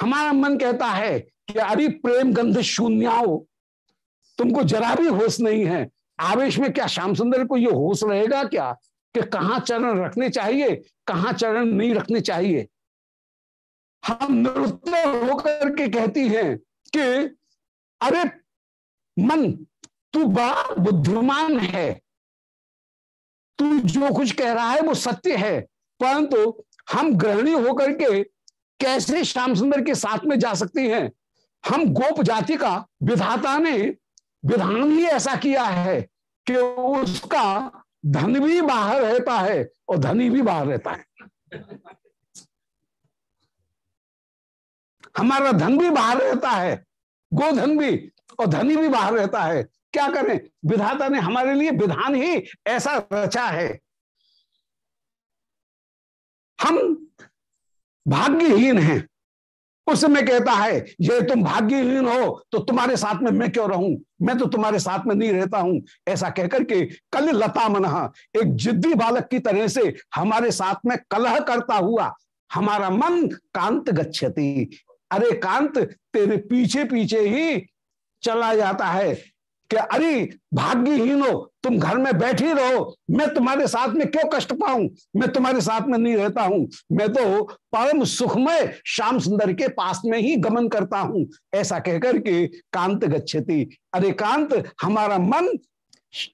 हमारा मन कहता है कि अरे प्रेम गंध शून्याओ तुमको जरा भी होश नहीं है। आवेश में क्या श्याम सुंदर को ये होश रहेगा क्या कि कहाँ चरण रखने चाहिए, कहाँ चरण नहीं रखने चाहिए? हम नृत्य होकर के कहती हैं कि, अरे, मन, तू बड़ा बुद्धिमान है। तू जो कुछ कह रहा है, वो सत्य है। परंतु हम ग्रहणी होकर के कैसे श्याम सुंदर के साथ में जा सकती हैं? हम गोप जाति का विधाता ने विधान ही ऐसा किया है कि उसका धन भी बाहर रहता है और धनी भी बाहर रहता है। हमारा धन भी बाहर रहता है, गोधन भी और धनी भी बाहर रहता है। क्या करें? विधाता ने हमारे लिए विधान ही ऐसा रचा है। हम भाग्यहीन हैं। उस समय कहता है, ये तुम भाग्यहीन हो तो तुम्हारे साथ में मैं क्यों रहूँ? मैं तो तुम्हारे साथ में नहीं रहता हूँ। ऐसा कहकर के कल लता मन एक जिद्दी बालक की तरह से हमारे साथ में कलह करता हुआ, हमारा मन कांत गच्छति। अरे कांत, तेरे पीछे पीछे ही चला जाता है कि अरे भाग्यहीन हो, तुम घर में बैठी रहो। मैं तुम्हारे साथ में क्यों कष्ट पाऊँ? मैं तुम्हारे साथ में नहीं रहता हूँ। मैं तो परम सुखमय श्याम सुंदर के पास में ही गमन करता हूँ। ऐसा कहकर के कांत गच्छति। अरे कांत, हमारा मन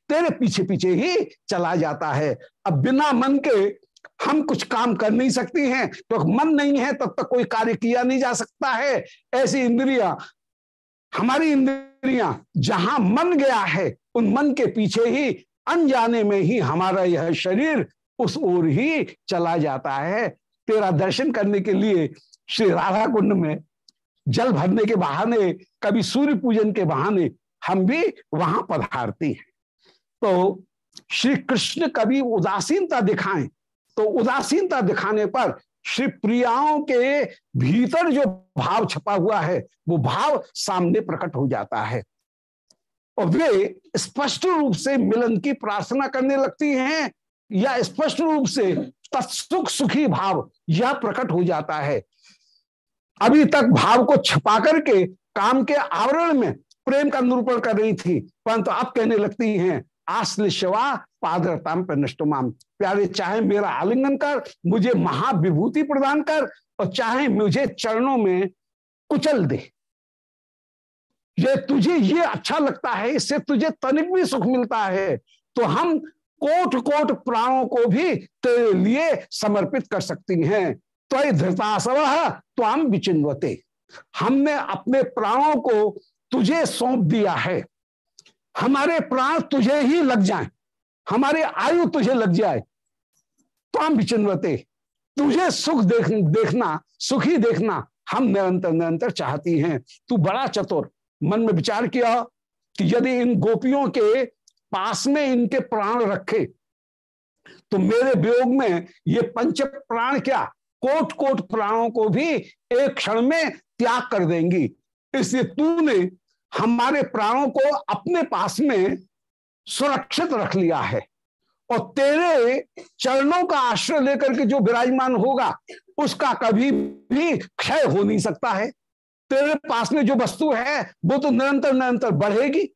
तेरे पीछे पीछे ही चला जाता है। अब बिना मन के हम कुछ काम कर नहीं सकती हैं तो मन नहीं है, तब तक कोई कार्य किया नहीं जा सकता है। ऐसी इंद्रिया, हमारी इंद्रिया जहाँ मन गया है, उन मन के पीछे ही, अनजाने में ही हमारा यह शरीर उस ओर ही चला जाता है। तेरा दर्शन करने के लिए श्री राधा कुंड में जल भरने के बहाने, कभी सूर्य पूजन के बहाने हम भी वहाँ पधारते हैं। तो श्री कृष्ण कभी उदासीनता दिखाएँ तो उदासीनता दिखाने पर श्री प्रियाओं के भीतर जो भाव छपा हुआ है, वो भाव सामने प्रकट हो जाता है। और वे स्पष्ट रूप से मिलन की प्रार्थना करने लगती हैं, या स्पष्ट रूप से तत्सुख सुखी भाव यह प्रकट हो जाता है। अभी तक भाव को छपा करके काम के आवरण में प्रेम का निरूपण कर रही थी, परंतु अब कहने लगती हैं आश्ल शिवा पादरताम पर नष्टमाम प्यारे, चाहे मेरा आलिंगन कर, मुझे महाविभूति प्रदान कर और चाहे मुझे चरणों में कुचल दे। ये तुझे ये अच्छा लगता है, इससे तुझे तनिक भी सुख मिलता है तो हम कोट कोट प्राणों को भी तेरे लिए समर्पित कर सकती हैं। तो धृतासव तो हम विचिन्वते। हमने अपने प्राणों को तुझे सौंप दिया है। हमारे प्राण तुझे ही लग जाए। हमारे आयु तुझे लग जाए तो हम विचिन्वते। तुझे सुख देख, देखना, सुखी देखना, हम निरंतर निरंतर चाहती हैं। तू बड़ा चतुर। मन में विचार किया कि यदि इन गोपियों के पास में इनके प्राण रखे तो मेरे वियोग में ये पंच प्राण क्या कोट कोट प्राणों को भी एक क्षण में त्याग कर देंगी। इसलिए तूने हमारे प्राणों को अपने पास में सुरक्षित रख लिया है। और तेरे चरणों का आश्रय लेकर के जो विराजमान होगा, उसका कभी भी क्षय हो नहीं सकता है। तेरे पास में जो वस्तु है, वो तो निरंतर निरंतर बढ़ेगी।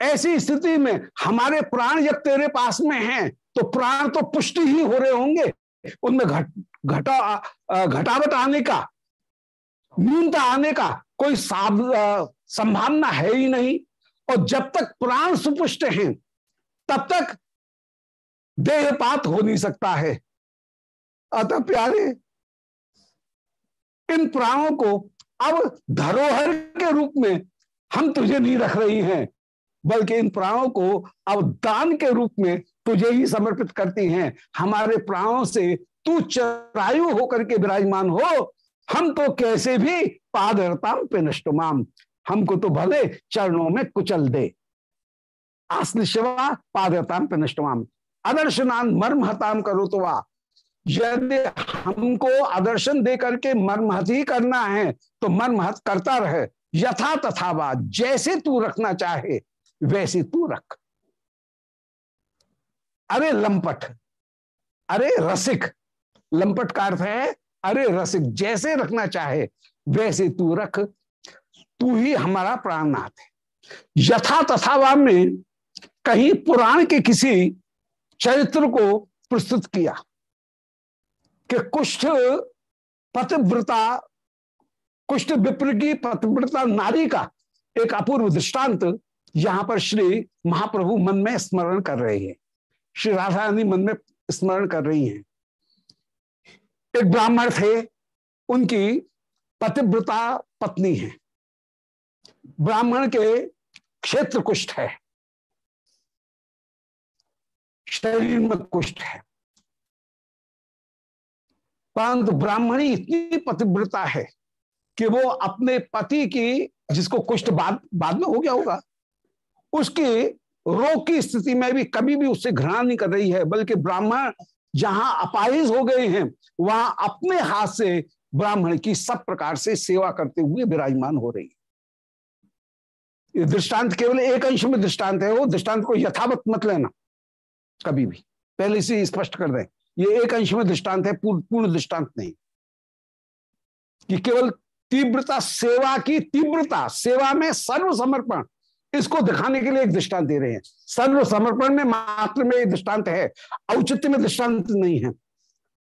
ऐसी स्थिति में हमारे प्राण जब तेरे पास में हैं तो प्राण तो पुष्टि ही हो रहे होंगे। उनमें घट, घटा घटावट आने का, न्यूनता आने का कोई संभावना है ही नहीं। और जब तक प्राण सुपुष्ट हैं, तब तक देहपात हो नहीं सकता है। अतः प्यारे, इन प्राणों को अब धरोहर के रूप में हम तुझे नहीं रख रही हैं, बल्कि इन प्राणों को अब दान के रूप में तुझे ही समर्पित करती हैं। हमारे प्राणों से तू चरायु होकर के विराजमान हो, हम तो कैसे भी पादरताम पे नष्टमाम। हमको तो भले चरणों में कुचल दे। आसन शिवा पादरताम पे नष्टमाम आदर्शनान मर्म हताम करो तो वाह यदि हमको आदर्शन दे करके मर्महत ही करना है तो मर्महत करता रहे। यथा तथा बात जैसे तू रखना चाहे, वैसे तू रख। अरे लंपट, अरे रसिक। लंपट का अर्थ है, अरे रसिक, जैसे रखना चाहे, वैसे तू रख। तू ही हमारा प्राणनाथ है। यथा तथावा में कहीं पुराण के किसी चरित्र को प्रस्तुत किया कि कुष्ठ पतिव्रता, कुष्ठ विप्र की पतिव्रता नारी का एक अपूर्व दृष्टांत यहाँ पर श्री महाप्रभु मन में स्मरण कर रहे हैं। श्री राधा रानी मन में स्मरण कर रही हैं। एक ब्राह्मण थे, उनकी पतिव्रता पत्नी है। ब्राह्मण के क्षेत्र कुष्ठ है। शरीर में कुष्ठ है। परंतु ब्राह्मणी इतनी पतिव्रता है कि वो अपने पति की, जिसको कुष्ठ बाद बाद में हो गया होगा, उसकी रोग की स्थिति में भी कभी भी उससे घृणा नहीं कर रही है, बल्कि ब्राह्मण जहाँ अपाहिज हो गए हैं, वहाँ अपने हाथ से ब्राह्मण की सब प्रकार से सेवा करते हुए विराजमान हो रही है। दृष्टांत केवल एक अंश में दृष्टांत है, वो दृष्टांत को यथावत मत लेना, कभी भी। पहले से स्पष्ट कर दें, ये एक अंश में दृष्टांत है पूर्ण पूर्ण दृष्टांत नहीं। कि केवल तीव्रता, सेवा की तीव्रता, सेवा में सर्व समर्पण इसको दिखाने के लिए एक दृष्टांत दे रहे हैं। सर्व समर्पण में मात्र में दृष्टांत है, औचित्य में दृष्टांत नहीं है।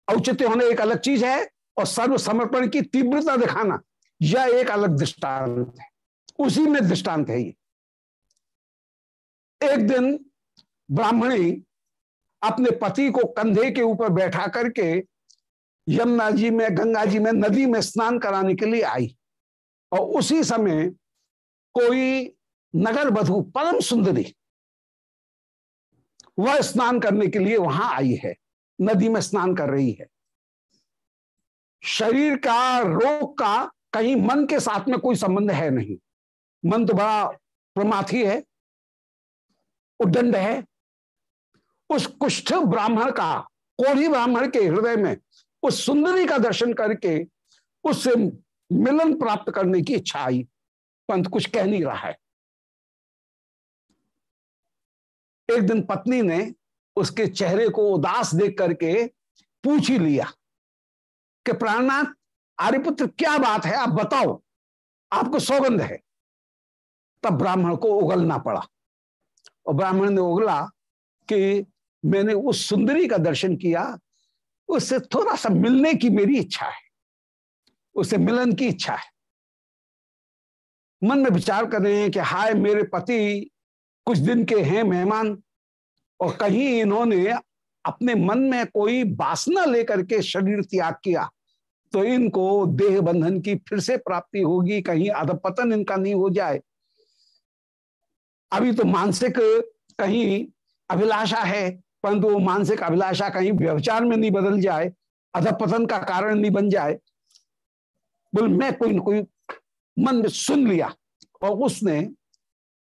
औचित्य होने एक अलग चीज़ है, और सर्व समर्पण की तीव्रता दिखाना, यह एक अलग दृष्टांत है। उसी में दृष्टांत है ये। एक दिन ब्राह्मणी अपने पति को कंधे के ऊपर बैठा करके यमुना जी में, गंगा जी में, नदी में स्नान कराने के लिए आई। और उसी समय कोई नगर बधु परम सुंदरी वह स्नान करने के लिए वहाँ आई है, नदी में स्नान कर रही है। शरीर का, रोग का कहीं मन के साथ में कोई संबंध है नहीं। मन तो बड़ा प्रमाथी है, उद्दंड है, उस कुष्ठ ब्राह्मण का, कोढ़ी ब्राह्मण के हृदय में, उस सुंदरी का दर्शन करके उससे मिलन प्राप्त करने की इच्छा आई। पंत कुछ कह नहीं रहा है। एक दिन पत्नी ने उसके चेहरे को उदास देख करके पूछ ही लिया कि प्राणनाथ, आर्यपुत्र, क्या बात है? आप बताओ, आपको सौगंध है। तब ब्राह्मण को उगलना पड़ा। और ब्राह्मण ने उगला कि मैंने उस सुंदरी का दर्शन किया, उससे थोड़ा सा मिलने की मेरी इच्छा है। उससे मिलन की इच्छा है। मन में विचार कर रहे हैं कि हाय मेरे पति, कुछ दिन के हैं मेहमान, और कहीं इन्होंने अपने मन में कोई वासना लेकर के शरीर त्याग किया तो इनको देह बंधन की फिर से प्राप्ति होगी, कहीं अधपतन इनका नहीं हो जाए। अभी तो मानसिक कहीं अभिलाषा है, परंतु वो मानसिक अभिलाषा कहीं व्यवचार में नहीं बदल जाए अधपतन का कारण नहीं बन जाए। बोल, मैं कोई न कोई मन में सुन लिया और उसने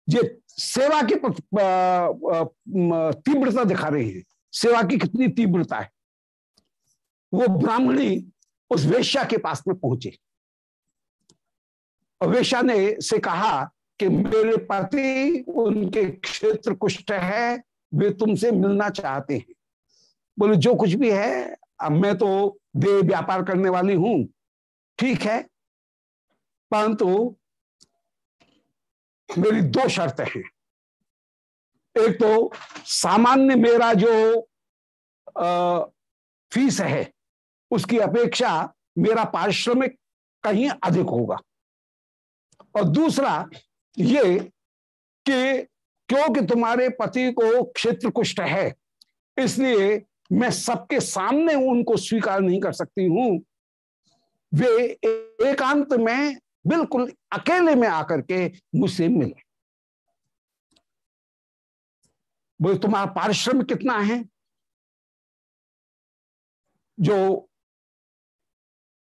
ये सेवा की तीव्रता दिखा रही है। सेवा की कितनी तीव्रता है। वो ब्राह्मणी उस वेश्या के पास में पहुँचे। और वेश्या ने से कहा कि मेरे पति उनके क्षेत्र कुष्ठ है वे तुमसे मिलना चाहते हैं। बोले जो कुछ भी है अब मैं तो दे व्यापार करने वाली हूँ। ठीक है परंतु मेरी दो शर्तें हैं। एक तो सामान्य मेरा जो आ, फ़ीस है उसकी अपेक्षा मेरा पारिश्रमिक कहीं अधिक होगा। और दूसरा ये कि क्योंकि तुम्हारे पति को क्षेत्र कुष्ठ है, इसलिए मैं सबके सामने उनको स्वीकार नहीं कर सकती हूँ। वे एकांत में बिल्कुल अकेले में आकर के मुझसे मिले। बोले तुम्हारा पारिश्रमिक कितना है? जो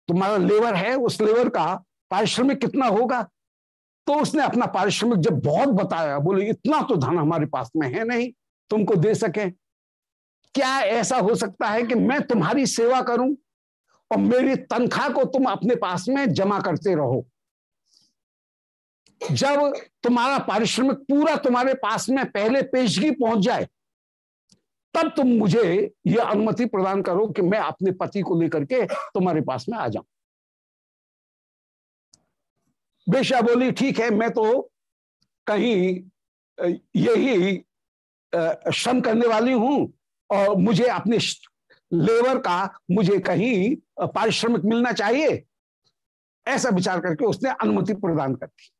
तुम्हारा लेबर है, उस लेबर का पारिश्रमिक कितना होगा? तो उसने अपना पारिश्रमिक जब बहुत बताया, बोले, इतना तो धन हमारे पास में है नहीं, तुमको दे सके। क्या ऐसा हो सकता है कि मैं तुम्हारी सेवा करूँ और मेरी तनख्वाह को तुम अपने पास में जमा करते रहो? जब तुम्हारा पारिश्रमिक पूरा तुम्हारे पास में पहले पेशगी पहुँच जाए, तब तुम मुझे यह अनुमति प्रदान करो कि मैं अपने पति को लेकर के तुम्हारे पास में आ जाऊँ। बेशा बोली, ठीक है, मैं तो कहीं यही श्रम करने वाली हूँ और मुझे अपने लेबर का मुझे कहीं पारिश्रमिक मिलना चाहिए। ऐसा विचार करके उसने अनुमति प्रदान कर दी।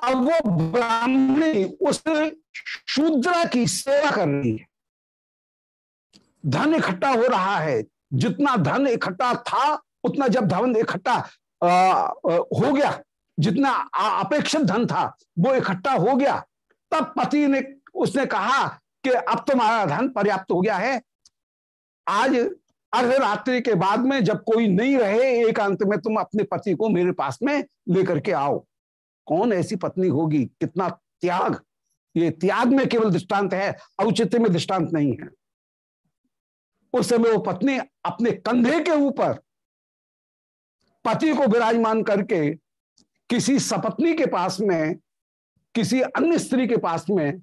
अब वो ब्राह्मणी उस शूद्रा की सेवा कर रही है। धन इकट्ठा हो रहा है। जितना धन इकट्ठा था उतना जब धन इकट्ठा हो गया, जितना अपेक्षित धन था, वो इकट्ठा हो गया, तब पति ने, उसने कहा कि अब तुम्हारा धन पर्याप्त हो गया है। आज अर्धरात्रि के बाद में जब कोई नहीं रहे एकांत में, तुम अपने पति को मेरे पास में लेकर के आओ। कौन ऐसी पत्नी होगी? कितना त्याग। ये त्याग में केवल दृष्टांत है, औचित्य में दृष्टांत नहीं है। उस समय वो पत्नी अपने कंधे के ऊपर पति को विराजमान करके किसी सपत्नी के पास में, किसी अन्य स्त्री के पास में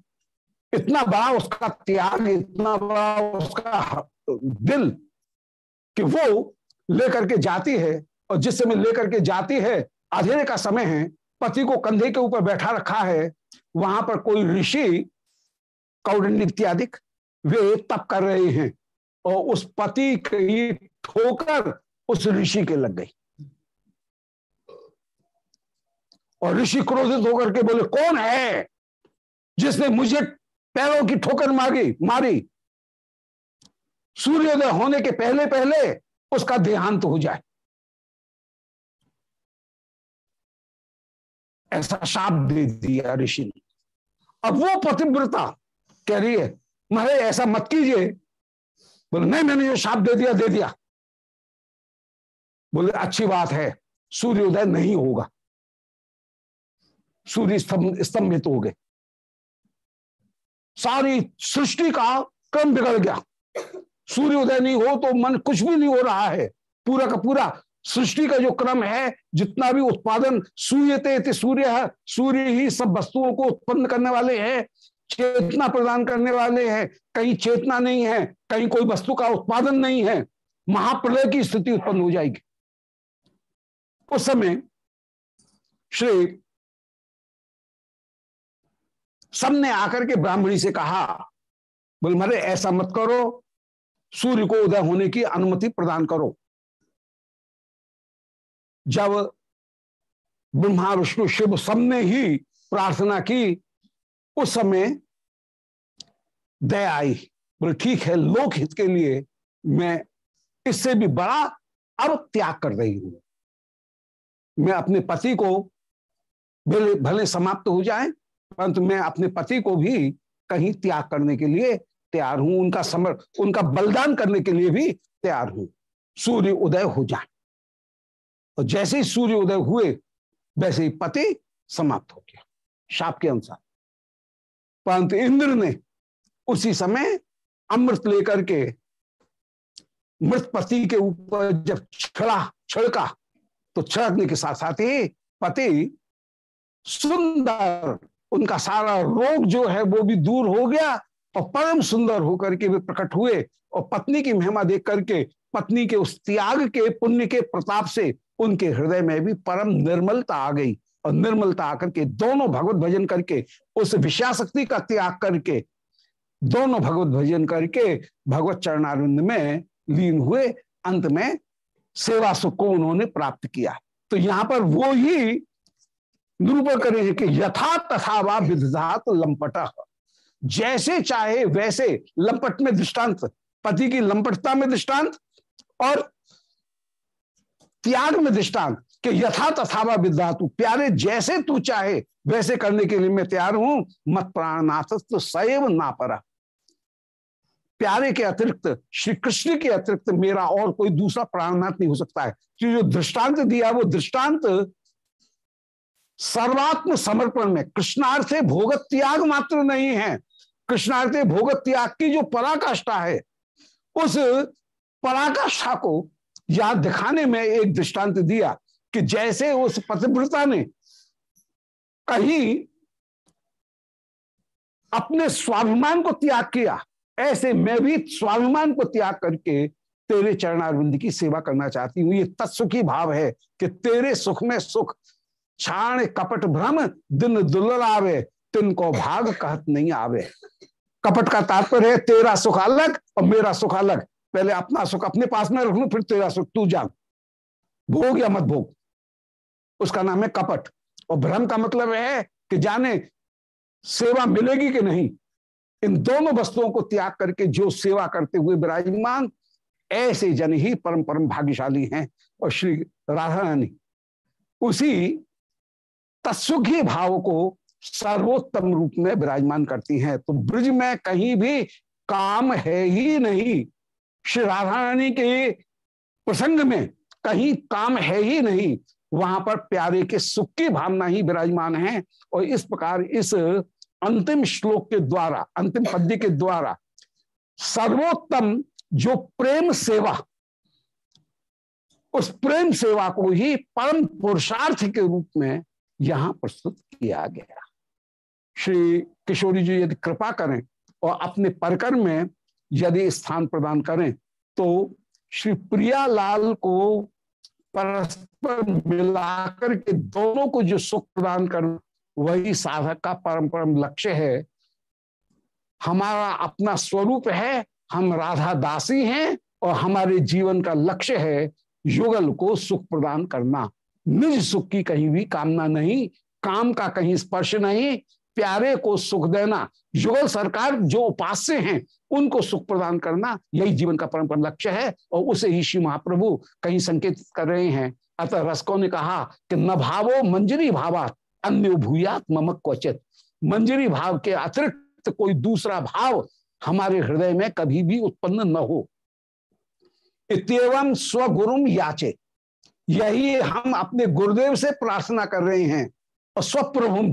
इतना बड़ा उसका त्याग, इतना बड़ा उसका दिल कि वो लेकर के जाती है और जिस समय लेकर के जाती है, अधेरे का समय है, पति को कंधे के ऊपर बैठा रखा है, वहाँ पर कोई ऋषि कौडंड इत्यादि वे तप कर रहे हैं और उस पति की ठोकर उस ऋषि के लग गई। और ऋषि क्रोधित होकर के बोले, कौन है जिसने मुझे पैरों की ठोकर मारी मारी? सूर्योदय होने के पहले पहले उसका देहांत हो जाए। ऐसा शाप दे दिया ऋषि ने। अब वो पतिव्रता कह रही है महाराज ऐसा मत कीजिए। बोले, नहीं, मैंने जो शाप दे दिया दे दिया। बोले, अच्छी बात है, सूर्योदय नहीं होगा। सूर्य स्तंभित हो गए। सारी सृष्टि का क्रम बिगड़ गया। सूर्य उदय नहीं हो तो मन कुछ भी नहीं हो रहा है। पूरा का पूरा सृष्टि का जो क्रम है, जितना भी उत्पादन सूर्य ते सूर्य है, सूर्य ही सब वस्तुओं को उत्पन्न करने वाले हैं, चेतना प्रदान करने वाले हैं। कहीं चेतना नहीं है, कहीं कोई वस्तु का उत्पादन नहीं है, महाप्रलय की स्थिति उत्पन्न हो जाएगी। उस समय श्री सबने आकर के ब्राह्मणी से कहा, बोल, मरे, ऐसा मत करो। सूर्य को उदय होने की अनुमति प्रदान करो। जब ब्रह्मा, विष्णु, शिव सबने ही प्रार्थना की, उस समय दया आई। बोले, ठीक है लोक हित के लिए मैं इससे भी बड़ा अब त्याग कर रही हूँ। मैं अपने पति को भले भले समाप्त हो जाए परंतु मैं अपने पति को भी कहीं त्याग करने के लिए तैयार हूँ, उनका समर, उनका बलिदान करने के लिए भी तैयार हूँ। सूर्य उदय हो जाए। और जैसे ही सूर्य उदय हुए, वैसे ही पति समाप्त हो गया, शाप के अनुसार। परंतु इंद्र ने उसी समय अमृत लेकर के मृत पति के ऊपर जब छड़ा, छिड़का तो छिड़कने के साथ साथ ही पति सुंदर उनका सारा रोग जो है वो भी दूर हो गया और परम सुंदर होकर के वे प्रकट हुए और पत्नी की महिमा देख करके, पत्नी के उस त्याग के, पुण्य के, प्रताप से उनके हृदय में भी परम निर्मलता आ गई और निर्मलता आकर के दोनों भगवत भजन करके, उस विषयाशक्ति का त्याग करके, दोनों भगवत भजन करके भगवत चरणारिंद में लीन हुए। अंत में सेवा सुख को उन्होंने प्राप्त किया। तो यहाँ पर वो ही निरूपण करे कि यथा तथा वा विधात लंपट। जैसे चाहे वैसे लंपट में दृष्टांत, पति की लंपटता में दृष्टांत और त्याग में दृष्टांत कि यथा तथावा विधातु प्यारे, जैसे तू चाहे, वैसे करने के लिए मैं तैयार हूँ। मत प्राणनाथ तो सैव ना परा। प्यारे के अतिरिक्त, श्री कृष्ण के अतिरिक्त मेरा और कोई दूसरा प्राणनाथ नहीं हो सकता है। कि जो दृष्टांत दिया, वो दृष्टांत सर्वात्म समर्पण में। कृष्णार्थे भोग त्याग मात्र नहीं है। कृष्णार्थे भोग त्याग की जो पराकाष्ठा है, उस पराकाष्ठा को यहाँ दिखाने में एक दृष्टांत दिया कि जैसे उस पतिव्रता ने कहीं अपने स्वाभिमान को त्याग किया, ऐसे मैं भी स्वाभिमान को त्याग करके तेरे चरणारविंद की सेवा करना चाहती हूँ। ये तत्सुखी भाव है कि तेरे सुख में सुख छाण कपट भ्रम, दिन दुलर आवे तिन को भाग कहत नहीं आवे। कपट का तात्पर्य है, तेरा सुख अलग और मेरा सुख अलग। पहले अपना सुख अपने पास में रख लू फिर तेरा सुख तू जान। भोग या मत भोग। उसका नाम है कपट। और भ्रम का मतलब है कि जाने सेवा मिलेगी कि नहीं। इन दोनों वस्तुओं को त्याग करके जो सेवा करते हुए विराजमान, ऐसे जन ही परम परम भाग्यशाली हैं और श्री राधा रानी उसी तत्सुखी भाव को सर्वोत्तम रूप में विराजमान करती हैं। तो ब्रज में कहीं भी काम है ही नहीं। श्री राधा रानी के प्रसंग में कहीं काम है ही नहीं। वहाँ पर प्यारे के सुख की भावना ही विराजमान है और इस प्रकार इस अंतिम श्लोक के द्वारा, अंतिम पद्य के द्वारा सर्वोत्तम जो प्रेम सेवा, उस प्रेम सेवा को ही परम पुरुषार्थ के रूप में यहाँ प्रस्तुत किया गया। श्री किशोरी जी यदि कृपा करें और अपने परकर में यदि स्थान प्रदान करें तो श्री प्रियालाल को परस्पर मिलाकर के दोनों को जो सुख प्रदान कर, वही साधक का परम परम लक्ष्य है। हमारा अपना स्वरूप है, हम राधा दासी हैं और हमारे जीवन का लक्ष्य है युगल को सुख प्रदान करना। निज सुख की कहीं भी कामना नहीं, काम का कहीं स्पर्श नहीं, प्यारे को सुख देना। युगल सरकार जो उपास्य हैं, उनको सुख प्रदान करना यही जीवन का परम लक्ष्य है और उसे ही श्री महाप्रभु कहीं संकेत कर रहे हैं। अतः रसकों ने कहा कि न भावो मंजरी भावा अन्य भूयात ममक क्वचित। मंजरी भाव के अतिरिक्त कोई दूसरा भाव हमारे हृदय में कभी भी उत्पन्न न हो। इतम स्वगुरुम याचे यही हम अपने गुरुदेव से प्रार्थना कर रहे हैं। और स्वप्रभुम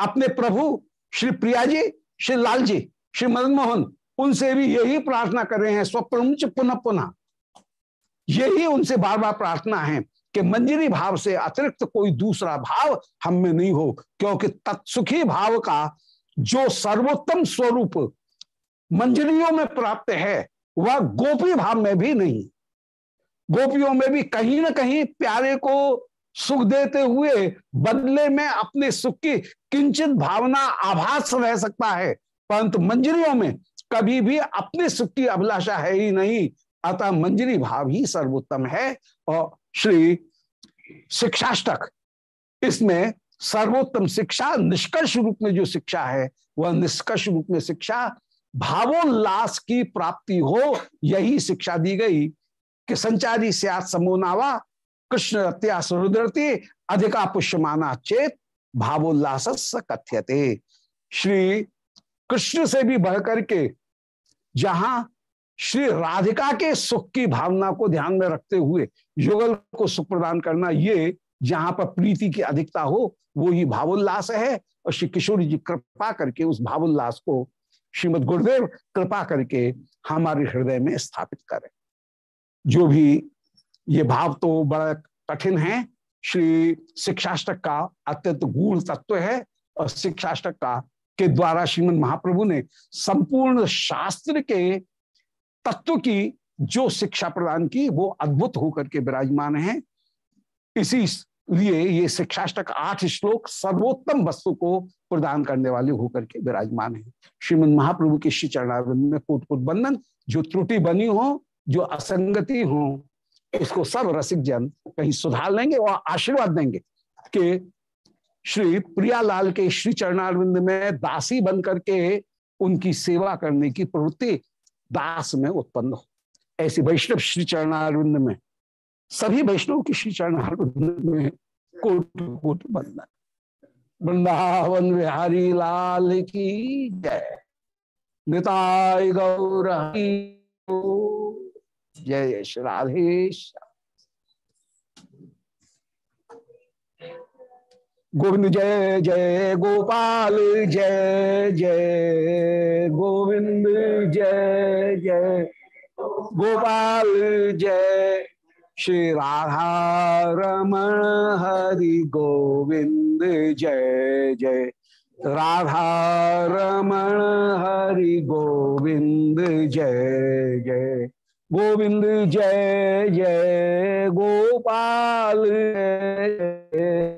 अपने प्रभु श्री प्रिया जी श्री लाल जी श्री मदन मोहन उनसे भी यही प्रार्थना कर रहे हैं। स्वप्रमुच पुनः पुनः। यही उनसे बार बार प्रार्थना है कि मंजरी भाव से अतिरिक्त कोई दूसरा भाव हम में नहीं हो, क्योंकि तत्सुखी भाव का जो सर्वोत्तम स्वरूप मंजरियों में प्राप्त है, वह गोपी भाव में भी नहीं। गोपियों में भी कहीं ना कहीं प्यारे को सुख देते हुए बदले में अपने सुख की किंचित भावना आभास रह सकता है। परंतु मंजरियों में कभी भी अपने सुख की अभिलाषा है ही नहीं। अतः मंजरी भाव ही सर्वोत्तम है। और श्री शिक्षाष्टक, इसमें सर्वोत्तम शिक्षा, निष्कर्ष रूप में जो शिक्षा है, वह निष्कर्ष रूप में शिक्षा, भावोल्लास की प्राप्ति हो, यही शिक्षा दी गई। कि संचारी सियात समोनावा, कृष्ण रुद्रति अधिका पुष्यमाना चेत भावोल्लास कथ्यते। श्री कृष्ण से भी बढ़ करके जहाँ श्री राधिका के सुख की भावना को ध्यान में रखते हुए युगल को सुख प्रदान करना, ये जहाँ पर प्रीति की अधिकता हो, वो ही भावोल्लास है। और श्री किशोर जी कृपा करके उस भावोल्लास को श्रीमद गुरुदेव कृपा करके हमारे हृदय में स्थापित करें। जो भी ये भाव तो बड़ा कठिन है, श्री शिक्षाष्टक का अत्यंत गूढ़ तत्व है और शिक्षाष्टक का के द्वारा श्रीमद महाप्रभु ने संपूर्ण शास्त्र के तत्व की जो शिक्षा प्रदान की, वो अद्भुत होकर के विराजमान है। इसी लिए ये शिक्षाष्टक आठ श्लोक सर्वोत्तम वस्तु को प्रदान करने वाले होकर के विराजमान है। श्रीमद महाप्रभु के श्री चरणारिंद में कोट कोट बंधन जो त्रुटि बनी हो जो असंगति हो, उसको सब रसिक जन कहीं सुधार लेंगे और आशीर्वाद देंगे कि श्री प्रियालाल के श्री चरणारविंद में दासी बन करके उनकी सेवा करने की प्रवृत्ति दास में उत्पन्न हो। ऐसी वैष्णव श्री चरणारविंद में, सभी वैष्णव की श्री चरणारविंद में कोट कोट बंधन वृंदावन बिहारी लाल की जय। निताय गौर जय श्री राधेश गोविंद जय जय गोपाल जय जय गोविंद जय जय गोपाल जय श्री राधा रमण हरि गोविंद जय जय राधा रमण हरि गोविंद जय जय गोविंद जय जय गोपाल,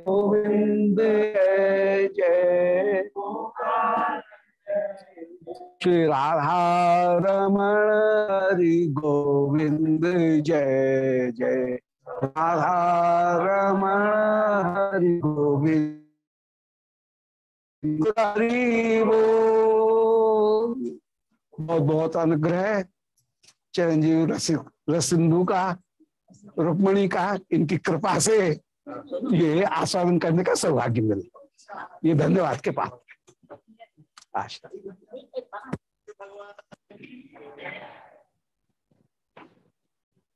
गोविंद जय जय। श्री राधा रमण हरि गोविंद जय जय। राधा रमण हरि गोविंद। हरि बहुत बहुत अनुग्रह चिरंजीव रसिंधु का, रुक्मणी का, इनकी कृपा से ये आस्वादन करने का सौभाग्य मिले। ये धन्यवाद के पात्र। आशा